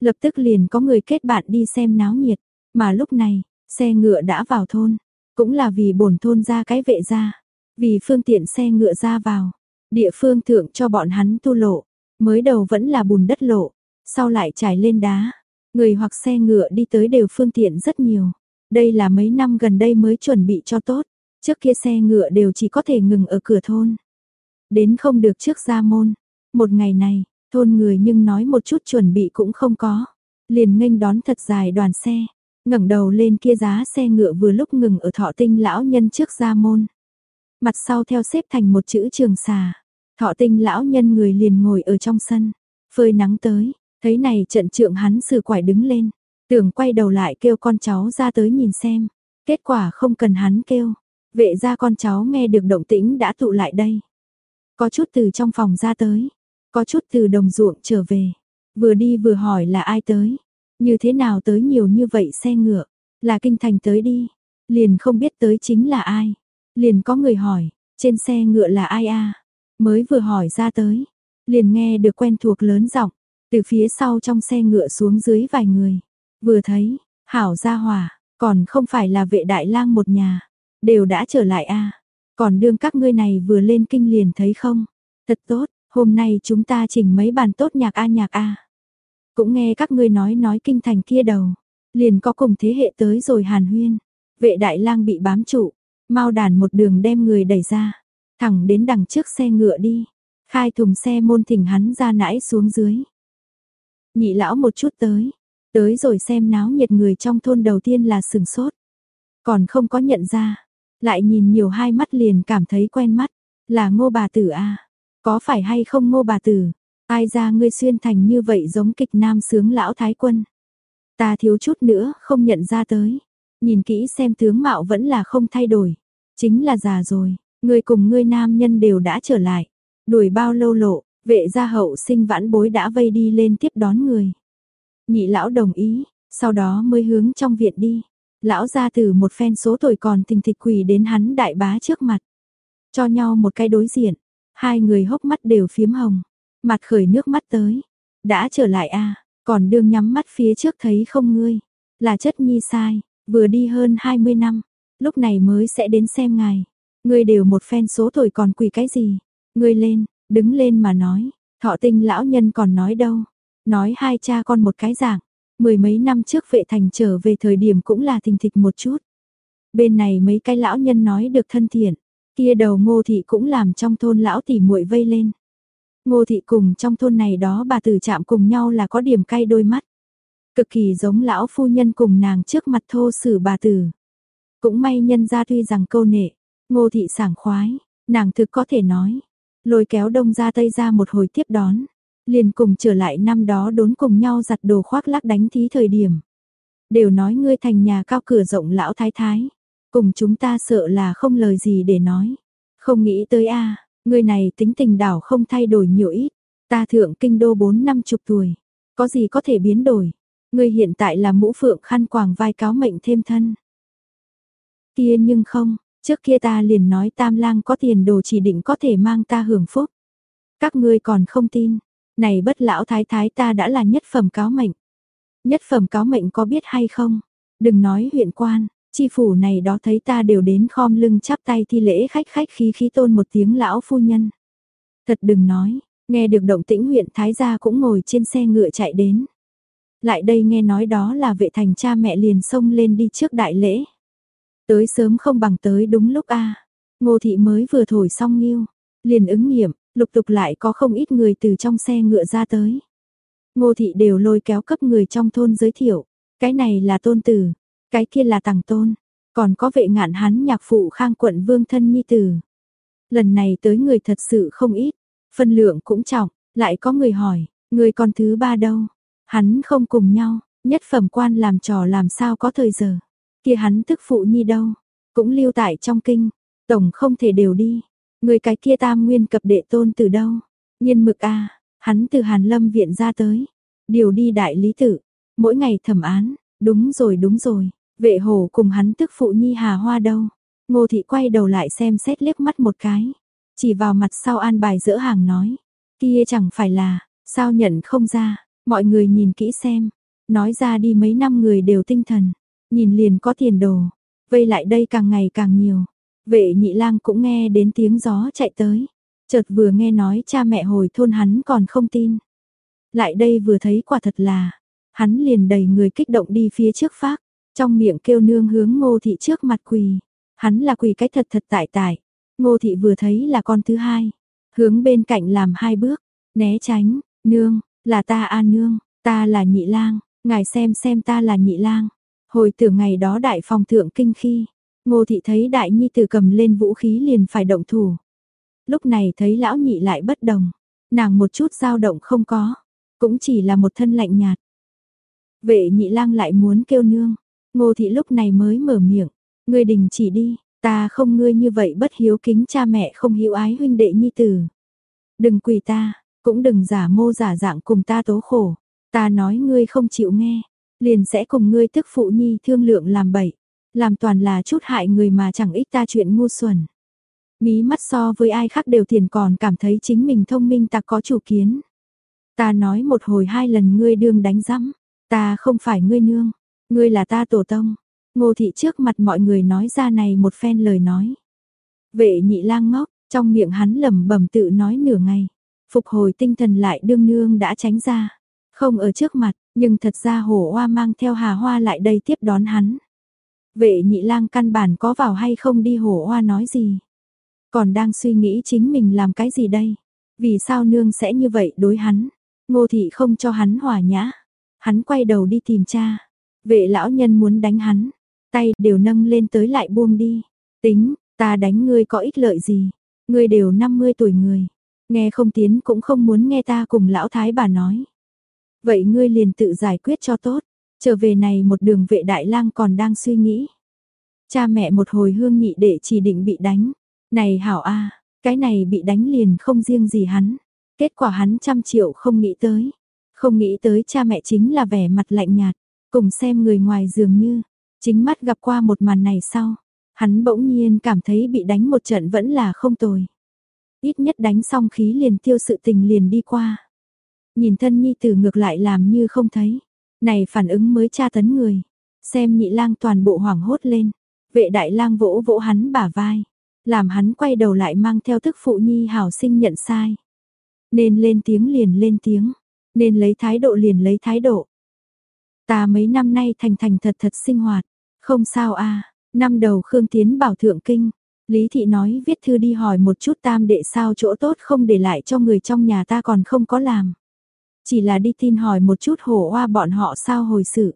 Lập tức liền có người kết bạn đi xem náo nhiệt, mà lúc này, xe ngựa đã vào thôn, cũng là vì bổn thôn ra cái vệ ra, vì phương tiện xe ngựa ra vào, địa phương thượng cho bọn hắn tu lộ, mới đầu vẫn là bùn đất lộ, sau lại trải lên đá, người hoặc xe ngựa đi tới đều phương tiện rất nhiều. Đây là mấy năm gần đây mới chuẩn bị cho tốt, trước kia xe ngựa đều chỉ có thể ngừng ở cửa thôn. Đến không được trước ra môn. Một ngày này, thôn người nhưng nói một chút chuẩn bị cũng không có. Liền nghênh đón thật dài đoàn xe, ngẩng đầu lên kia giá xe ngựa vừa lúc ngừng ở thọ tinh lão nhân trước ra môn. Mặt sau theo xếp thành một chữ trường xà. Thọ tinh lão nhân người liền ngồi ở trong sân, phơi nắng tới, thấy này trận trượng hắn sư quải đứng lên, tưởng quay đầu lại kêu con cháu ra tới nhìn xem, kết quả không cần hắn kêu, vệ ra con cháu nghe được động tĩnh đã tụ lại đây. Có chút từ trong phòng ra tới, có chút từ đồng ruộng trở về, vừa đi vừa hỏi là ai tới, như thế nào tới nhiều như vậy xe ngựa, là kinh thành tới đi, liền không biết tới chính là ai, liền có người hỏi, trên xe ngựa là ai a? Mới vừa hỏi ra tới, liền nghe được quen thuộc lớn giọng từ phía sau trong xe ngựa xuống dưới vài người, vừa thấy, hảo gia hòa, còn không phải là vệ đại lang một nhà, đều đã trở lại a. Còn đương các ngươi này vừa lên kinh liền thấy không, thật tốt, hôm nay chúng ta chỉnh mấy bàn tốt nhạc a nhạc a cũng nghe các ngươi nói nói kinh thành kia đầu, liền có cùng thế hệ tới rồi hàn huyên, vệ đại lang bị bám trụ, mau đàn một đường đem người đẩy ra, thẳng đến đằng trước xe ngựa đi, khai thùng xe môn thỉnh hắn ra nãi xuống dưới. Nhị lão một chút tới, tới rồi xem náo nhiệt người trong thôn đầu tiên là sừng sốt, còn không có nhận ra, lại nhìn nhiều hai mắt liền cảm thấy quen mắt, là ngô bà tử a có phải hay không ngô bà tử, ai ra ngươi xuyên thành như vậy giống kịch nam sướng lão thái quân. Ta thiếu chút nữa không nhận ra tới, nhìn kỹ xem tướng mạo vẫn là không thay đổi, chính là già rồi, ngươi cùng ngươi nam nhân đều đã trở lại, đuổi bao lâu lộ, vệ gia hậu sinh vãn bối đã vây đi lên tiếp đón người. Nhị lão đồng ý, sau đó mới hướng trong viện đi. Lão ra từ một phen số tuổi còn tình thịch quỳ đến hắn đại bá trước mặt. Cho nhau một cái đối diện, hai người hốc mắt đều phiếm hồng, mặt khởi nước mắt tới. Đã trở lại a à, còn đương nhắm mắt phía trước thấy không ngươi. Là chất nhi sai, vừa đi hơn 20 năm, lúc này mới sẽ đến xem ngài. Ngươi đều một phen số tuổi còn quỳ cái gì? Ngươi lên, đứng lên mà nói, thọ tinh lão nhân còn nói đâu. Nói hai cha con một cái dạng, mười mấy năm trước vệ thành trở về thời điểm cũng là thình thịch một chút. Bên này mấy cái lão nhân nói được thân thiện, kia đầu ngô thị cũng làm trong thôn lão tỷ muội vây lên. Ngô thị cùng trong thôn này đó bà tử chạm cùng nhau là có điểm cay đôi mắt. Cực kỳ giống lão phu nhân cùng nàng trước mặt thô sử bà tử. Cũng may nhân ra tuy rằng câu nệ, ngô thị sảng khoái, nàng thực có thể nói. Lôi kéo đông ra tây ra một hồi tiếp đón. Liền cùng trở lại năm đó đốn cùng nhau giặt đồ khoác lác đánh thí thời điểm. Đều nói ngươi thành nhà cao cửa rộng lão thái thái. Cùng chúng ta sợ là không lời gì để nói. Không nghĩ tới a người này tính tình đảo không thay đổi nhiều ít. Ta thượng kinh đô bốn năm chục tuổi. Có gì có thể biến đổi. người hiện tại là mũ phượng khăn quàng vai cáo mệnh thêm thân. Kia nhưng không, trước kia ta liền nói tam lang có tiền đồ chỉ định có thể mang ta hưởng phúc. Các ngươi còn không tin, này bất lão thái thái ta đã là nhất phẩm cáo mệnh. Nhất phẩm cáo mệnh có biết hay không? Đừng nói huyện quan, chi phủ này đó thấy ta đều đến khom lưng chắp tay thi lễ khách khách khí khí tôn một tiếng lão phu nhân. Thật đừng nói, Nghe được động tĩnh huyện Thái gia cũng ngồi trên xe ngựa chạy đến. Lại đây nghe nói đó là vệ thành cha mẹ liền xông lên đi trước đại lễ. Tới sớm không bằng tới đúng lúc a. Ngô thị mới vừa thổi xong nghiêu, liền ứng nghiệm, lục tục lại có không ít người từ trong xe ngựa ra tới. Ngô thị đều lôi kéo cấp người trong thôn giới thiệu, cái này là tôn tử, cái kia là tàng tôn, còn có vệ ngạn hắn nhạc phụ khang quận vương thân nhi tử. Lần này tới người thật sự không ít, phân lượng cũng trọng, lại có người hỏi, người con thứ ba đâu? Hắn không cùng nhau, nhất phẩm quan làm trò làm sao có thời giờ. Kia hắn tức phụ nhi đâu? Cũng lưu tại trong kinh, tổng không thể đều đi. Người cái kia tam nguyên cập đệ tôn từ đâu? Nhiên mực a, hắn từ Hàn Lâm viện ra tới, điều đi đại lý tự, mỗi ngày thẩm án, đúng rồi đúng rồi, vệ hổ cùng hắn tức phụ nhi Hà Hoa đâu? Ngô thị quay đầu lại xem xét liếc mắt một cái, chỉ vào mặt sau an bài dỡ hàng nói, kia chẳng phải là, sao nhận không ra, mọi người nhìn kỹ xem, nói ra đi mấy năm người đều tinh thần, nhìn liền có tiền đồ, vây lại đây càng ngày càng nhiều. Vệ nhị lang cũng nghe đến tiếng gió chạy tới, chợt vừa nghe nói cha mẹ hồi thôn hắn còn không tin. Lại đây vừa thấy quả thật là, hắn liền đầy người kích động đi phía trước phát, trong miệng kêu nương hướng ngô thị trước mặt quỳ, hắn là quỳ cái thật thật tại tại, ngô thị vừa thấy là con thứ hai, hướng bên cạnh làm hai bước, né tránh, nương, là ta a nương, ta là nhị lang, ngài xem xem ta là nhị lang. Hồi tưởng ngày đó đại phòng thượng kinh khi, ngô thị thấy đại nhi tử cầm lên vũ khí liền phải động thủ. Lúc này thấy lão nhị lại bất đồng, nàng một chút dao động không có, cũng chỉ là một thân lạnh nhạt. Vệ nhị lang lại muốn kêu nương, ngô thị lúc này mới mở miệng, ngươi đình chỉ đi, ta không ngươi như vậy bất hiếu kính cha mẹ không hiếu ái huynh đệ nhi tử. Đừng quỳ ta, cũng đừng giả mô giả dạng cùng ta tố khổ, ta nói ngươi không chịu nghe, liền sẽ cùng ngươi tức phụ nhi thương lượng làm bậy, làm toàn là chút hại người mà chẳng ích ta chuyện ngu xuẩn. Mí mắt so với ai khác đều tiền còn cảm thấy chính mình thông minh ta có chủ kiến. Ta nói một hồi hai lần ngươi đương đánh rắm, ta không phải ngươi nương, ngươi là ta tổ tông. Ngô thị trước mặt mọi người nói ra này một phen lời nói. Vệ nhị lang ngốc, trong miệng hắn lẩm bẩm tự nói nửa ngày, phục hồi tinh thần lại đương nương đã tránh ra, không ở trước mặt, nhưng thật ra hổ hoa mang theo hà hoa lại đây tiếp đón hắn. Vệ nhị lang căn bản có vào hay không đi hổ hoa nói gì. Còn đang suy nghĩ chính mình làm cái gì đây. Vì sao nương sẽ như vậy đối hắn. Ngô thị không cho hắn hòa nhã. Hắn quay đầu đi tìm cha. Vệ lão nhân muốn đánh hắn. Tay đều nâng lên tới lại buông đi. Tính, ta đánh ngươi có ích lợi gì. Ngươi đều 50 tuổi người. Nghe không tiến cũng không muốn nghe ta cùng lão thái bà nói. Vậy ngươi liền tự giải quyết cho tốt. Trở về này một đường vệ đại lang còn đang suy nghĩ. Cha mẹ một hồi hương nhị đệ chỉ định bị đánh. Này hảo a cái này bị đánh liền không riêng gì hắn. Kết quả hắn trăm triệu không nghĩ tới. Không nghĩ tới cha mẹ chính là vẻ mặt lạnh nhạt. Cùng xem người ngoài dường như. Chính mắt gặp qua một màn này sau. Hắn bỗng nhiên cảm thấy bị đánh một trận vẫn là không tồi. Ít nhất đánh xong khí liền tiêu sự tình liền đi qua. Nhìn thân nhi tử ngược lại làm như không thấy. Này phản ứng mới tra tấn người. Xem nhị lang toàn bộ hoảng hốt lên. Vệ đại lang vỗ vỗ hắn bả vai. Làm hắn quay đầu lại mang theo thức phụ nhi hảo sinh nhận sai. Nên lên tiếng liền lên tiếng. Nên lấy thái độ liền lấy thái độ. Ta mấy năm nay thành thành thật thật sinh hoạt. Không sao a Năm đầu Khương Tiến bảo thượng kinh. Lý Thị nói viết thư đi hỏi một chút tam đệ sao chỗ tốt không để lại cho người trong nhà ta còn không có làm. Chỉ là đi tin hỏi một chút hổ hoa bọn họ sao hồi sự.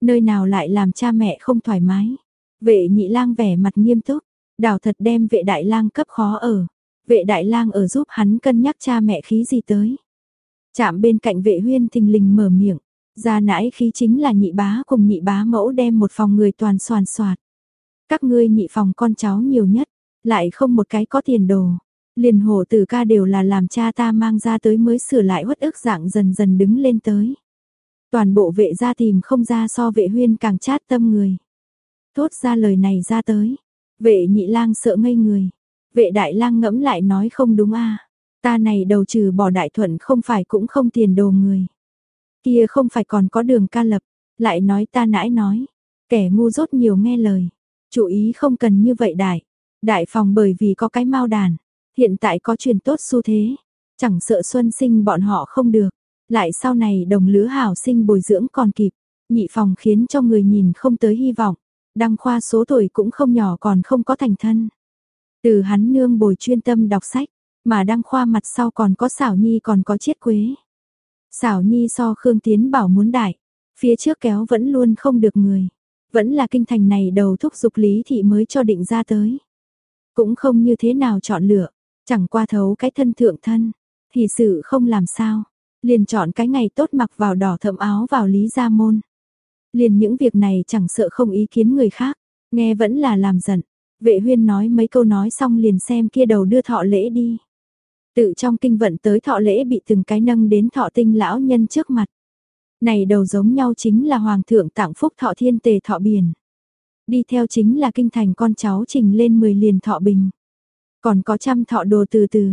Nơi nào lại làm cha mẹ không thoải mái. Vệ nhị lang vẻ mặt nghiêm túc, đào thật đem vệ đại lang cấp khó ở. Vệ đại lang ở giúp hắn cân nhắc cha mẹ khí gì tới. Chạm bên cạnh vệ huyên thình lình mở miệng. Ra nãi khí chính là nhị bá cùng nhị bá mẫu đem một phòng người toàn soàn soạt. Các ngươi nhị phòng con cháu nhiều nhất, lại không một cái có tiền đồ. Liền hồ tử ca đều là làm cha ta mang ra tới mới sửa lại uất ức dạng dần dần đứng lên tới. Toàn bộ vệ gia tìm không ra so vệ huyên càng chát tâm người. Thốt ra lời này ra tới. Vệ nhị lang sợ ngây người. Vệ đại lang ngẫm lại nói không đúng a Ta này đầu trừ bỏ đại thuận không phải cũng không tiền đồ người. Kia không phải còn có đường ca lập. Lại nói ta nãi nói. Kẻ ngu dốt nhiều nghe lời. chú ý không cần như vậy đại. Đại phòng bởi vì có cái mau đàn. Hiện tại có truyền tốt xu thế. Chẳng sợ xuân sinh bọn họ không được, lại sau này đồng lứa hảo sinh bồi dưỡng còn kịp, nhị phòng khiến cho người nhìn không tới hy vọng, đăng khoa số tuổi cũng không nhỏ còn không có thành thân. Từ hắn nương bồi chuyên tâm đọc sách, mà đăng khoa mặt sau còn có xảo nhi còn có chiết quế. Xảo nhi so Khương Tiến bảo muốn đại, phía trước kéo vẫn luôn không được người. Vẫn là kinh thành này đầu thúc dục lý thị mới cho định ra tới. Cũng không như thế nào chọn lựa, chẳng qua thấu cái thân thượng thân, thì sự không làm sao. Liền chọn cái ngày tốt mặc vào đỏ thẫm áo vào lý gia môn. Liền những việc này chẳng sợ không ý kiến người khác, nghe vẫn là làm giận. Vệ huyên nói mấy câu nói xong liền xem kia đầu đưa thọ lễ đi. Tự trong kinh vận tới thọ lễ bị từng cái nâng đến thọ tinh lão nhân trước mặt. Này đầu giống nhau chính là Hoàng thượng tặng phúc thọ thiên tề thọ biển. Đi theo chính là kinh thành con cháu trình lên 10 liền thọ bình. Còn có trăm thọ đồ từ từ.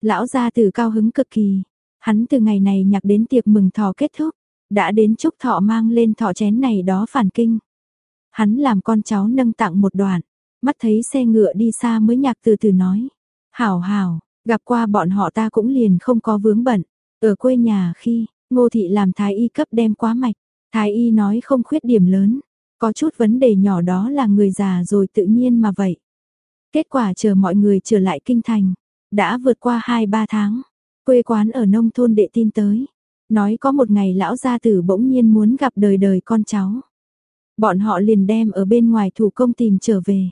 Lão gia tử cao hứng cực kỳ. Hắn từ ngày này nhạc đến tiệc mừng thọ kết thúc. Đã đến chúc thọ mang lên thọ chén này đó phản kinh. Hắn làm con cháu nâng tặng một đoạn. Mắt thấy xe ngựa đi xa mới nhạc từ từ nói. Hảo hảo, gặp qua bọn họ ta cũng liền không có vướng bận. Ở quê nhà khi, Ngô thị làm thái y cấp đem quá mạch, thái y nói không khuyết điểm lớn, có chút vấn đề nhỏ đó là người già rồi tự nhiên mà vậy. Kết quả chờ mọi người trở lại kinh thành, đã vượt qua 2-3 tháng, quê quán ở nông thôn đệ tin tới, nói có một ngày lão gia tử bỗng nhiên muốn gặp đời đời con cháu. Bọn họ liền đem ở bên ngoài thủ công tìm trở về.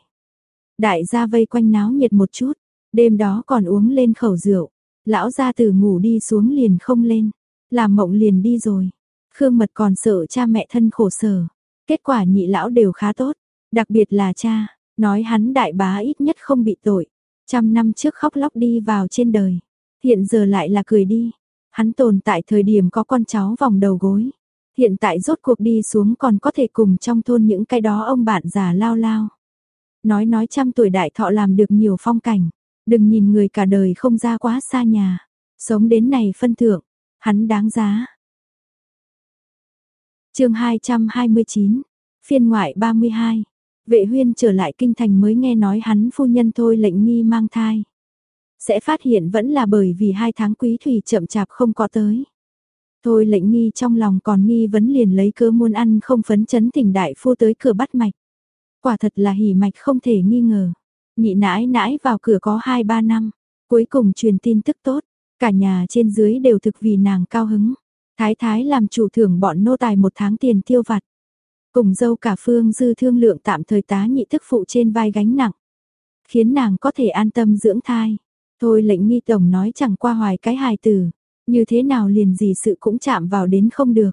Đại gia vây quanh náo nhiệt một chút, đêm đó còn uống lên khẩu rượu, lão gia tử ngủ đi xuống liền không lên. Làm mộng liền đi rồi. Khương Mật còn sợ cha mẹ thân khổ sở. Kết quả nhị lão đều khá tốt. Đặc biệt là cha, nói hắn đại bá ít nhất không bị tội. Trăm năm trước khóc lóc đi vào trên đời. Hiện giờ lại là cười đi. Hắn tồn tại thời điểm có con cháu vòng đầu gối. Hiện tại rốt cuộc đi xuống còn có thể cùng trong thôn những cái đó ông bạn già lao lao. Nói nói trăm tuổi đại thọ làm được nhiều phong cảnh. Đừng nhìn người cả đời không ra quá xa nhà. Sống đến này phân thượng, Hắn đáng giá. chương 229, phiên ngoại 32. Vệ huyên trở lại kinh thành mới nghe nói hắn phu nhân thôi lệnh nghi mang thai. Sẽ phát hiện vẫn là bởi vì hai tháng quý thủy chậm chạp không có tới. Thôi lệnh nghi trong lòng còn nghi vấn liền lấy cớ muôn ăn không phấn chấn tỉnh đại phu tới cửa bắt mạch. Quả thật là hỉ mạch không thể nghi ngờ. Nhị nãi nãi vào cửa có 2-3 năm, cuối cùng truyền tin tức tốt, Cả nhà trên dưới đều thực vì nàng cao hứng. Thái thái làm chủ thưởng bọn nô tài một tháng tiền tiêu vặt. Cùng dâu cả phương dư thương lượng tạm thời tá nhị thức phụ trên vai gánh nặng. Khiến nàng có thể an tâm dưỡng thai. Thôi lệnh nghi tổng nói chẳng qua hoài cái hài tử. Như thế nào liền gì sự cũng chạm vào đến không được.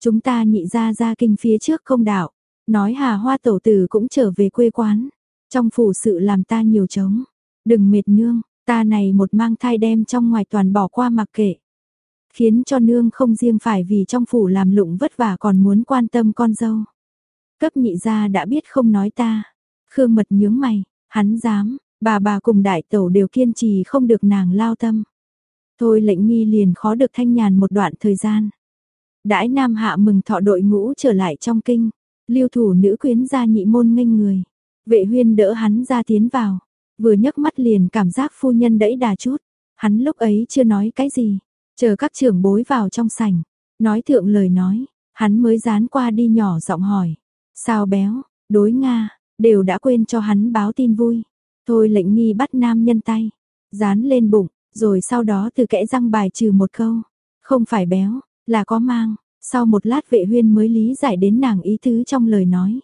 Chúng ta nhị ra ra kinh phía trước không đạo. Nói hà hoa tổ tử cũng trở về quê quán. Trong phủ sự làm ta nhiều trống. Đừng mệt nương, Ta này một mang thai đem trong ngoài toàn bỏ qua mặc kệ. Khiến cho nương không riêng phải vì trong phủ làm lụng vất vả còn muốn quan tâm con dâu. Cấp nhị gia đã biết không nói ta. Khương mật nhướng mày, hắn dám, bà bà cùng đại tẩu đều kiên trì không được nàng lao tâm. Thôi lệnh nghi liền khó được thanh nhàn một đoạn thời gian. Đãi nam hạ mừng thọ đội ngũ trở lại trong kinh, lưu thủ nữ quyến gia nhị môn nghênh người. Vệ huyên đỡ hắn ra tiến vào, Vừa nhấc mắt liền cảm giác phu nhân đẫy đà chút. Hắn lúc ấy chưa nói cái gì. Chờ các trưởng bối vào trong sảnh. Nói thượng lời nói. Hắn mới dán qua đi nhỏ giọng hỏi. Sao béo, đối Nga, đều đã quên cho hắn báo tin vui. Thôi lệnh nghi bắt nam nhân tay. Dán lên bụng, rồi sau đó từ kẽ răng bài trừ một câu. Không phải béo, là có mang. Sau một lát vệ huyên mới lý giải đến nàng ý tứ trong lời nói.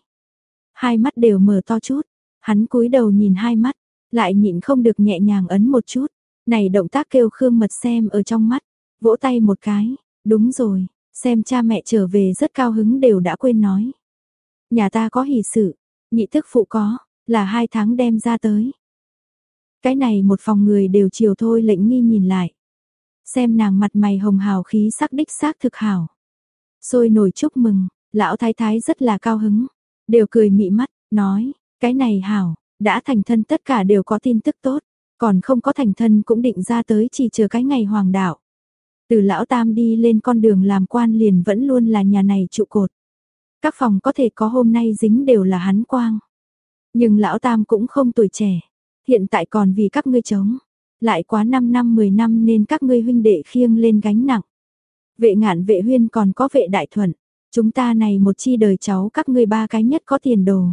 Hai mắt đều mở to chút. Hắn cúi đầu nhìn hai mắt, lại nhịn không được nhẹ nhàng ấn một chút. Này động tác kêu Khương Mật xem ở trong mắt, vỗ tay một cái, đúng rồi, xem cha mẹ trở về rất cao hứng đều đã quên nói. Nhà ta có hỷ sự, nhị thức phụ có, là hai tháng đem ra tới. Cái này một phòng người đều chiều thôi lệnh nghi nhìn lại. Xem nàng mặt mày hồng hào khí sắc đích xác thực hảo. rồi nổi chúc mừng, lão thái thái rất là cao hứng, đều cười mị mắt, nói, cái này hảo, đã thành thân tất cả đều có tin tức tốt, còn không có thành thân cũng định ra tới chỉ chờ cái ngày hoàng đạo. Từ lão tam đi lên con đường làm quan liền vẫn luôn là nhà này trụ cột. Các phòng có thể có hôm nay dính đều là hắn quang. Nhưng lão tam cũng không tuổi trẻ, hiện tại còn vì các ngươi chống. Lại quá 5 năm 10 năm nên các ngươi huynh đệ khiêng lên gánh nặng. Vệ ngạn vệ huyên còn có vệ đại thuận. Chúng ta này một chi đời cháu các ngươi ba cái nhất có tiền đồ.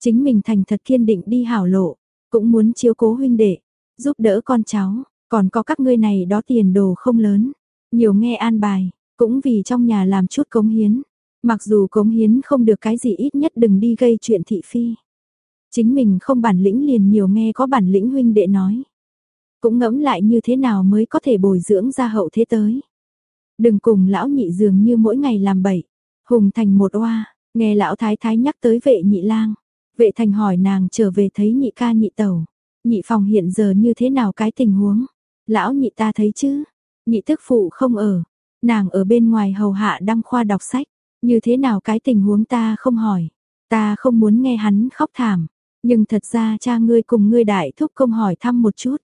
Chính mình thành thật kiên định đi hảo lộ. Cũng muốn chiếu cố huynh đệ. Giúp đỡ con cháu. Còn có các ngươi này đó tiền đồ không lớn. Nhiều nghe an bài. Cũng vì trong nhà làm chút cống hiến. Mặc dù cống hiến không được cái gì ít nhất đừng đi gây chuyện thị phi. Chính mình không bản lĩnh liền nhiều nghe có bản lĩnh huynh đệ nói. Cũng ngẫm lại như thế nào mới có thể bồi dưỡng ra hậu thế tới. Đừng cùng lão nhị dường như mỗi ngày làm bậy. Hùng thành một oa, nghe lão thái thái nhắc tới vệ nhị lang. Vệ thành hỏi nàng trở về thấy nhị ca nhị tẩu. Nhị phòng hiện giờ như thế nào cái tình huống. Lão nhị ta thấy chứ. Nhị thức phụ không ở. Nàng ở bên ngoài hầu hạ đăng khoa đọc sách. Như thế nào cái tình huống ta không hỏi. Ta không muốn nghe hắn khóc thảm. Nhưng thật ra cha ngươi cùng ngươi đại thúc công hỏi thăm một chút.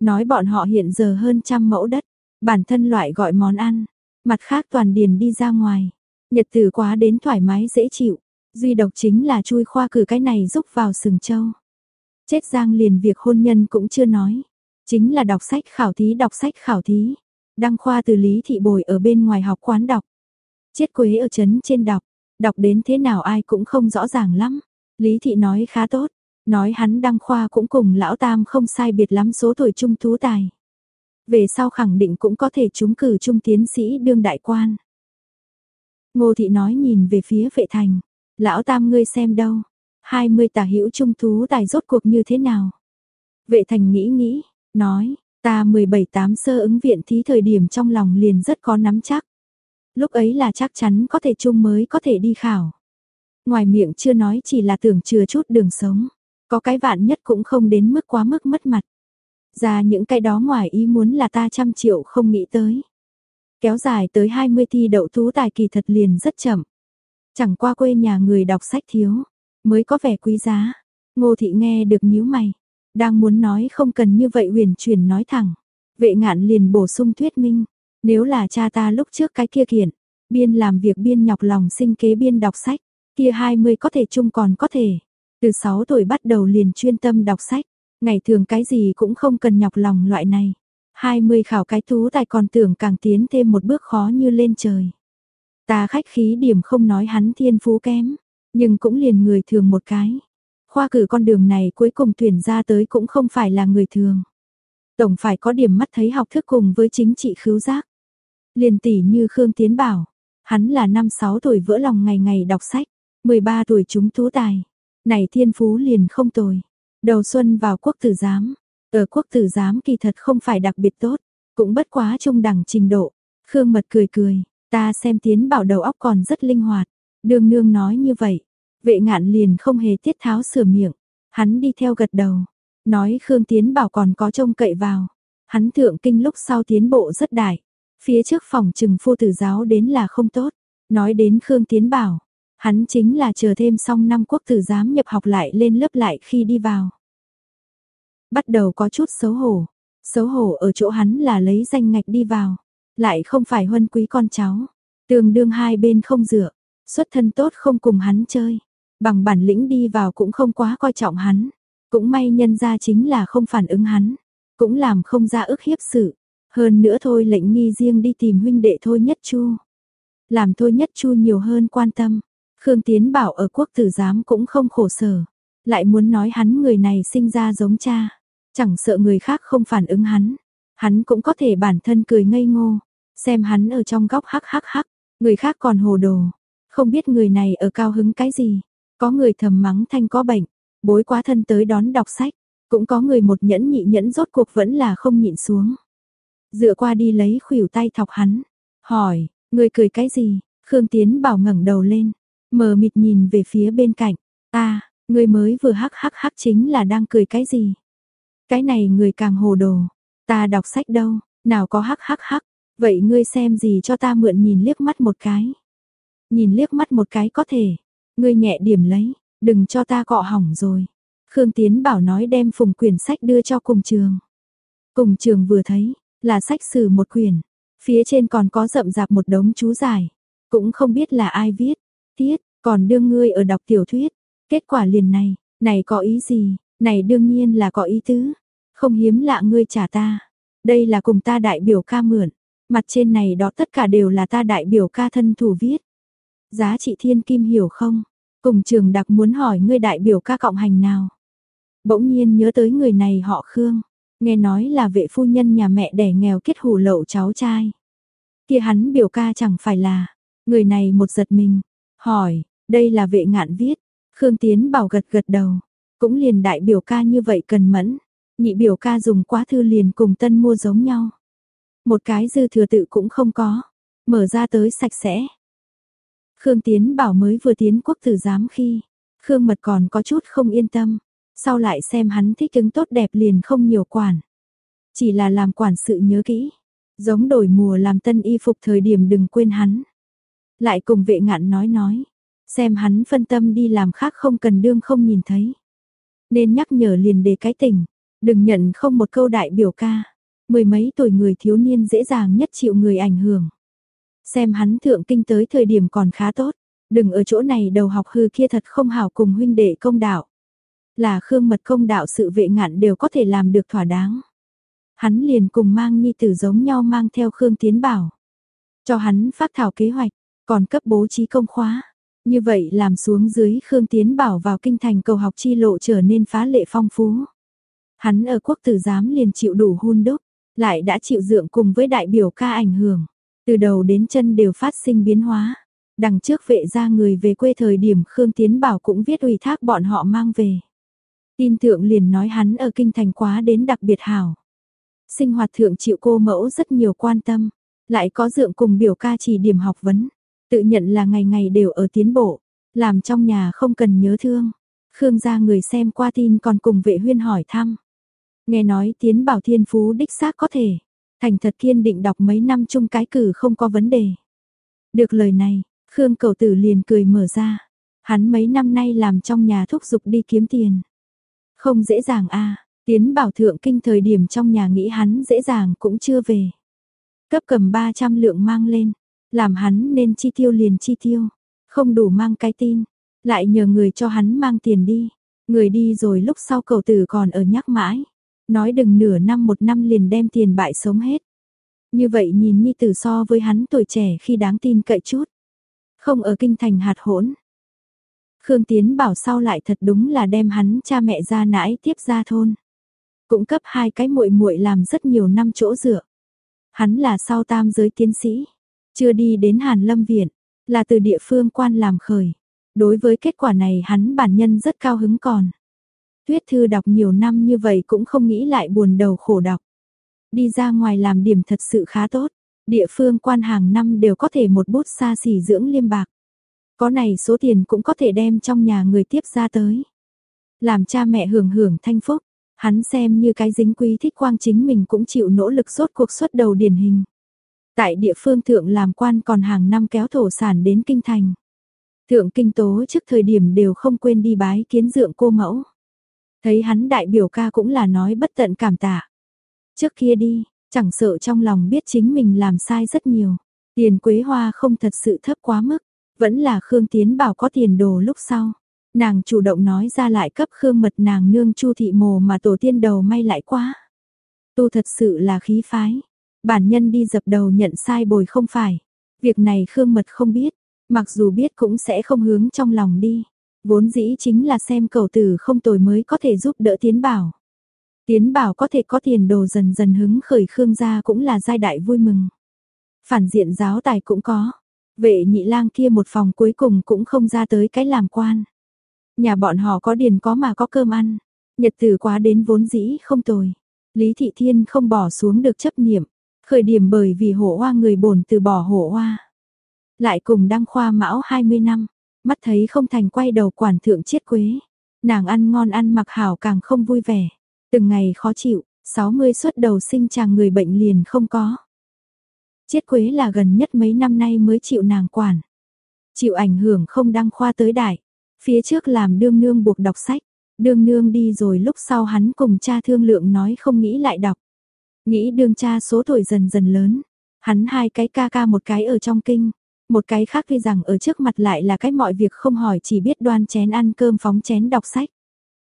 Nói bọn họ hiện giờ hơn trăm mẫu đất. Bản thân loại gọi món ăn. Mặt khác toàn điền đi ra ngoài. Nhật tử quá đến thoải mái dễ chịu. Duy độc chính là chui khoa cử cái này giúp vào sừng châu. Chết giang liền việc hôn nhân cũng chưa nói. Chính là đọc sách khảo thí, đọc sách khảo thí. Đăng khoa từ Lý Thị Bồi ở bên ngoài học quán đọc. Chết quế ở chấn trên đọc. Đọc đến thế nào ai cũng không rõ ràng lắm. Lý Thị nói khá tốt. Nói hắn đăng khoa cũng cùng lão tam không sai biệt lắm số tuổi trung tú tài. Về sau khẳng định cũng có thể trúng cử trung tiến sĩ đương đại quan. Ngô Thị nói nhìn về phía vệ thành. Lão tam ngươi xem đâu. 20 tả hữu trung tú tài rốt cuộc như thế nào. Vệ thành nghĩ nghĩ, nói, ta 17 tám sơ ứng viện thí thời điểm trong lòng liền rất có nắm chắc. Lúc ấy là chắc chắn có thể chung mới có thể đi khảo. Ngoài miệng chưa nói chỉ là tưởng chừa chút đường sống. Có cái vạn nhất cũng không đến mức quá mức mất mặt. Ra những cái đó ngoài ý muốn là ta trăm triệu không nghĩ tới. Kéo dài tới 20 thi đậu tú tài kỳ thật liền rất chậm. Chẳng qua quê nhà người đọc sách thiếu, mới có vẻ quý giá. Ngô thị nghe được nhíu mày, đang muốn nói không cần như vậy huyền chuyển nói thẳng. Vệ ngạn liền bổ sung thuyết minh, nếu là cha ta lúc trước cái kia kiện, biên làm việc biên nhọc lòng sinh kế biên đọc sách, kia 20 có thể chung còn có thể. Từ 6 tuổi bắt đầu liền chuyên tâm đọc sách, ngày thường cái gì cũng không cần nhọc lòng loại này. 20 khảo cái tú tài còn tưởng càng tiến thêm một bước khó như lên trời. Ta khách khí điểm không nói hắn thiên phú kém, nhưng cũng liền người thường một cái. Khoa cử con đường này cuối cùng tuyển ra tới cũng không phải là người thường. Tổng phải có điểm mắt thấy học thức cùng với chính trị khứu giác. Liền tỷ như Khương Tiến bảo, hắn là năm 6 tuổi vỡ lòng ngày ngày đọc sách, 13 tuổi chúng tú tài. Này thiên phú liền không tồi. Đầu xuân vào quốc tử giám, ở quốc tử giám kỳ thật không phải đặc biệt tốt, cũng bất quá trung đẳng trình độ. Khương Mật cười cười, ta xem tiến bảo đầu óc còn rất linh hoạt. Đường nương nói như vậy, vệ ngạn liền không hề tiết tháo sửa miệng. Hắn đi theo gật đầu, nói Khương Tiến bảo còn có trông cậy vào. Hắn thượng kinh lúc sau tiến bộ rất đại. Phía trước phòng trừng phu tử giáo đến là không tốt. Nói đến Khương Tiến bảo, hắn chính là chờ thêm xong năm quốc tử giám nhập học lại lên lớp lại khi đi vào bắt đầu có chút xấu hổ. Xấu hổ ở chỗ hắn là lấy danh ngạch đi vào, lại không phải huân quý con cháu. Tương đương hai bên không dựa, xuất thân tốt không cùng hắn chơi, bằng bản lĩnh đi vào cũng không quá coi trọng hắn. Cũng may nhân ra chính là không phản ứng hắn, cũng làm không ra ức hiếp sự. Hơn nữa thôi lệnh nghi riêng đi tìm huynh đệ thôi nhất chu. Làm thôi nhất chu nhiều hơn quan tâm. Khương Tiến bảo ở quốc tử giám cũng không khổ sở. Lại muốn nói hắn người này sinh ra giống cha. Chẳng sợ người khác không phản ứng hắn, hắn cũng có thể bản thân cười ngây ngô, xem hắn ở trong góc hắc hắc hắc, người khác còn hồ đồ, không biết người này ở cao hứng cái gì. Có người thầm mắng thanh có bệnh, bối quá thân tới đón đọc sách, cũng có người một nhẫn nhị nhẫn rốt cuộc vẫn là không nhịn xuống. Dựa qua đi lấy khuỷu tay thọc hắn, hỏi, người cười cái gì? Khương Tiến bảo ngẩng đầu lên, mờ mịt nhìn về phía bên cạnh, ta, người mới vừa hắc hắc hắc chính là đang cười cái gì? Cái này người càng hồ đồ. Ta đọc sách đâu, nào có hắc hắc hắc. Vậy ngươi xem gì cho ta mượn nhìn liếc mắt một cái. Nhìn liếc mắt một cái có thể. Ngươi nhẹ điểm lấy, đừng cho ta cọ hỏng rồi. Khương Tiến bảo nói đem phùng quyển sách đưa cho cùng trường. Cùng trường vừa thấy, là sách sử một quyển. Phía trên còn có rậm rạp một đống chú giải. Cũng không biết là ai viết. Tiết, còn đưa ngươi ở đọc tiểu thuyết. Kết quả liền này, này có ý gì? Này đương nhiên là có ý tứ. Không hiếm lạ ngươi trả ta. Đây là cùng ta đại biểu ca mượn. Mặt trên này đó tất cả đều là ta đại biểu ca thân thủ viết. Giá trị thiên kim hiểu không? Cùng trường đặc muốn hỏi ngươi đại biểu ca cộng hành nào? Bỗng nhiên nhớ tới người này họ Khương. Nghe nói là vệ phu nhân nhà mẹ đẻ nghèo kết hủ lậu cháu trai. Kia hắn biểu ca chẳng phải là. Người này một giật mình. Hỏi, đây là vệ ngạn viết. Khương Tiến bảo gật gật đầu. Cũng liền đại biểu ca như vậy cần mẫn. Nhị biểu ca dùng quá thư liền cùng tân mua giống nhau. Một cái dư thừa tự cũng không có. Mở ra tới sạch sẽ. Khương Tiến bảo mới vừa tiến quốc tử giám khi. Khương Mật còn có chút không yên tâm. Sau lại xem hắn thích ứng tốt đẹp liền không nhiều quản. Chỉ là làm quản sự nhớ kỹ. Giống đổi mùa làm tân y phục thời điểm đừng quên hắn. Lại cùng vệ ngạn nói nói. Xem hắn phân tâm đi làm khác không cần đương không nhìn thấy. Nên nhắc nhở liền để cái tình. Đừng nhận không một câu đại biểu ca. Mười mấy tuổi người thiếu niên dễ dàng nhất chịu người ảnh hưởng. Xem hắn thượng kinh tới thời điểm còn khá tốt. Đừng ở chỗ này đầu học hư kia thật không hảo cùng huynh đệ công đạo. Là khương mật công đạo sự vệ ngạn đều có thể làm được thỏa đáng. Hắn liền cùng mang nhi tử giống nhau mang theo khương tiến bảo. Cho hắn phát thảo kế hoạch, còn cấp bố trí công khóa. Như vậy làm xuống dưới Khương Tiến Bảo vào kinh thành cầu học chi lộ trở nên phá lệ phong phú. Hắn ở quốc tử giám liền chịu đủ hun đúc, lại đã chịu dượng cùng với đại biểu ca ảnh hưởng. Từ đầu đến chân đều phát sinh biến hóa. Đằng trước vệ ra người về quê thời điểm Khương Tiến Bảo cũng viết ủy thác bọn họ mang về. Tin thượng liền nói hắn ở kinh thành quá đến đặc biệt hảo. Sinh hoạt thượng chịu cô mẫu rất nhiều quan tâm, lại có dượng cùng biểu ca chỉ điểm học vấn. Tự nhận là ngày ngày đều ở tiến bộ, làm trong nhà không cần nhớ thương. Khương gia người xem qua tin còn cùng vệ huyên hỏi thăm. Nghe nói tiến bảo thiên phú đích xác có thể. Thành thật kiên định đọc mấy năm chung cái cử không có vấn đề. Được lời này, Khương cầu tử liền cười mở ra. Hắn mấy năm nay làm trong nhà thúc giục đi kiếm tiền. Không dễ dàng a tiến bảo thượng kinh thời điểm trong nhà nghĩ hắn dễ dàng cũng chưa về. Cấp cầm 300 lượng mang lên, làm hắn nên chi tiêu liền chi tiêu, không đủ mang cái tin, lại nhờ người cho hắn mang tiền đi. Người đi rồi lúc sau cầu tử còn ở nhắc mãi, nói đừng nửa năm một năm liền đem tiền bại sống hết. Như vậy nhìn Nhi Tử so với hắn tuổi trẻ khi đáng tin cậy chút. Không ở kinh thành hạt hỗn. Khương Tiến bảo sau lại thật đúng là đem hắn cha mẹ ra nãi tiếp ra thôn. Cũng cấp hai cái muội muội làm rất nhiều năm chỗ dựa. Hắn là sau tam giới tiến sĩ, chưa đi đến Hàn Lâm Viện, là từ địa phương quan làm khởi. Đối với kết quả này hắn bản nhân rất cao hứng còn. Tuyết Thư đọc nhiều năm như vậy cũng không nghĩ lại buồn đầu khổ đọc. Đi ra ngoài làm điểm thật sự khá tốt. Địa phương quan hàng năm đều có thể một bút xa xỉ dưỡng liêm bạc. Có này số tiền cũng có thể đem trong nhà người tiếp ra tới. Làm cha mẹ hưởng hưởng thanh phúc. Hắn xem như cái dính quý thích quang chính mình cũng chịu nỗ lực rốt cuộc xuất đầu điển hình. Tại địa phương thượng làm quan còn hàng năm kéo thổ sản đến kinh thành. Thượng kinh tố trước thời điểm đều không quên đi bái kiến dượng cô mẫu. Thấy hắn đại biểu ca cũng là nói bất tận cảm tạ. Trước kia đi, chẳng sợ trong lòng biết chính mình làm sai rất nhiều. Tiền quế hoa không thật sự thấp quá mức, vẫn là Khương Tiến bảo có tiền đồ lúc sau. Nàng chủ động nói ra lại cấp Khương mật nàng nương chu thị mồ mà tổ tiên đầu may lại quá. Tu thật sự là khí phái. Bản nhân đi dập đầu nhận sai bồi không phải. Việc này Khương mật không biết, mặc dù biết cũng sẽ không hướng trong lòng đi. Vốn dĩ chính là xem cầu tử không tồi mới có thể giúp đỡ Tiến Bảo. Tiến Bảo có thể có tiền đồ dần dần hứng khởi Khương gia cũng là giai đại vui mừng. Phản diện giáo tài cũng có. Vệ nhị lang kia một phòng cuối cùng cũng không ra tới cái làm quan. Nhà bọn họ có điền có mà có cơm ăn. Nhật tử quá đến vốn dĩ không tồi. Lý Thị Thiên không bỏ xuống được chấp niệm. Khởi điểm bởi vì hổ hoa người bổn từ bỏ hổ hoa. Lại cùng đăng khoa mão 20 năm. Mắt thấy không thành quay đầu quản thượng chiết quế. Nàng ăn ngon ăn mặc hảo càng không vui vẻ. Từng ngày khó chịu, 60 xuất đầu sinh chàng người bệnh liền không có. Chiết quế là gần nhất mấy năm nay mới chịu nàng quản. Chịu ảnh hưởng không đăng khoa tới đại. Phía trước làm đương nương buộc đọc sách. Đương nương đi rồi lúc sau hắn cùng cha thương lượng nói không nghĩ lại đọc. Nghĩ đương cha số tuổi dần dần lớn. Hắn hai cái ca ca một cái ở trong kinh. Một cái khác tuy rằng ở trước mặt lại là cái mọi việc không hỏi chỉ biết đoan chén ăn cơm phóng chén đọc sách.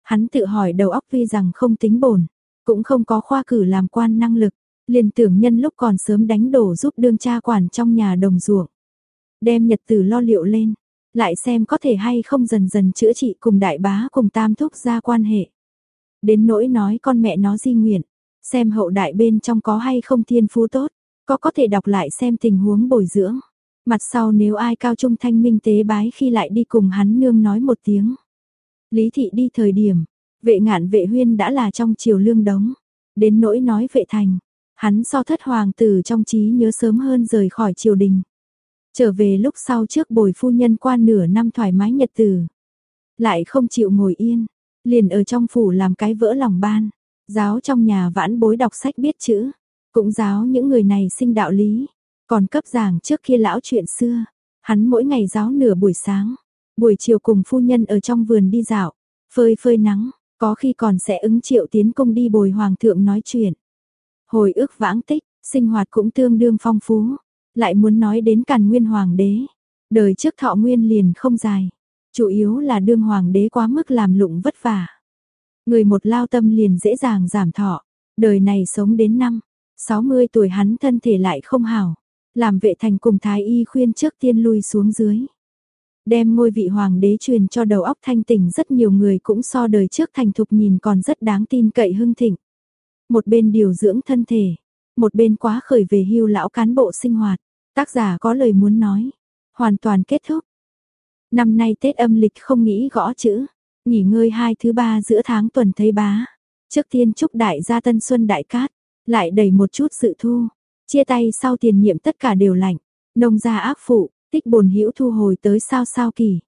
Hắn tự hỏi đầu óc tuy rằng không tính bổn, cũng không có khoa cử làm quan năng lực, liền tưởng nhân lúc còn sớm đánh đổ giúp đương cha quản trong nhà đồng ruộng. Đem nhật tử lo liệu lên, lại xem có thể hay không dần dần chữa trị cùng đại bá cùng tam thúc ra quan hệ. Đến nỗi nói con mẹ nó di nguyện, xem hậu đại bên trong có hay không thiên phú tốt, có có thể đọc lại xem tình huống bồi dưỡng. Mặt sau nếu ai cao trung thanh minh tế bái khi lại đi cùng hắn nương nói một tiếng. Lý thị đi thời điểm, vệ ngạn vệ huyên đã là trong triều lương đống. Đến nỗi nói vệ thành, hắn so thất hoàng tử trong trí nhớ sớm hơn rời khỏi triều đình. Trở về lúc sau trước bồi phu nhân qua nửa năm thoải mái nhật tử. Lại không chịu ngồi yên, liền ở trong phủ làm cái vỡ lòng ban. Giáo trong nhà vãn bối đọc sách biết chữ, cũng giáo những người này sinh đạo lý. Còn cấp giảng trước kia lão chuyện xưa, hắn mỗi ngày giáo nửa buổi sáng, buổi chiều cùng phu nhân ở trong vườn đi dạo, phơi phơi nắng, có khi còn sẽ ứng triệu tiến công đi bồi hoàng thượng nói chuyện. Hồi ức vãng tích, sinh hoạt cũng tương đương phong phú, lại muốn nói đến càn nguyên hoàng đế. Đời trước thọ nguyên liền không dài, chủ yếu là đương hoàng đế quá mức làm lụng vất vả. Người một lao tâm liền dễ dàng giảm thọ, đời này sống đến năm, 60 tuổi hắn thân thể lại không hảo, làm vệ thành cùng thái y khuyên trước tiên lui xuống dưới. Đem ngôi vị hoàng đế truyền cho đầu óc thanh tỉnh rất nhiều người cũng so đời trước thành thục nhìn còn rất đáng tin cậy hưng thịnh. Một bên điều dưỡng thân thể, một bên quá khởi về hưu lão cán bộ sinh hoạt, tác giả có lời muốn nói, hoàn toàn kết thúc. Năm nay Tết âm lịch không nghĩ gõ chữ, nghỉ ngơi hai thứ ba giữa tháng tuần thấy bá. Trước tiên chúc đại gia tân xuân đại cát, lại đẩy một chút sự thu, chia tay sau tiền nhiệm tất cả đều lạnh, nông gia ác phụ, tích bồn hữu thu hồi tới sao sao kỳ.